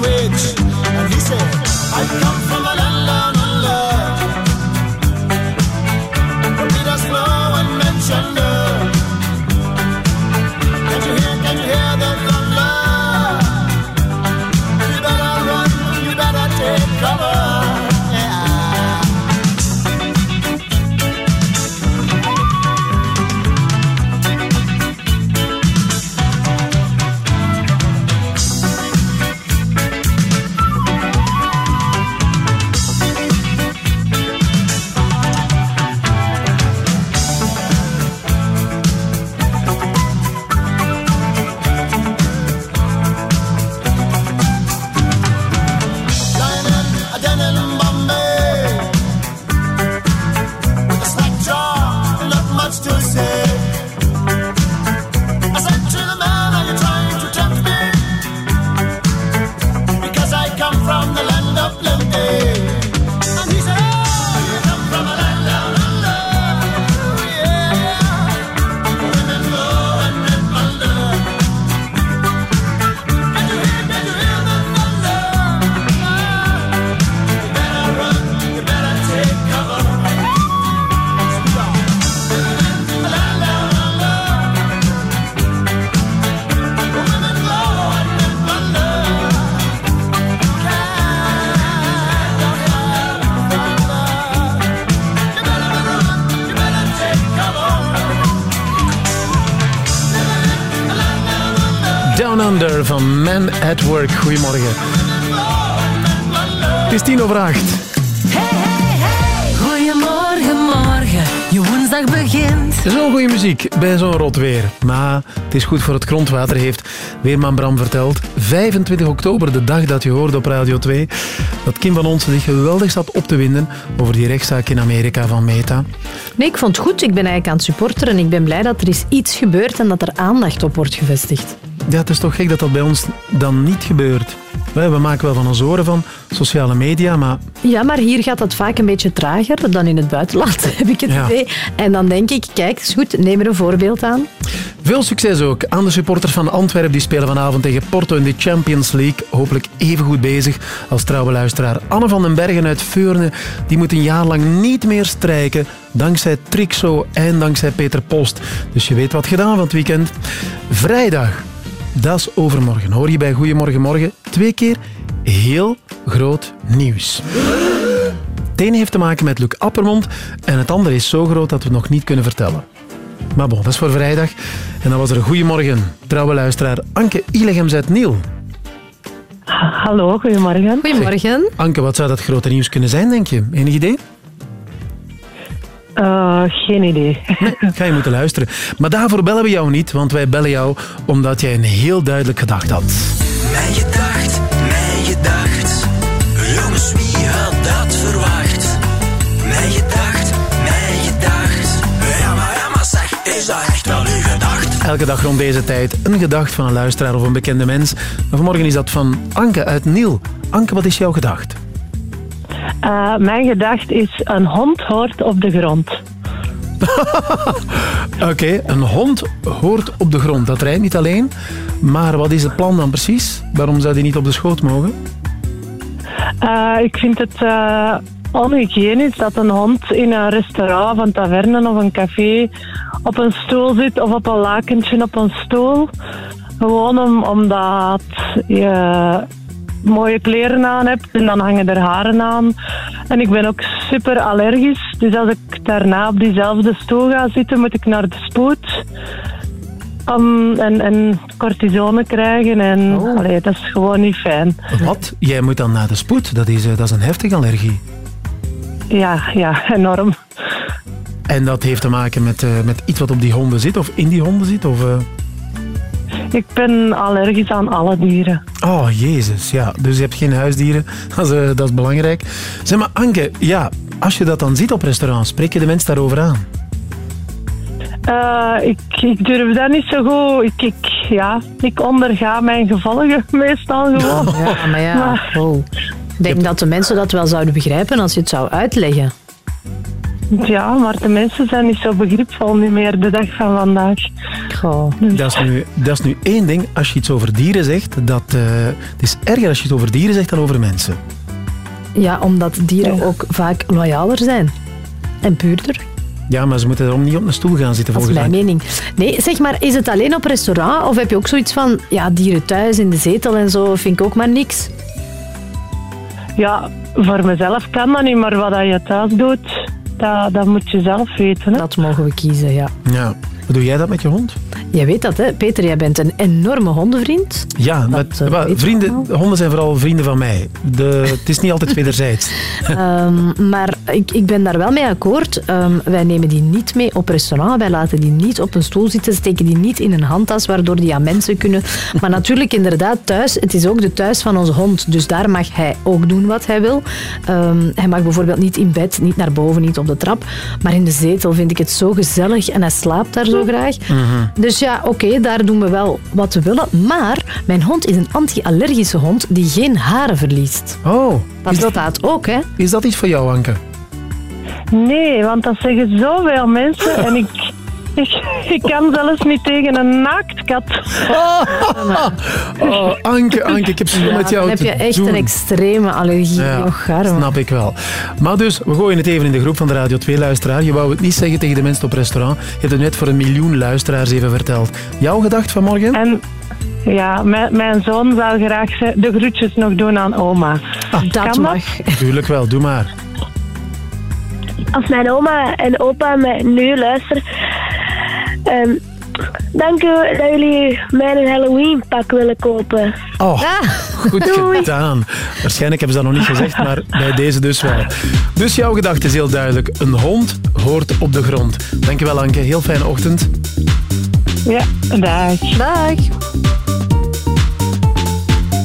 Sandwich And he said, I come at Work. Goedemorgen. Het is tien over acht. Goedemorgen, morgen. Je woensdag begint. Zo'n goede muziek bij zo'n rot weer. Maar het is goed voor het grondwater, heeft Weerman Bram verteld. 25 oktober, de dag dat je hoorde op Radio 2, dat Kim van Onsen zich geweldig zat op te winden over die rechtszaak in Amerika van Meta. Nee, ik vond het goed. Ik ben eigenlijk aan het supporteren en ik ben blij dat er is iets gebeurt en dat er aandacht op wordt gevestigd. Ja, het is toch gek dat dat bij ons dan niet gebeurt. We maken wel van ons oren van sociale media, maar Ja, maar hier gaat dat vaak een beetje trager dan in het buitenland, heb ik het Ja. idee. En dan denk ik, kijk, is goed, neem er een voorbeeld aan. Veel succes ook aan de supporters van Antwerpen. Die spelen vanavond tegen Porto in de Champions League. Hopelijk even goed bezig als trouwe luisteraar. Anne van den Bergen uit Veurne die moet een jaar lang niet meer strijken. Dankzij Trixo en dankzij Peter Post. Dus je weet wat gedaan van het weekend. Vrijdag, dat is overmorgen. Hoor je bij Goedemorgen Morgen twee keer heel groot nieuws. Het ene heeft te maken met Luc Appermond en het andere is zo groot dat we het nog niet kunnen vertellen. Maar bon, dat is voor vrijdag. En dan was er een goeiemorgen, trouwe luisteraar Anke Ilegems uit Niel. Hallo, goedemorgen. Goedemorgen. Anke, wat zou dat grote nieuws kunnen zijn, denk je? Enig idee? Eh, geen idee. Ga je moeten luisteren. Maar daarvoor bellen we jou niet, want wij bellen jou omdat jij een heel duidelijk gedacht had. Mijn gedacht, mijn gedacht. Jongens, wie had dat verwacht? Mijn gedacht, mijn gedacht. Ja, maar, ja, maar zeg, is dat echt wel uw gedacht? Elke dag rond deze tijd een gedacht van een luisteraar of een bekende mens. Maar vanmorgen is dat van Anke uit Niel. Anke, wat is jouw gedacht? Eh, mijn gedacht is, een hond hoort op de grond. Oké, een hond hoort op de grond. Dat rijdt niet alleen. Maar wat is het plan dan precies? Waarom zou die niet op de schoot mogen? Eh, ik vind het eh, onhygiënisch dat een hond in een restaurant of een taverne of een café op een stoel zit of op een lakentje op een stoel. Gewoon om, omdat je mooie kleren aan hebt en dan hangen er haren aan. En ik ben ook super allergisch, dus als ik daarna op diezelfde stoel ga zitten, moet ik naar de spoed. Om, en, en cortisone krijgen en allee, dat is gewoon niet fijn. Wat? Jij moet dan naar de spoed. Dat is, eh, dat is een heftige allergie. Ja, ja, enorm. En dat heeft te maken met, eh, met iets wat op die honden zit of in die honden zit? Of, eh? Ik ben allergisch aan alle dieren. Oh, jezus. Ja, dus je hebt geen huisdieren. Dat is, eh, dat is belangrijk. Zeg maar, Anke, ja, als je dat dan ziet op restaurants, spreek je de mensen daarover aan? Eh, ik, ik durf dat niet zo goed. Ik, ik, ja, ik onderga mijn gevolgen meestal gewoon. Ja, maar ja. oh. Ik denk dat de mensen dat wel zouden begrijpen als je het zou uitleggen. Ja, maar de mensen zijn niet zo begripvol niet meer de dag van vandaag. Dat is, nu, dat is nu één ding. Als je iets over dieren zegt, dat, eh, het is erger als je het over dieren zegt dan over mensen. Ja, omdat dieren ook vaak loyaler zijn. En puurder. Ja, maar ze moeten daarom niet op een stoel gaan zitten, Dat is volgens mijn mij. mening. Nee, zeg maar, is het alleen op restaurant? Of heb je ook zoiets van, ja, dieren thuis in de zetel en zo, vind ik ook maar niks? Ja, voor mezelf kan dat niet, maar wat dat je thuis doet, dat, dat moet je zelf weten. Hè? Dat mogen we kiezen, ja. Ja. Hoe doe jij dat met je hond? Jij weet dat, hè? Peter, jij bent een enorme hondenvriend. Ja, met, eh, vrienden, honden zijn vooral vrienden van mij. De, het is niet altijd wederzijds. Ehm, maar ik, ik ben daar wel mee akkoord. Ehm, wij nemen die niet mee op restaurant. Wij laten die niet op een stoel zitten. Steken die niet in een handtas, waardoor die aan mensen kunnen. Maar natuurlijk, inderdaad, thuis. Het is ook de thuis van onze hond. Dus daar mag hij ook doen wat hij wil. Ehm, hij mag bijvoorbeeld niet in bed, niet naar boven, niet op de trap. Maar in de zetel vind ik het zo gezellig. En hij slaapt daar zo graag. Dus ja, oké, daar doen we wel wat we willen. Maar mijn hond is een anti-allergische hond die geen haren verliest. Oh. Dat bestaat ook, hè? Is dat iets voor jou, Anke? Nee, want dat zeggen zoveel mensen en ik, ik, ik kan zelfs niet tegen een naaktkat. Oh, Anke, Anke, ik heb zo met jou dan heb je echt doen. een extreme allergie. Ja, Och, snap ik wel. Maar dus, we gooien het even in de groep van de Radio 2-luisteraar. Je wou het niet zeggen tegen de mensen op restaurant. Je hebt het net voor een miljoen luisteraars even verteld. Jouw gedacht vanmorgen? En ja, mijn, mijn zoon zou graag de groetjes nog doen aan oma. dat kan mag. Tuurlijk wel, doe maar. Als mijn oma en opa mij nu luisteren. ehm, dank u dat jullie mij een Halloween pak willen kopen. Oh, goed Doei. gedaan. Waarschijnlijk hebben ze dat nog niet gezegd, maar bij deze dus wel. Dus jouw gedachte is heel duidelijk. Een hond hoort op de grond. Dankjewel, Anke. Heel fijne ochtend. Ja, dag. Dag.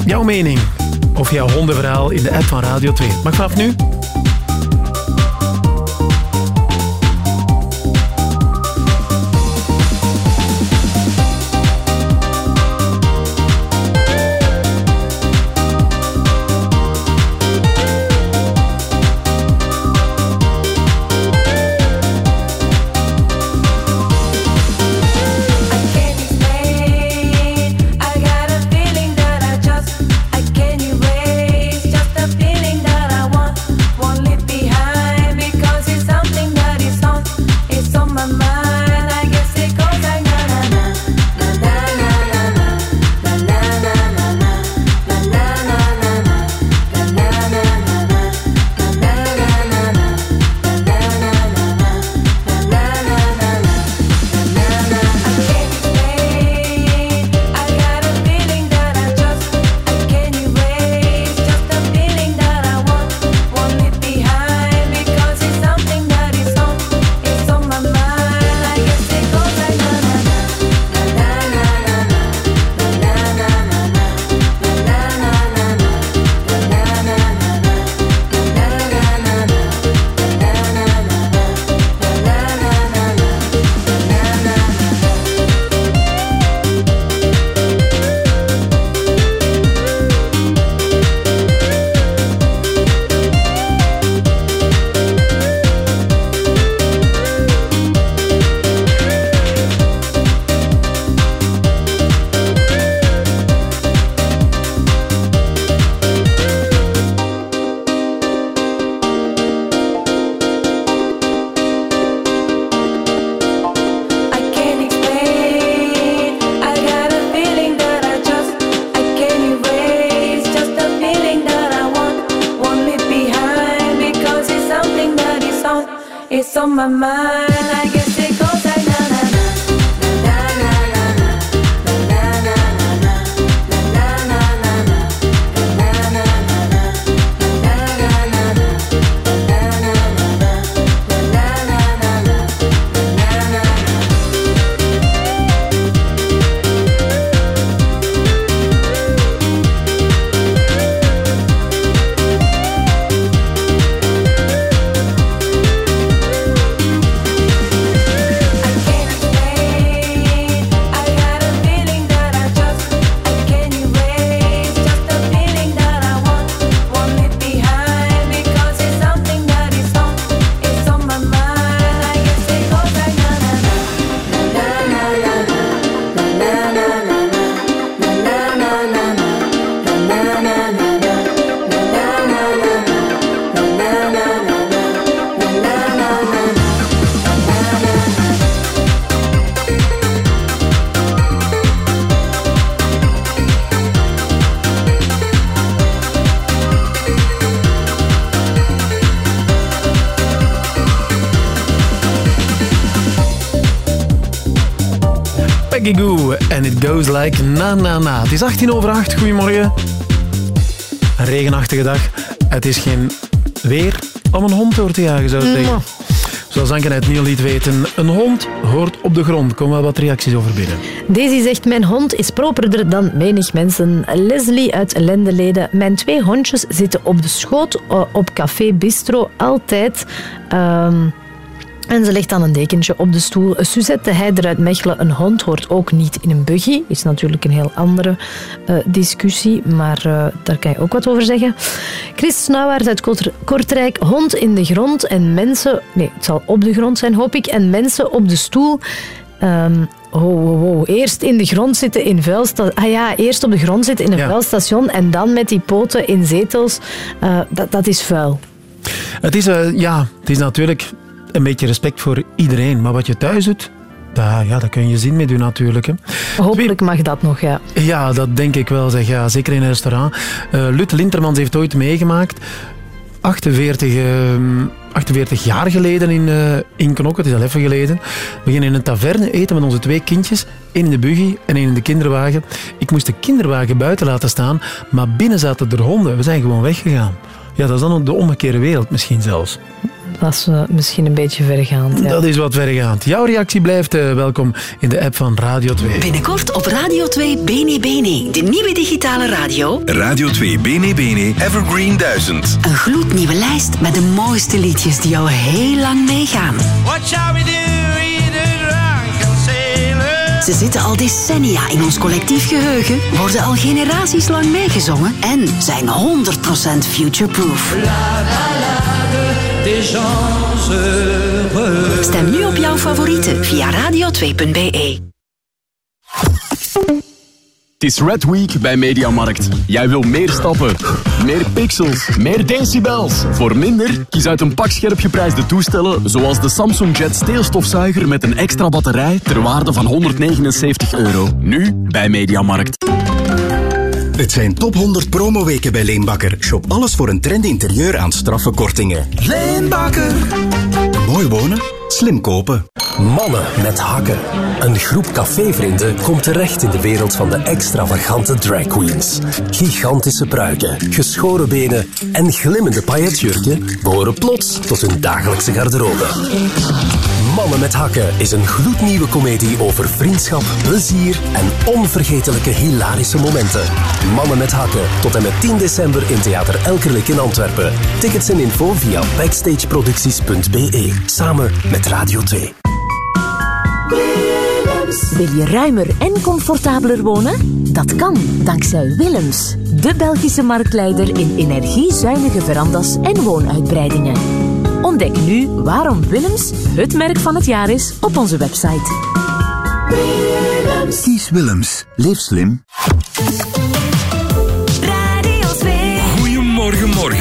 Jouw mening of jouw hondenverhaal in de app van Radio 2. Mag vanaf nu? My. Goes Like Na Na Na. Het is 18 over 8, goedemorgen. Een regenachtige dag. Het is geen weer om een hond door te jagen, zou ik zeggen. Zoals Anke het nieuw liet weten, een hond hoort op de grond. Kom wel wat reacties over binnen. Daisy zegt, mijn hond is properder dan menig mensen. Leslie uit Lendeleden, mijn twee hondjes zitten op de schoot eh, op café Bistro, altijd. Ehm, en ze legt dan een dekentje op de stoel. Suzette de Heider uit Mechelen, een hond hoort ook niet in een buggy. Is natuurlijk een heel andere eh, discussie, maar eh, daar kan je ook wat over zeggen. Chris Snauwaard uit Korter- Kortrijk, hond in de grond en mensen... Nee, het zal op de grond zijn, hoop ik. En mensen op de stoel... Ehm oh, oh, oh. Eerst in de grond zitten in vuilstation. Ah ja, eerst op de grond zitten in een Ja. vuilstation en dan met die poten in zetels. Eh, dat, dat is vuil. Het is, ja, het is natuurlijk een beetje respect voor iedereen. Maar wat je thuis doet, daar, ja, daar kun je zin mee doen natuurlijk. Hè. Hopelijk mag dat nog, ja. Ja, dat denk ik wel. Zeg. Ja, zeker in een restaurant. Eh Lut Lintermans heeft ooit meegemaakt. 48, ehm, 48 jaar geleden in, eh in Knokke, het is al even geleden. We gingen in een taverne eten met onze twee kindjes. één in de buggy en één in de kinderwagen. Ik moest de kinderwagen buiten laten staan, maar binnen zaten er honden. We zijn gewoon weggegaan. Ja, dat is dan de omgekeerde wereld misschien zelfs. Dat is eh, misschien een beetje vergaand. Ja. Dat is wat verregaand. Jouw reactie blijft eh, welkom in de app van Radio 2. Binnenkort op Radio 2 Bene Bene, de nieuwe digitale radio. Radio 2 Bene Bene Evergreen 1000. Een gloednieuwe lijst met de mooiste liedjes die al heel lang meegaan. What shall we do? Ze zitten al decennia in ons collectief geheugen, worden al generaties lang meegezongen en zijn 100% future-proof. Des gens heureux. Stem nu op jouw favorieten via radio2.be. Het is Red Week bij Mediamarkt. Jij wil meer stappen, meer pixels, meer decibels. Voor minder, kies uit een pak scherp geprijsde toestellen, zoals de Samsung Jet steelstofzuiger met een extra batterij ter waarde van 179 euro. Nu bij Mediamarkt. Het zijn top 100 promoweken bij Leenbakker. Shop alles voor een trend interieur aan straffe kortingen. Leenbakker. Mooi wonen, slim kopen. Mannen met hakken. Een groep cafévrienden komt terecht in de wereld van de extravagante drag queens. Gigantische pruiken, geschoren benen en glimmende pailletjurken behoren plots tot hun dagelijkse garderobe. Mannen met hakken is een gloednieuwe komedie over vriendschap, plezier en onvergetelijke hilarische momenten. Mannen met hakken tot en met 10 december in Theater Elkerlijk in Antwerpen. Tickets en info via backstageproducties.be samen met Radio 2. Wil je ruimer en comfortabeler wonen? Dat kan dankzij Willems, de Belgische marktleider in energiezuinige verandas en woonuitbreidingen. Ontdek nu waarom Willems het merk van het jaar is op onze website. Kies Willems. Leef slim. Radio 2. Goedemorgen, morgen.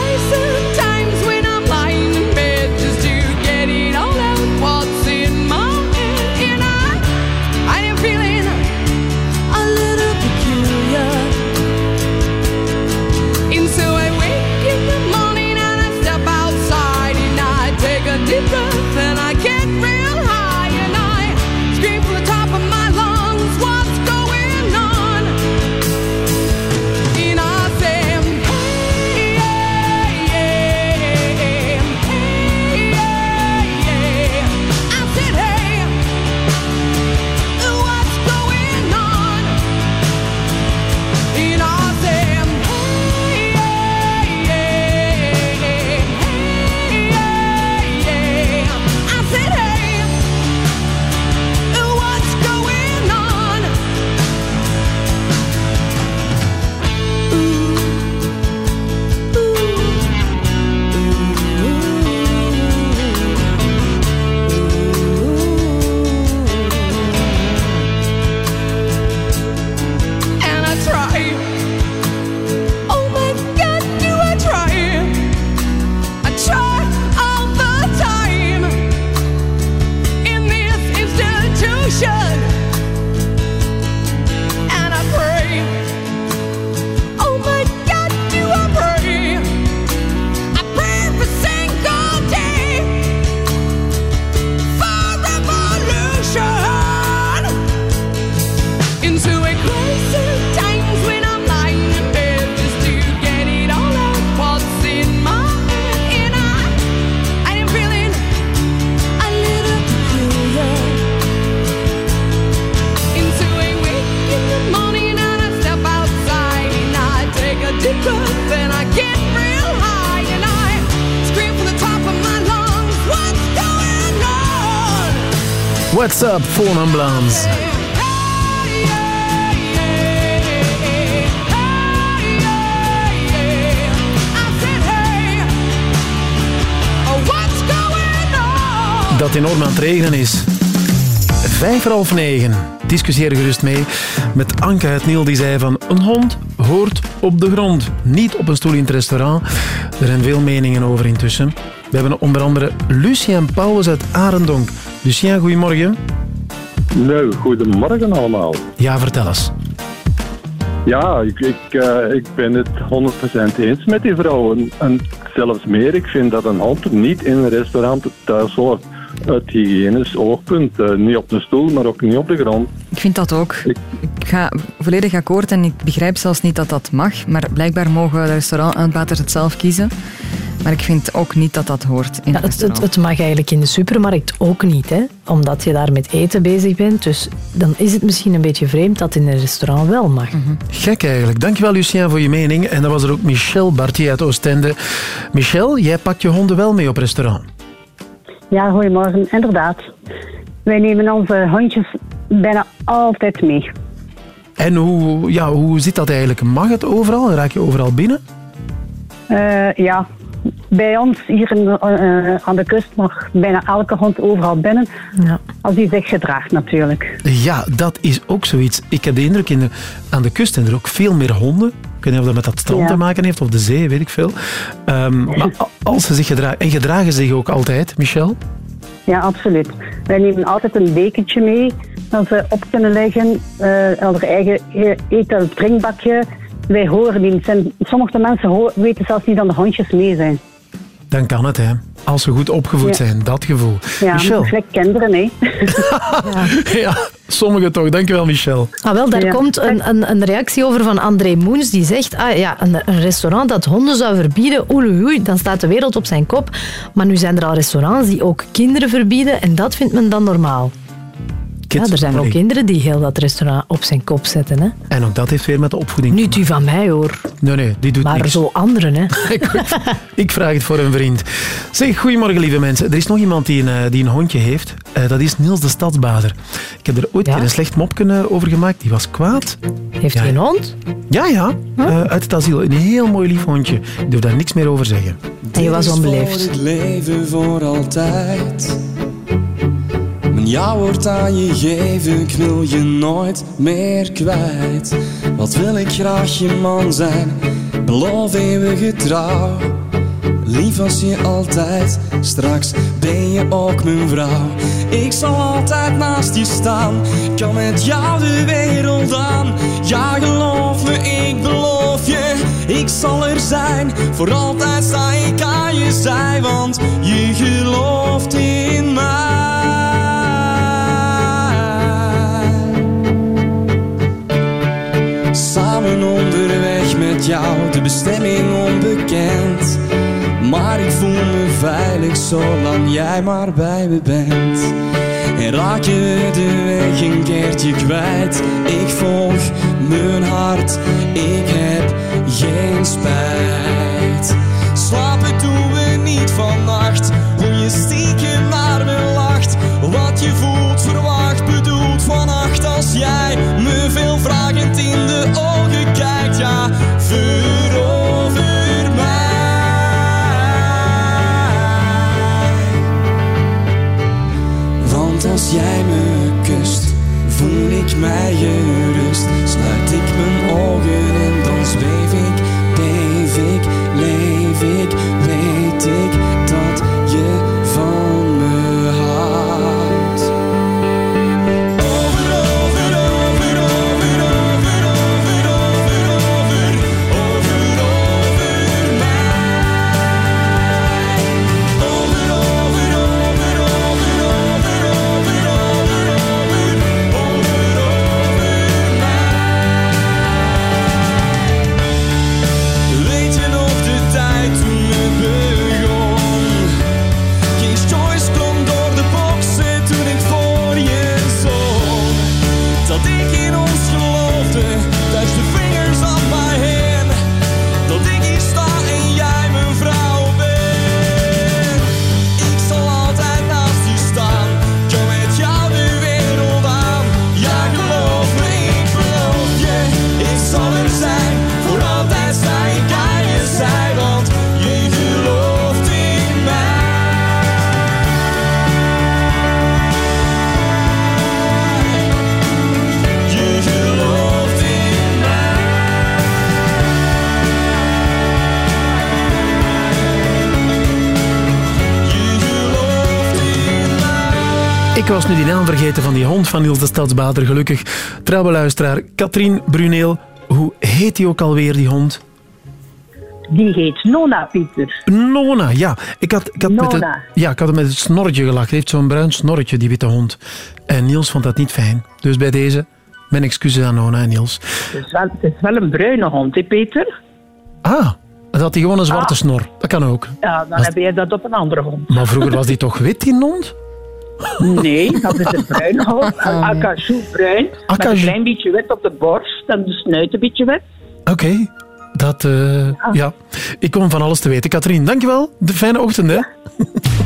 Dat enorm aan het regenen is. Vijf voor half negen. Discussieer gerust mee met Anke uit Niel. Die zei van een hond hoort op de grond. Niet op een stoel in het restaurant. Er zijn veel meningen over intussen. We hebben onder andere Lucien Paulus uit Arendonk. Lucien, goedemorgen. Nou, goedemorgen allemaal. Ja, vertel eens. Ja, ik, ik, eh, ik ben het 100% eens met die vrouw. En, en zelfs meer, ik vind dat een hond niet in een restaurant thuis hoort. Uit hygiënisch oogpunt. Eh, niet op de stoel, maar ook niet op de grond. Ik vind dat ook. Ik ga volledig akkoord en ik begrijp zelfs niet dat dat mag. Maar blijkbaar mogen de restaurantuitbaters het zelf kiezen. Maar ik vind ook niet dat dat hoort in Ja, het het, het, restaurant. het mag eigenlijk in de supermarkt ook niet, hè? omdat je daar met eten bezig bent. Dus dan is het misschien een beetje vreemd dat in een restaurant wel mag. Gek eigenlijk. Dankjewel Lucien voor je mening. En dan was er ook Michel Bartier uit Oostende. Michel, jij pakt je honden wel mee op restaurant. Ja, goedemorgen. Inderdaad. Wij nemen onze hondjes bijna altijd mee. En hoe, ja, hoe zit dat eigenlijk? Mag het overal? Raak je overal binnen? Eh, ja, bij ons hier in, eh, aan de kust mag bijna elke hond overal binnen. Als die zich gedraagt natuurlijk. Ja, dat is ook zoiets. Ik heb de indruk, in de, aan de kust zijn er ook veel meer honden. Ik weet niet of dat met dat strand Ja. te maken heeft, of de zee, weet ik veel. Ehm, maar als ze zich gedragen... En gedragen ze zich ook altijd, Michel? Ja, absoluut. Wij nemen altijd een dekentje mee dat ze op kunnen leggen. eh haar eigen e- eten- en drinkbakje. Wij horen die. Zijn, sommige mensen weten zelfs niet dat de hondjes mee zijn. Dan kan het, hè. Als ze goed opgevoed Ja. zijn, dat gevoel. Ja, Michel? gelijk kinderen, hè. Ja, sommigen toch. Dankjewel, Michel. Ah, wel, daar Ja. komt een, een, een reactie over van André Moens. Die zegt, ah, ja, een, een restaurant dat honden zou verbieden, oei, oei, dan staat de wereld op zijn kop. Maar nu zijn er al restaurants die ook kinderen verbieden en dat vindt men dan normaal. Kids. Ja, er zijn ook kinderen die heel dat restaurant op zijn kop zetten. Hè? En ook dat heeft weer met de opvoeding. Niet u van mij hoor, Nee, nee, die doet maar niks. zo anderen. Hè? Ik vraag het voor een vriend. Zeg, goedemorgen lieve mensen. Er is nog iemand die een, eh, die een hondje heeft. Eh, dat is Niels de Stadsbader. Ik heb er ooit een keer een slecht mopje eh, over gemaakt. Die was kwaad. Heeft hij een hond? Ja, ja. Eh, uit het asiel. Een heel mooi lief hondje. Ik durf daar niks meer over zeggen. En je was Dit is onbeleefd. Voor het leven voor altijd. Ja wordt aan je geven, ik wil je nooit meer kwijt. Wat wil ik graag je man zijn, beloof eeuwige trouw. Lief als je altijd, straks ben je ook mijn vrouw. Ik zal altijd naast je staan, kan met jou de wereld aan. Ja, geloof me, ik beloof je, ik zal er zijn. Voor altijd sta ik aan je zij, want je gelooft in mij. Jou, de bestemming onbekend. Maar ik voel me veilig zolang jij maar bij me bent. En raak je de weg een keertje kwijt, ik volg mijn hart, ik heb geen spijt. Slapen doen we niet vannacht, hoe je stiekem naar me lacht. Wat je voelt, verwacht, bedoelt vannacht als jij me veel vragend in jij me kust, voel ik mij gerust. Naam vergeten van die hond van Niels de Stadsbader, gelukkig. Trouwe luisteraar, Katrien Bruneel. Hoe heet die ook alweer, die hond? Die heet Nona, Pieter. Nona, ja. Ik had, ik had, met, het, Nona. ja, ik had het met het snorretje gelachen. Hij heeft zo'n bruin snorretje, die witte hond. En Niels vond dat niet fijn. Dus bij deze, mijn excuses aan Nona en Niels. Het is wel, het is wel een bruine hond, hè, Peter? Ah, dat had hij gewoon een zwarte Ah. snor. Dat kan ook. Ja, dan heb je dat op een andere hond. Maar vroeger was die toch wit, die hond? Nee, dat is hond. Een acajou bruin. Met Acajou. een klein beetje wit op de borst en de snuit een beetje wit. Oké, dat... eh, ja. Ik kom van alles te weten. Katrien, dankjewel. De fijne ochtend, hè?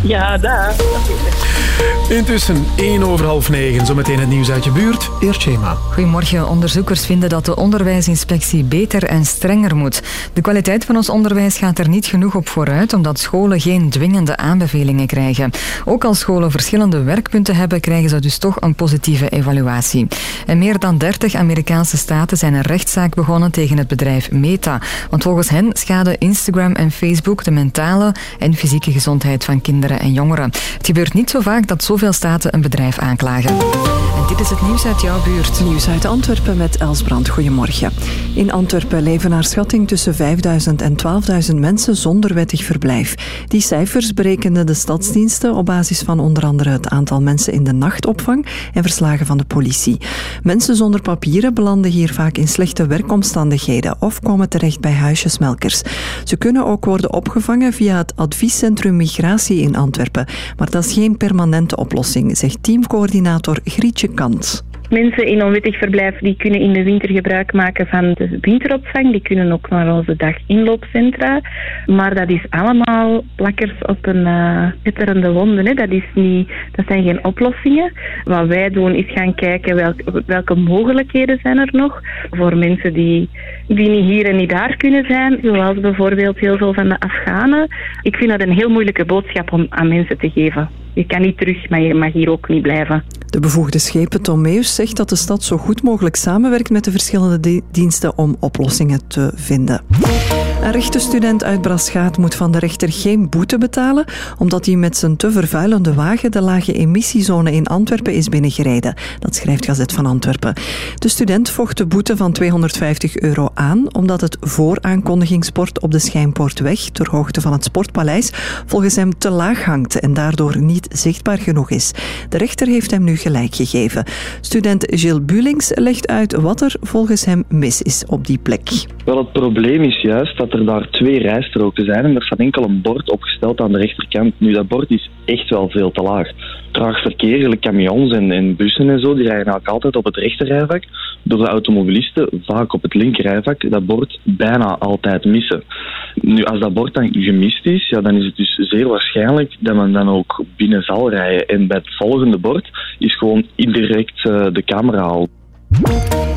Ja, daar. Intussen, 1 over half 9. Zometeen het nieuws uit je buurt. Eerst Schema. Goedemorgen. Onderzoekers vinden dat de onderwijsinspectie beter en strenger moet. De kwaliteit van ons onderwijs gaat er niet genoeg op vooruit, omdat scholen geen dwingende aanbevelingen krijgen. Ook als scholen verschillende werkpunten hebben, krijgen ze dus toch een positieve evaluatie. En meer dan 30 Amerikaanse staten zijn een rechtszaak begonnen tegen het bedrijf Meta. Want volgens hen schaden Instagram en Facebook de mentale en fysieke gezondheid van kinderen en jongeren. Het gebeurt niet zo vaak dat zoveel staten een bedrijf aanklagen. En dit is het nieuws uit jouw buurt. Nieuws uit Antwerpen met Elsbrand. Goedemorgen. In Antwerpen leven naar schatting tussen 5000 en 12.000 mensen zonder wettig verblijf. Die cijfers berekenen de stadsdiensten op basis van onder andere het aantal mensen in de nachtopvang en verslagen van de politie. Mensen zonder papieren belanden hier vaak in slechte werkomstandigheden of komen terecht bij huisjesmelkers. Ze kunnen ook worden opgevangen via het adviescentrum Migratie in Antwerpen, maar dat is geen oplossing, zegt teamcoördinator Grietje Kant. Mensen in onwettig verblijf die kunnen in de winter gebruik maken van de winteropvang. Die kunnen ook naar onze daginloopcentra. Maar dat is allemaal plakkers op een uh, schitterende wonden. Hè. Dat, is niet, dat zijn geen oplossingen. Wat wij doen is gaan kijken welke mogelijkheden zijn er nog voor mensen die, die niet hier en niet daar kunnen zijn. Zoals bijvoorbeeld heel veel van de Afghanen. Ik vind dat een heel moeilijke boodschap om aan mensen te geven. Je kan niet terug, maar je mag hier ook niet blijven. De bevoegde schepen Tomeus zegt dat de stad zo goed mogelijk samenwerkt met de verschillende di- diensten om oplossingen te vinden. Een rechtenstudent uit Braschaat moet van de rechter geen boete betalen, omdat hij met zijn te vervuilende wagen de lage emissiezone in Antwerpen is binnengereden. Dat schrijft Gazet van Antwerpen. De student vocht de boete van 250 euro aan, omdat het vooraankondigingsbord op de Schijnpoortweg, ter hoogte van het Sportpaleis, volgens hem te laag hangt en daardoor niet zichtbaar genoeg is. De rechter heeft hem nu gelijk gegeven. Student Gilles Bulings legt uit wat er volgens hem mis is op die plek. Wel, het probleem is juist dat er daar twee rijstroken zijn en er staat enkel een bord opgesteld aan de rechterkant. Nu, dat bord is echt wel veel te laag. Traag verkeer, camions en, en bussen en zo, die rijden eigenlijk altijd op het rechterrijvak. Door de automobilisten vaak op het linkerrijvak dat bord bijna altijd missen. Nu, als dat bord dan gemist is, ja, dan is het dus zeer waarschijnlijk dat men dan ook binnen zal rijden. En bij het volgende bord is gewoon indirect eh, de camera al.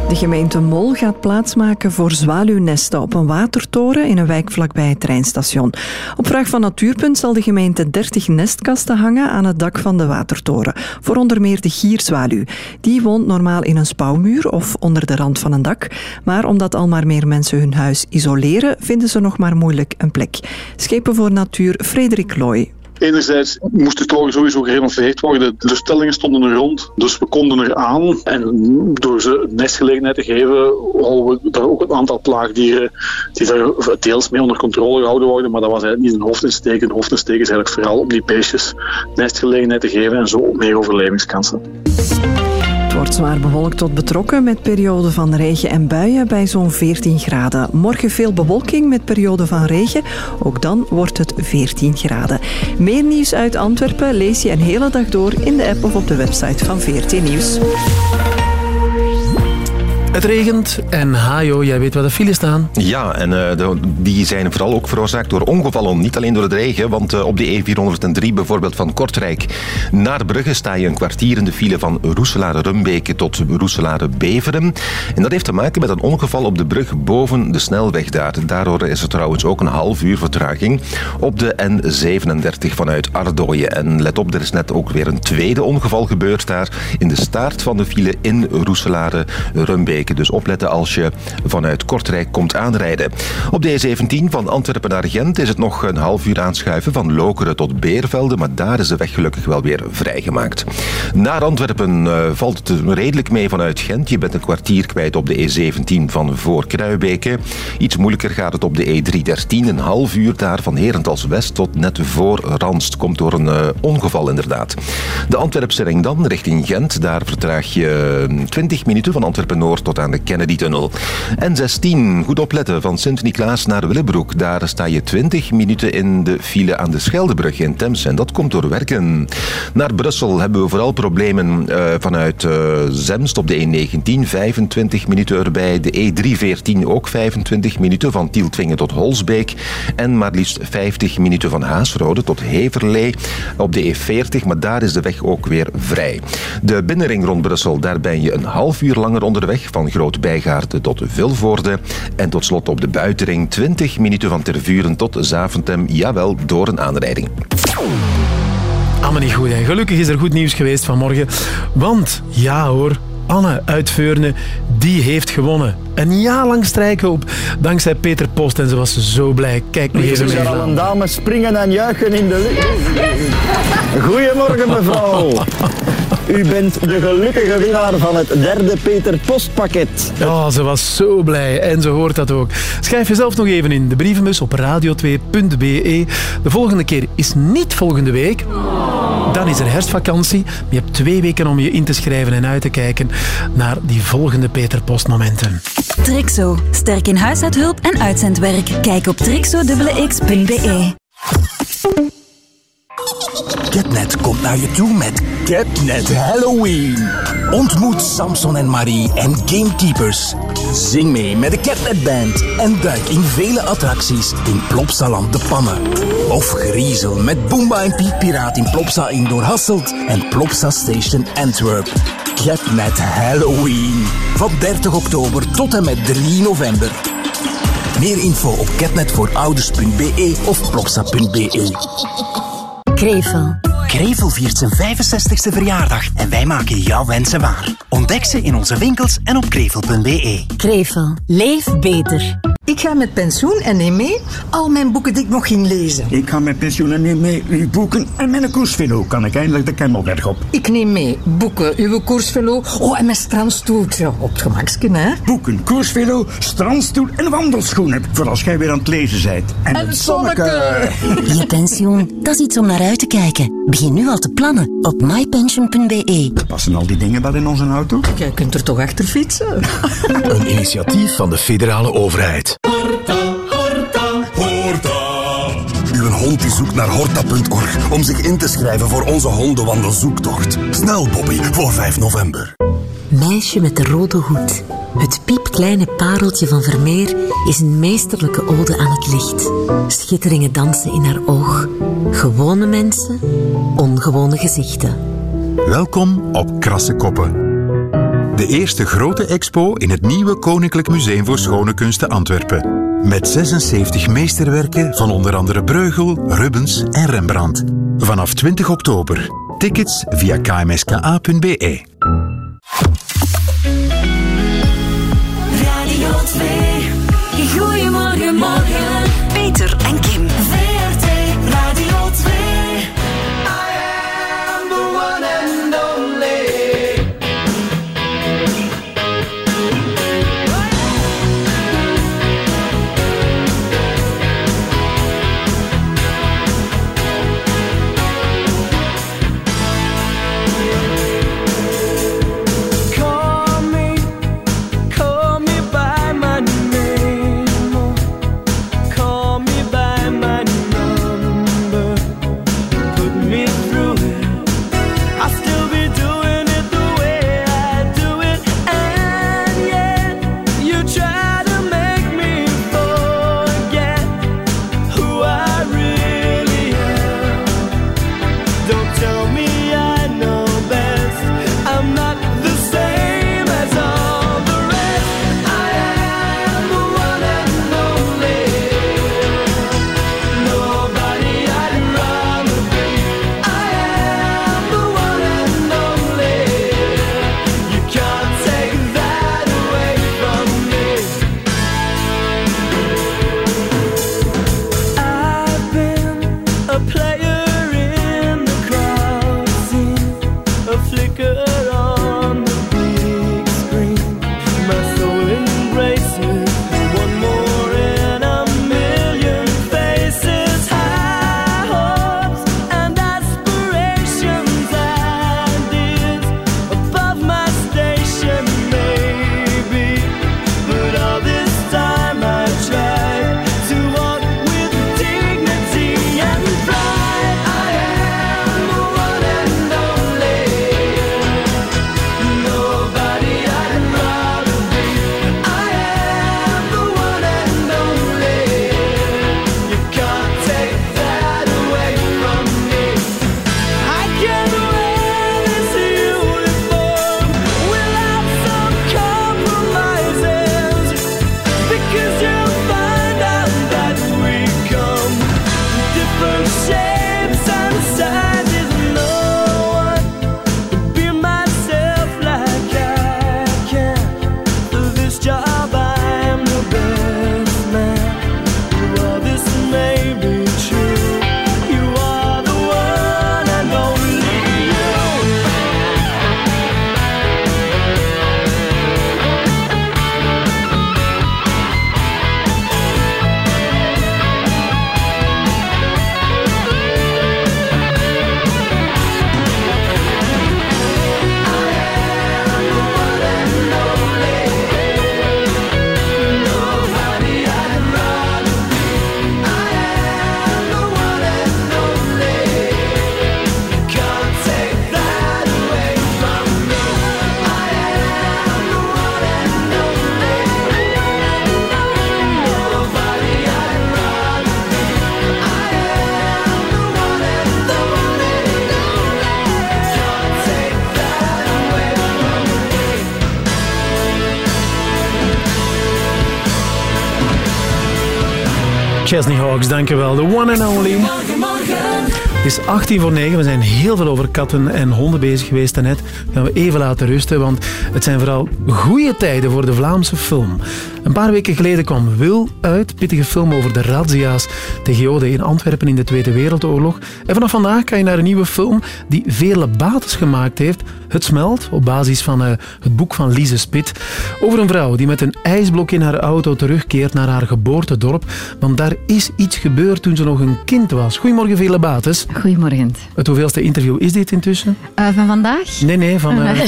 De gemeente Mol gaat plaatsmaken voor zwaluwnesten op een watertoren in een wijk vlakbij het treinstation. Op vraag van Natuurpunt zal de gemeente 30 nestkasten hangen aan het dak van de watertoren, voor onder meer de gierzwaluw. Die woont normaal in een spouwmuur of onder de rand van een dak, maar omdat al maar meer mensen hun huis isoleren, vinden ze nog maar moeilijk een plek. Schepen voor Natuur Frederik Looy. Enerzijds moest het toren sowieso gerenoveerd worden. De stellingen stonden er rond, dus we konden er aan. En door ze nestgelegenheid te geven, houden we daar ook een aantal plaagdieren die daar deels mee onder controle gehouden worden. Maar dat was eigenlijk niet een hoofdinsteek. Een hoofdinsteek is eigenlijk vooral om die beestjes nestgelegenheid te geven en zo meer overlevingskansen. Wordt zwaar bewolkt tot betrokken met perioden van regen en buien bij zo'n 14 graden. Morgen veel bewolking met perioden van regen. Ook dan wordt het 14 graden. Meer nieuws uit Antwerpen lees je een hele dag door in de app of op de website van VRT Nieuws. Het regent en Hajo, jij weet waar de files staan. Ja, en eh, die zijn vooral ook veroorzaakt door ongevallen, niet alleen door het regen. Want eh, op de E403 bijvoorbeeld van Kortrijk naar Brugge sta je een kwartier in de file van Roeselare-Rumbeke tot Roeselare-Beveren. En dat heeft te maken met een ongeval op de brug boven de snelweg daar. Daardoor is er trouwens ook een half uur vertraging op de N37 vanuit Ardooien. En let op, er is net ook weer een tweede ongeval gebeurd daar in de staart van de file in Roeselare-Rumbeke. Dus opletten als je vanuit Kortrijk komt aanrijden. Op de E17 van Antwerpen naar Gent is het nog een half uur aanschuiven van Lokeren tot Beervelde, maar daar is de weg gelukkig wel weer vrijgemaakt. Naar Antwerpen eh, valt het redelijk mee vanuit Gent. Je bent een kwartier kwijt op de E17 van voor Kruibeke. Iets moeilijker gaat het op de E313, een half uur daar van Herentals West tot net voor Randst. Komt door een eh, ongeval inderdaad. De Antwerpse ring dan, richting Gent. Daar vertraag je eh, 20 minuten van Antwerpen Noord tot aan de Kennedy-tunnel. En 16, goed opletten, van Sint-Niklaas naar Willebroek. Daar sta je 20 minuten in de file aan de Scheldebrug in Temse. En dat komt door werken. Naar Brussel hebben we vooral problemen eh, vanuit eh, Zemst op de E19. 25 minuten erbij. De E314 ook 25 minuten van Tieltwingen tot Holsbeek. En maar liefst 50 minuten van Haasrode tot Heverlee op de E40. Maar daar is de weg ook weer vrij. De binnenring rond Brussel, daar ben je een half uur langer onderweg. Van Groot Bijgaarden tot Vilvoorde. En tot slot op de buitenring 20 minuten van Tervuren tot Zaventem. Jawel, door een aanrijding. Allemaal niet goed. Hè. Gelukkig is er goed nieuws geweest vanmorgen. Want, ja hoor, Anne uit Veurne, die heeft gewonnen. Een jaar lang strijken op, dankzij Peter Post. En ze was zo blij. Kijk nog even mee. al een dame springen en juichen in de lucht. Goedemorgen mevrouw. U bent de gelukkige winnaar van het derde Peter Postpakket. Ja, ze was zo blij en ze hoort dat ook. Schrijf jezelf nog even in de brievenbus op radio2.be. De volgende keer is niet volgende week. Dan is er herfstvakantie. Je hebt twee weken om je in te schrijven en uit te kijken naar die volgende Peter Post momenten. Trixo. Sterk in huishoudhulp en uitzendwerk. Kijk op trixo.x.be. Catnet komt naar je toe met Catnet Halloween. Ontmoet Samson en Marie en Gamekeepers. Zing mee met de Catnet Band en duik in vele attracties in Plopsaland de Pannen. Of griezel met Boomba en Piet Piraat in Plopsa Indoor Hasselt en Plopsa Station Antwerp. Catnet Halloween. Van 30 oktober tot en met 3 november. Meer info op catnetvoorouders.be of plopsa.be. Krevel. Krevel viert zijn 65ste verjaardag en wij maken jouw wensen waar. Ontdek ze in onze winkels en op krevel.be. Krevel. Leef beter. Ik ga met pensioen en neem mee al mijn boeken die ik nog ging lezen. Ik ga met pensioen en neem mee uw boeken en mijn koersvelo. Kan ik eindelijk de Kemmelberg op. Ik neem mee boeken, uw koersvelo, oh en mijn strandstoeltje. Op het gemakske, hè? Boeken, koersvelo, strandstoel en wandelschoenen. Voor als jij weer aan het lezen bent. En, En het zonneke. Je pensioen, dat is iets om naar uit te kijken. Begin nu al te plannen op mypension.be. Passen al die dingen wel in onze auto? Jij kunt er toch achter fietsen? Een initiatief van de federale overheid. Hond die zoekt naar horta.org om zich in te schrijven voor onze hondenwandelzoektocht. Snel, Bobby, voor 5 november. Meisje met de rode hoed. Het piepkleine pareltje van Vermeer is een meesterlijke ode aan het licht. Schitteringen dansen in haar oog. Gewone mensen, ongewone gezichten. Welkom op Krasse Koppen. De eerste grote expo in het nieuwe Koninklijk Museum voor Schone Kunsten Antwerpen. Met 76 meesterwerken van onder andere Breugel, Rubens en Rembrandt. Vanaf 20 oktober. Tickets via kmska.be. Chesney Hawks, dankjewel. The one and only. Het is 18 voor 9. We zijn heel veel over katten en honden bezig geweest daarnet. Gaan we even laten rusten, want het zijn vooral goede tijden voor de Vlaamse film. Een paar weken geleden kwam Wil uit, pittige film over de razzia's tegen Joden in Antwerpen in de Tweede Wereldoorlog. En vanaf vandaag kan je naar een nieuwe film die vele bates gemaakt heeft. Het smelt, op basis van eh, het boek van Lise Spit. Over een vrouw die met een ijsblok in haar auto terugkeert naar haar geboortedorp. Want daar is iets gebeurd toen ze nog een kind was. Goedemorgen, Vele Bates. Goedemorgen. Het hoeveelste interview is dit intussen? Uh, van vandaag? Nee, nee, van uh,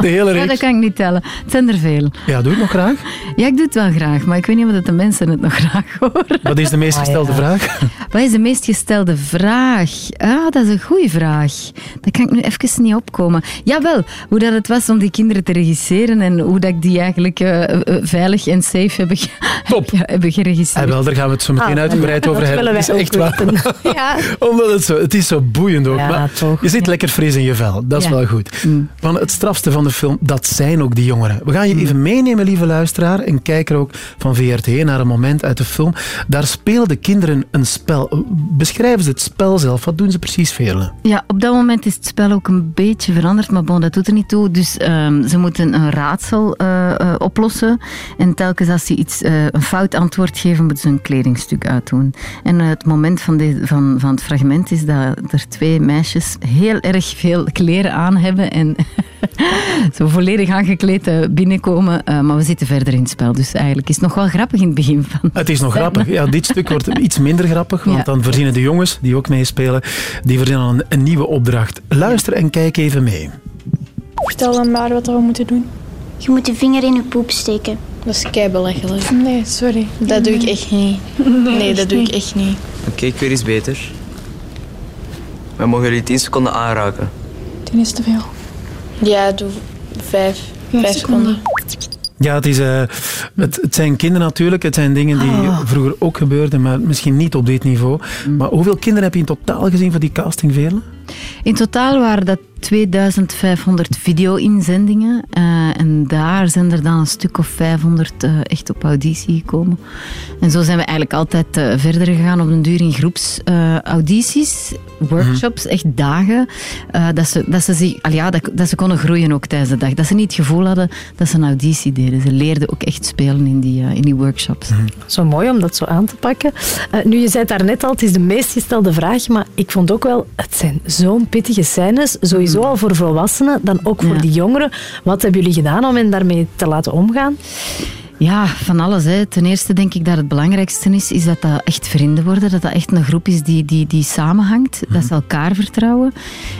de hele reeks. Ja, dat kan ik niet tellen. Het zijn er veel. Ja, doe het nog graag? Ja, ik doe het wel graag, maar ik weet niet of de mensen het nog graag horen. Wat is de meest gestelde Ah, ja. vraag? Wat is de meest gestelde vraag? Ah, dat is een goede vraag. Dat kan ik nu even niet opkomen. Jawel, hoe dat het was om die kinderen te regisseren en hoe dat ik die eigenlijk eh, eh, veilig en safe heb, ge- ja, hebben geregisseerd. En wel, daar gaan we het zo meteen Ah, uitgebreid over dat hebben. wij is echt waar. weten. Ja. Omdat het zo, het is zo boeiend ook. Ja, maar toch. Je zit lekker fris in je vel. Dat is Ja. wel goed. Van het strafste van de film, dat zijn ook die jongeren. We gaan je even meenemen, lieve luisteraar, en kijker ook van VRT, naar een moment uit de film. Daar spelen de kinderen een spel. Beschrijven ze het spel zelf. Wat doen ze precies, Veerle? Ja, op dat moment is het spel ook een beetje maar bon, dat doet er niet toe. Dus ehm, ze moeten een raadsel eh, eh, oplossen. En telkens als ze iets, eh, een fout antwoord geven, moeten ze een kledingstuk uitdoen. En het moment van, de, van, van het fragment is dat er twee meisjes heel erg veel kleren aan hebben en zo volledig aangekleed eh, binnenkomen. Eh, maar we zitten verder in het spel, dus eigenlijk is het nog wel grappig in het begin van. Het is nog grappig. Ja, dit stuk wordt iets minder grappig, want Ja. dan verzinnen de jongens, die ook meespelen, die verzinnen een, een nieuwe opdracht. Luister en kijk even mee. Vertel dan maar wat we moeten doen. Je moet de vinger in je poep steken. Dat is keibelachelijk. Nee, sorry. Dat doe ik echt niet. Nee, dat doe ik echt niet. Oké, ik weet iets beter. We mogen jullie 10 seconden aanraken. Tien is te veel. Ja, doe vijf. Vijf seconden. Ja, het, is, eh, het, het zijn kinderen natuurlijk. Het zijn dingen die Ah. vroeger ook gebeurden, maar misschien niet op dit niveau. Mm. Maar hoeveel kinderen heb je in totaal gezien voor die casting, Veerle? In totaal waren dat 2500 video-inzendingen. eh, en daar zijn er dan een stuk of 500 eh, echt op auditie gekomen. En zo zijn we eigenlijk altijd eh, verder gegaan op een duur in groepsaudities, workshops, echt dagen. eh, dat, ze, dat, ze zich, al ja, dat, dat ze konden groeien ook tijdens de dag. Dat ze niet het gevoel hadden dat ze een auditie deden. Ze leerden ook echt spelen in die, in die workshops. Zo mooi om dat zo aan te pakken. Eh, nu, je zei het daarnet al, het is de meest gestelde vraag, maar ik vond ook wel, het zijn zo'n pittige scènes, sowieso al voor volwassenen, dan ook voor Ja. die jongeren. Wat hebben jullie gedaan om hen daarmee te laten omgaan? Ja, van alles. Hè. Ten eerste denk ik dat het belangrijkste is, is dat dat echt vrienden worden. Dat dat echt een groep is die, die, die samenhangt. Dat ze elkaar vertrouwen.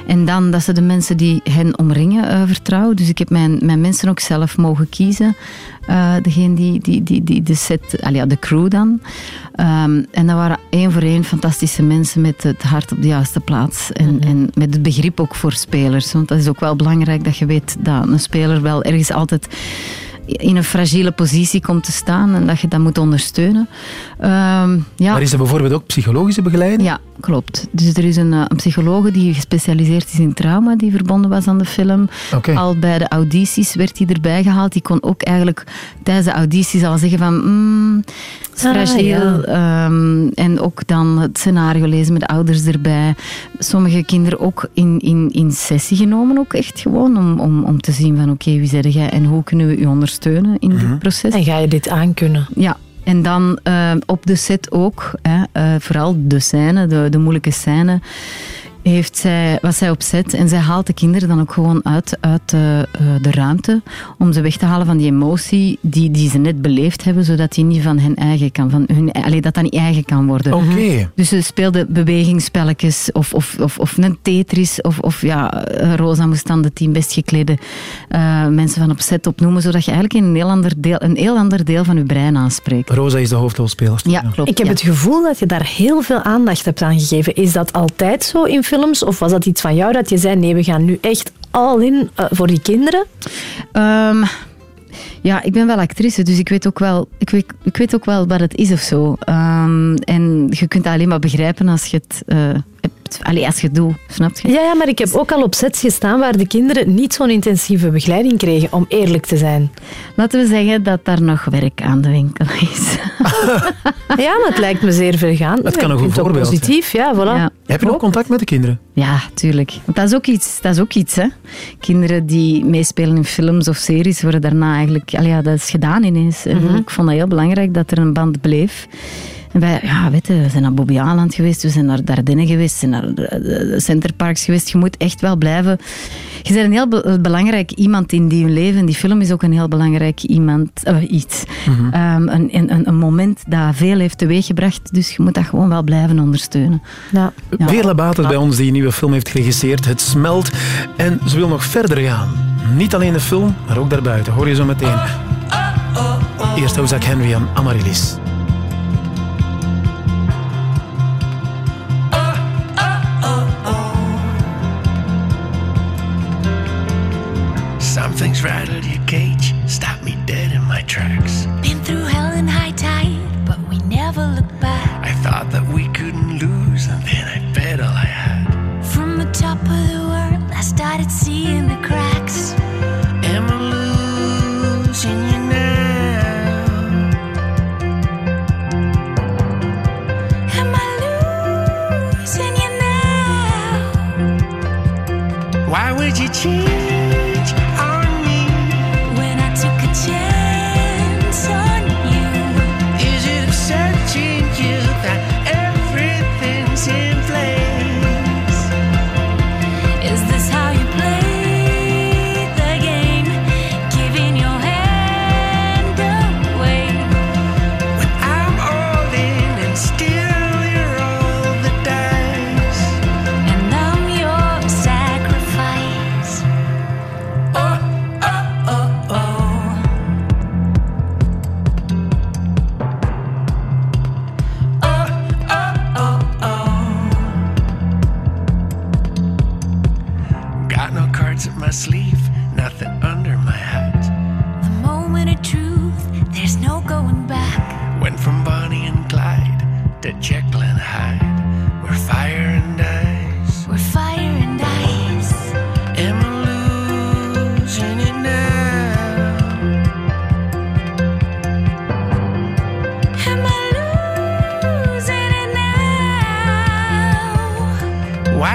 En dan dat ze de mensen die hen omringen eh, vertrouwen. Dus ik heb mijn, mijn mensen ook zelf mogen kiezen. Eh, degene die, die, die, die de set, al ja, de crew dan. Ehm, en dat waren één voor één fantastische mensen met het hart op de juiste plaats. En, en met het begrip ook voor spelers. Want dat is ook wel belangrijk dat je weet dat een speler wel ergens altijd in een fragiele positie komt te staan en dat je dat moet ondersteunen. Ehm, ja. Maar is er bijvoorbeeld ook psychologische begeleiding? Ja, klopt. Dus er is een, eh, een psychologe die gespecialiseerd is in trauma, die verbonden was aan de film. Oké. Al bij de audities werd hij erbij gehaald. Die kon ook eigenlijk tijdens de audities al zeggen van... Mm, Ah, fragiel. Ehm, en ook dan het scenario lezen met de ouders erbij. Sommige kinderen ook in, in, in sessie genomen, ook echt gewoon, om, om, om te zien van oké, wie zeg jij en hoe kunnen we u ondersteunen in dit proces. En ga je dit aankunnen? Ja, en dan eh, op de set ook, hè, eh, vooral de scène, de, de moeilijke scène, heeft zij, was zij op set en zij haalt de kinderen dan ook gewoon uit, uit eh, eh, de ruimte om ze weg te halen van die emotie die, die ze net beleefd hebben, zodat die niet van hen eigen kan, van hun, allee, dat dat niet eigen kan worden. Oké. Dus ze speelden bewegingsspelletjes of, of, of, of een Tetris of, of ja, eh, Rosa moest dan de tien best geklede eh, mensen van op set opnoemen, zodat je eigenlijk een heel ander deel, een heel ander deel van je brein aanspreekt. Rosa is de hoofdrolspeler. Ja, klopt. Ik heb ja. het gevoel dat je daar heel veel aandacht hebt aan gegeven. Is dat altijd zo in films? Of was dat iets van jou dat je zei, nee, we gaan nu echt all in eh, voor die kinderen? Ehm, ja, ik ben wel actrice, dus ik weet ook wel, ik weet, ik weet ook wel wat het is of zo. Ehm, en je kunt dat alleen maar begrijpen als je het eh, hebt. Allee, als je het doet, snap je? Ja, ja, maar ik heb ook al op sets gestaan waar de kinderen niet zo'n intensieve begeleiding kregen, om eerlijk te zijn. Laten we zeggen dat daar nog werk aan de winkel is. Ja, maar het lijkt me zeer vergaan. Het kan een goed voorbeeld positief, ja, voilà. Heb je nog contact met de kinderen? Ja, tuurlijk. Want dat is ook iets, dat is ook iets hè. Kinderen die meespelen in films of series worden daarna eigenlijk... Allee, ja, dat is gedaan ineens. En Mhm. Ik vond dat heel belangrijk dat er een band bleef. En wij, ja, weet je, we zijn naar Bobby Aland geweest, we zijn naar Dardenne geweest, we zijn naar de- de Centerparks geweest. Je moet echt wel blijven... Je bent een heel be- belangrijk iemand in die leven. Die film is ook een heel belangrijk iemand, eh, iets. Mhm. Ehm, een, een, een moment dat veel heeft teweeggebracht. Dus je moet dat gewoon wel blijven ondersteunen. Ja. Veerle Bates bij ons die een nieuwe film heeft geregisseerd. Het smelt. En ze wil nog verder gaan. Niet alleen de film, maar ook daarbuiten. Hoor je zo meteen. Eerst Ozak Henry en Amaryllis. Something's rattled your cage, stopped me dead in my tracks. Been through hell and high tide, but we never look back. I thought that we couldn't lose, and then I bet all I had. From the top of the world, I started seeing the cracks. Am I losing you now? Am I losing you now? Why would you change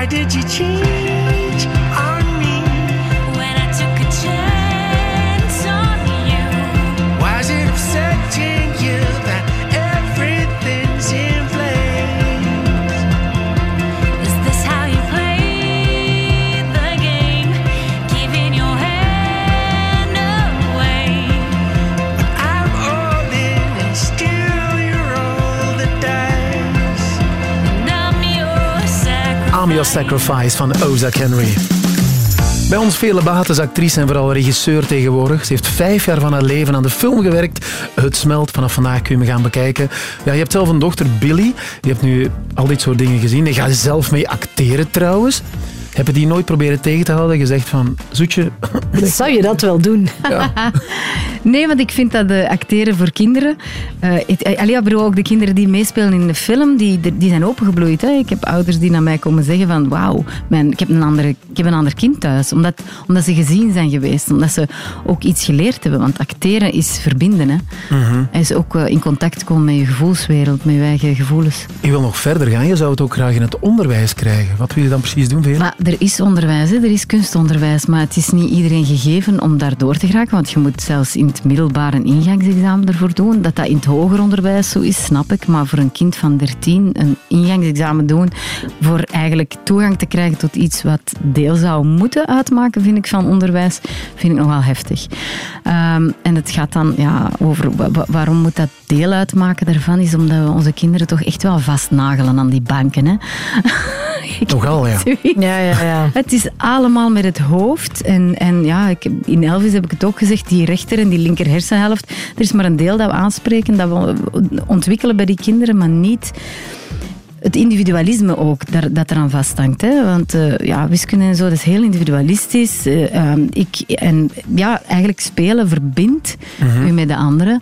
的激情。Sacrifice. Van Ozak Henry. Bij ons Vele Bates, actrice en vooral regisseur tegenwoordig. Ze heeft vijf jaar van haar leven aan de film gewerkt. Het smelt. Vanaf vandaag kun je me gaan bekijken. Ja, je hebt zelf een dochter, Billy. Die hebt nu al dit soort dingen gezien. Die gaat zelf mee acteren trouwens. Heb je die nooit proberen tegen te houden? Gezegd van, zoetje... Zou je dat wel doen? Nee, want ik vind dat de acteren voor kinderen... eh het, eh, allee, ja, bedoel, ook de kinderen die meespelen in de film, die, die zijn opengebloeid. Hè. Ik heb ouders die naar mij komen zeggen van... Wauw, ik, heb een andere, ik heb een ander kind thuis. Omdat, omdat ze gezien zijn geweest. Omdat ze ook iets geleerd hebben. Want acteren is verbinden. Hè. Mhm. Is ook eh, in contact komen met je gevoelswereld, met je eigen gevoelens. Je wil nog verder gaan. Je zou het ook graag in het onderwijs krijgen. Wat wil je dan precies doen? Maar er is onderwijs, hè. er is kunstonderwijs, maar het is niet iedereen gegeven om daar door te geraken, want je moet zelfs in het middelbaar een ingangsexamen ervoor doen. Dat dat in het hoger onderwijs zo is, snap ik, maar voor een kind van 13 een ingangsexamen doen voor eigenlijk toegang te krijgen tot iets wat deel zou moeten uitmaken, vind ik, van onderwijs, vind ik nog wel heftig. Ehm, en het gaat dan ja, over wa- wa- waarom moet dat deel uitmaken daarvan, is omdat we onze kinderen toch echt wel vastnagelen aan die banken. Hè. Nogal, ja. Ja, ja, ja. Het is allemaal met het hoofd. En, en ja, ik, in Elvis heb ik het ook gezegd, die rechter en die linker hersenhelft. Er is maar een deel dat we aanspreken, dat we ontwikkelen bij die kinderen, maar niet het individualisme ook, daar, dat eraan vasthangt. Hè? Want eh, ja, wiskunde en zo, dat is heel individualistisch. Eh, ehm, ik, en ja, eigenlijk spelen verbindt Mhm. u met de anderen.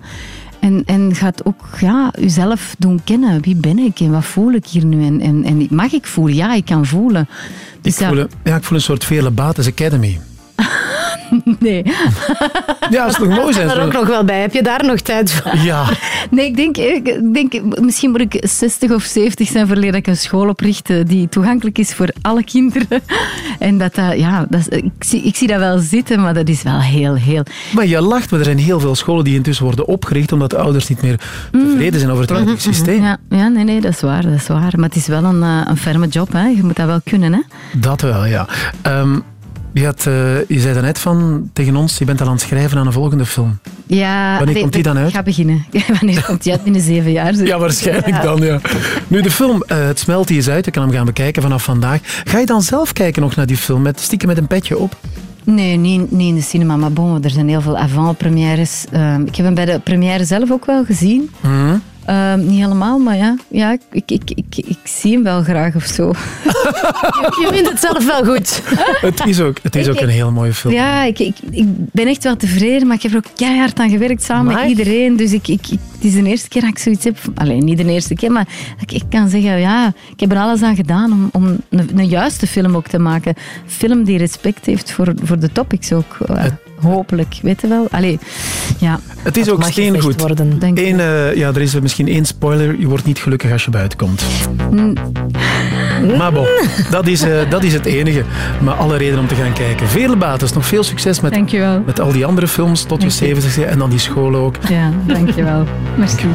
En, en gaat ook ja, uzelf doen kennen. Wie ben ik en wat voel ik hier nu? En, en, en mag ik voelen? Ja, ik kan voelen. Ik Dus ja, voel, een- ja, ik voel een soort Vele Bates Academy. Nee. Ja, dat is toch mooi zijn? er ook nog wel bij. Heb je daar nog tijd voor? Ja. Nee, ik denk, ik denk, misschien moet ik 60 of 70 zijn verleden dat ik een school opricht eh, die toegankelijk is voor alle kinderen. En dat dat, ja, dat is, ik, zie, ik zie dat wel zitten, maar dat is wel heel, heel... Maar je lacht, maar er zijn heel veel scholen die intussen worden opgericht omdat de ouders niet meer tevreden zijn over het huidige systeem. Ja, ja, nee, nee, dat is waar, dat is waar. Maar het is wel een, eh, een ferme job, hè. Je moet dat wel kunnen, hè. Dat wel, ja. Ehm, je, had, eh, je zei daarnet van, tegen ons, je bent al aan het schrijven aan een volgende film. Ja, Wanneer komt die dan uit? Ik ga beginnen. Wanneer komt die uit? Binnen zeven jaar. Ja, waarschijnlijk dan, ja. Nu, de film eh, Het Smelt, die is uit. Je kan hem gaan bekijken vanaf vandaag. Ga je dan zelf kijken nog naar die film, met, stiekem met een petje op? Nee, niet, niet in de cinema, maar bon, er zijn heel veel avant-premières. Ehm, ik heb hem bij de première zelf ook wel gezien. Mhm. Ehm, niet helemaal, maar ja, ja ik, ik, ik, ik, ik zie hem wel graag of zo. Je vindt het zelf wel goed. Het is ook, het is ook een heel mooie film. Ja, ik, ik, ik ben echt wel tevreden, maar ik heb er ook keihard aan gewerkt samen met iedereen. Dus ik, ik, ik- het is de eerste keer dat ik zoiets heb. Alleen niet de eerste keer, maar dat ik echt kan zeggen, ja, ik heb er alles aan gedaan om, om een, een juiste film ook te maken. Een film die respect heeft voor, voor de topics ook. eh, hopelijk, weet je wel. Allee, ja. Het is ook steengoed. worden. Eén, eh, ja, er is misschien één spoiler. Je wordt niet gelukkig als je buiten komt. Mm. Maar bon, dat is, eh, dat is het enige. Maar alle reden om te gaan kijken. Vele bates, nog veel succes met, met al die andere films tot je 70 en dan die school ook. Ja, dankjewel. Merci.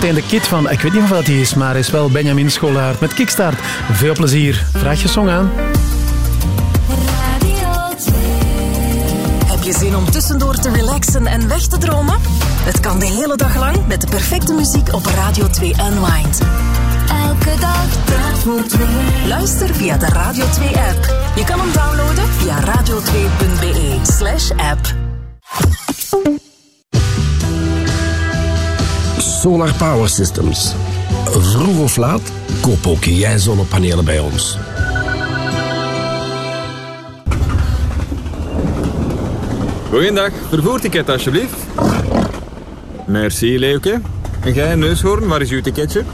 Zometeen de kid van, ik weet niet of dat hij is, maar is wel Benjamin Scholaert met Kickstart. Veel plezier. Vraag je song aan. Heb je zin om tussendoor te relaxen en weg te dromen? Het kan de hele dag lang met de perfecte muziek op Radio 2 Unwind. Elke dag. Luister via de Radio 2-app. Je kan hem downloaden via radio2.be slash app. Solar Power Systems. Vroeg of laat, koop ook jij zonnepanelen bij ons. Goeiedag, vervoerticket alsjeblieft. Merci, Leeuwke. En jij, neushoorn, waar is uw ticketje?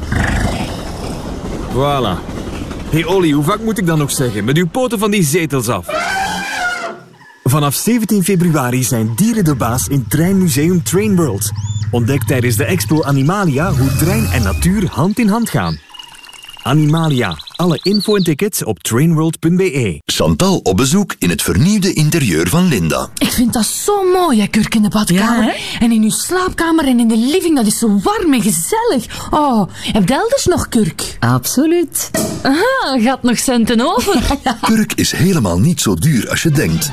Voilà. Hé hey, Olly, hoe vaak moet ik dan nog zeggen? Met uw poten van die zetels af. Vanaf 17 februari zijn dieren de baas in Treinmuseum Trainworld. Ontdek tijdens de expo Animalia hoe trein en natuur hand in hand gaan. Animalia. Alle info en tickets op trainworld.be. Chantal op bezoek in het vernieuwde interieur van Linda. Ik vind dat zo mooi, hè, Kurk in de badkamer. en in uw slaapkamer en in de living, dat is zo warm en gezellig. Oh, heb je elders nog kurk? Absoluut. Aha, gaat nog centen over. Kurk is helemaal niet zo duur als je denkt.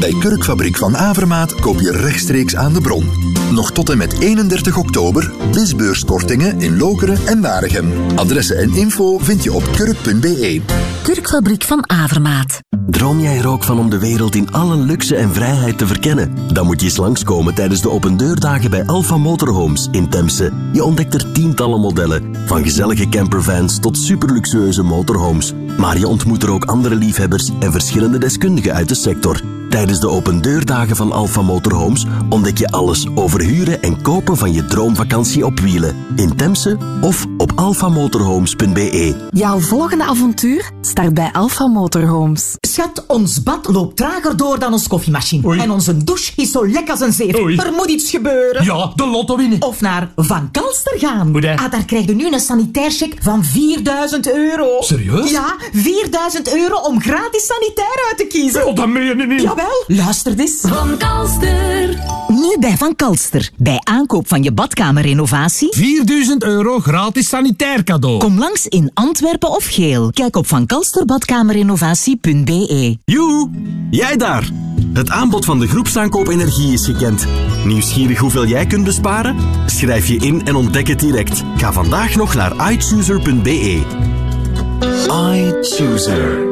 Bij Kurkfabriek van Avermaat koop je rechtstreeks aan de bron. Nog tot en met 31 oktober visbeurskortingen in Lokeren en Waregem. Adressen en info vind je op kurk.be. Kurkfabriek van Avermaat. Droom jij er ook van om de wereld in alle luxe en vrijheid te verkennen? Dan moet je eens langskomen tijdens de opendeurdagen bij Alpha Motorhomes in Temse. Je ontdekt er tientallen modellen, van gezellige campervans tot superluxueuze motorhomes. Maar je ontmoet er ook andere liefhebbers en verschillende deskundigen uit de sector. Tijdens de opendeurdagen van Alpha Motorhomes ontdek je alles over huren en kopen van je droomvakantie op wielen. In Temse of op alphamotorhomes.be. Jouw volgende avontuur start bij Alpha Motorhomes. Schat, ons bad loopt trager door dan ons koffiemachine. En onze douche is zo lek als een zeef. Er moet iets gebeuren. Ja, de lotto winnen. Of naar Van Kalster gaan. Moet? Ah, daar krijg je nu een sanitaircheck van 4000 euro. Serieus? Ja, 4000 euro om gratis sanitair uit te kiezen. Oh, dat meen je niet. Luister eens. Van Kalster. Nu bij Van Kalster. Bij aankoop van je badkamerrenovatie 4000 euro gratis sanitair cadeau. Kom langs in Antwerpen of Geel. Kijk op vankalsterbadkamerrenovatie.be. Joe, jij daar! Het aanbod van de groepsaankoop energie is gekend. Nieuwsgierig hoeveel jij kunt besparen? Schrijf je in en ontdek het direct. Ga vandaag nog naar iChooser.be. iChooser.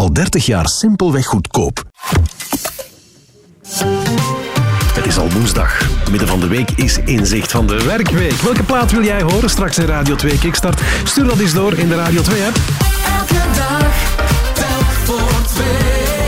Al 30 jaar simpelweg goedkoop. Het is al woensdag. Midden van de week is inzicht van de werkweek. Welke plaat wil jij horen straks in Radio 2 Kickstart? Stuur dat eens door in de Radio 2-app. Elke dag, telk voor twee.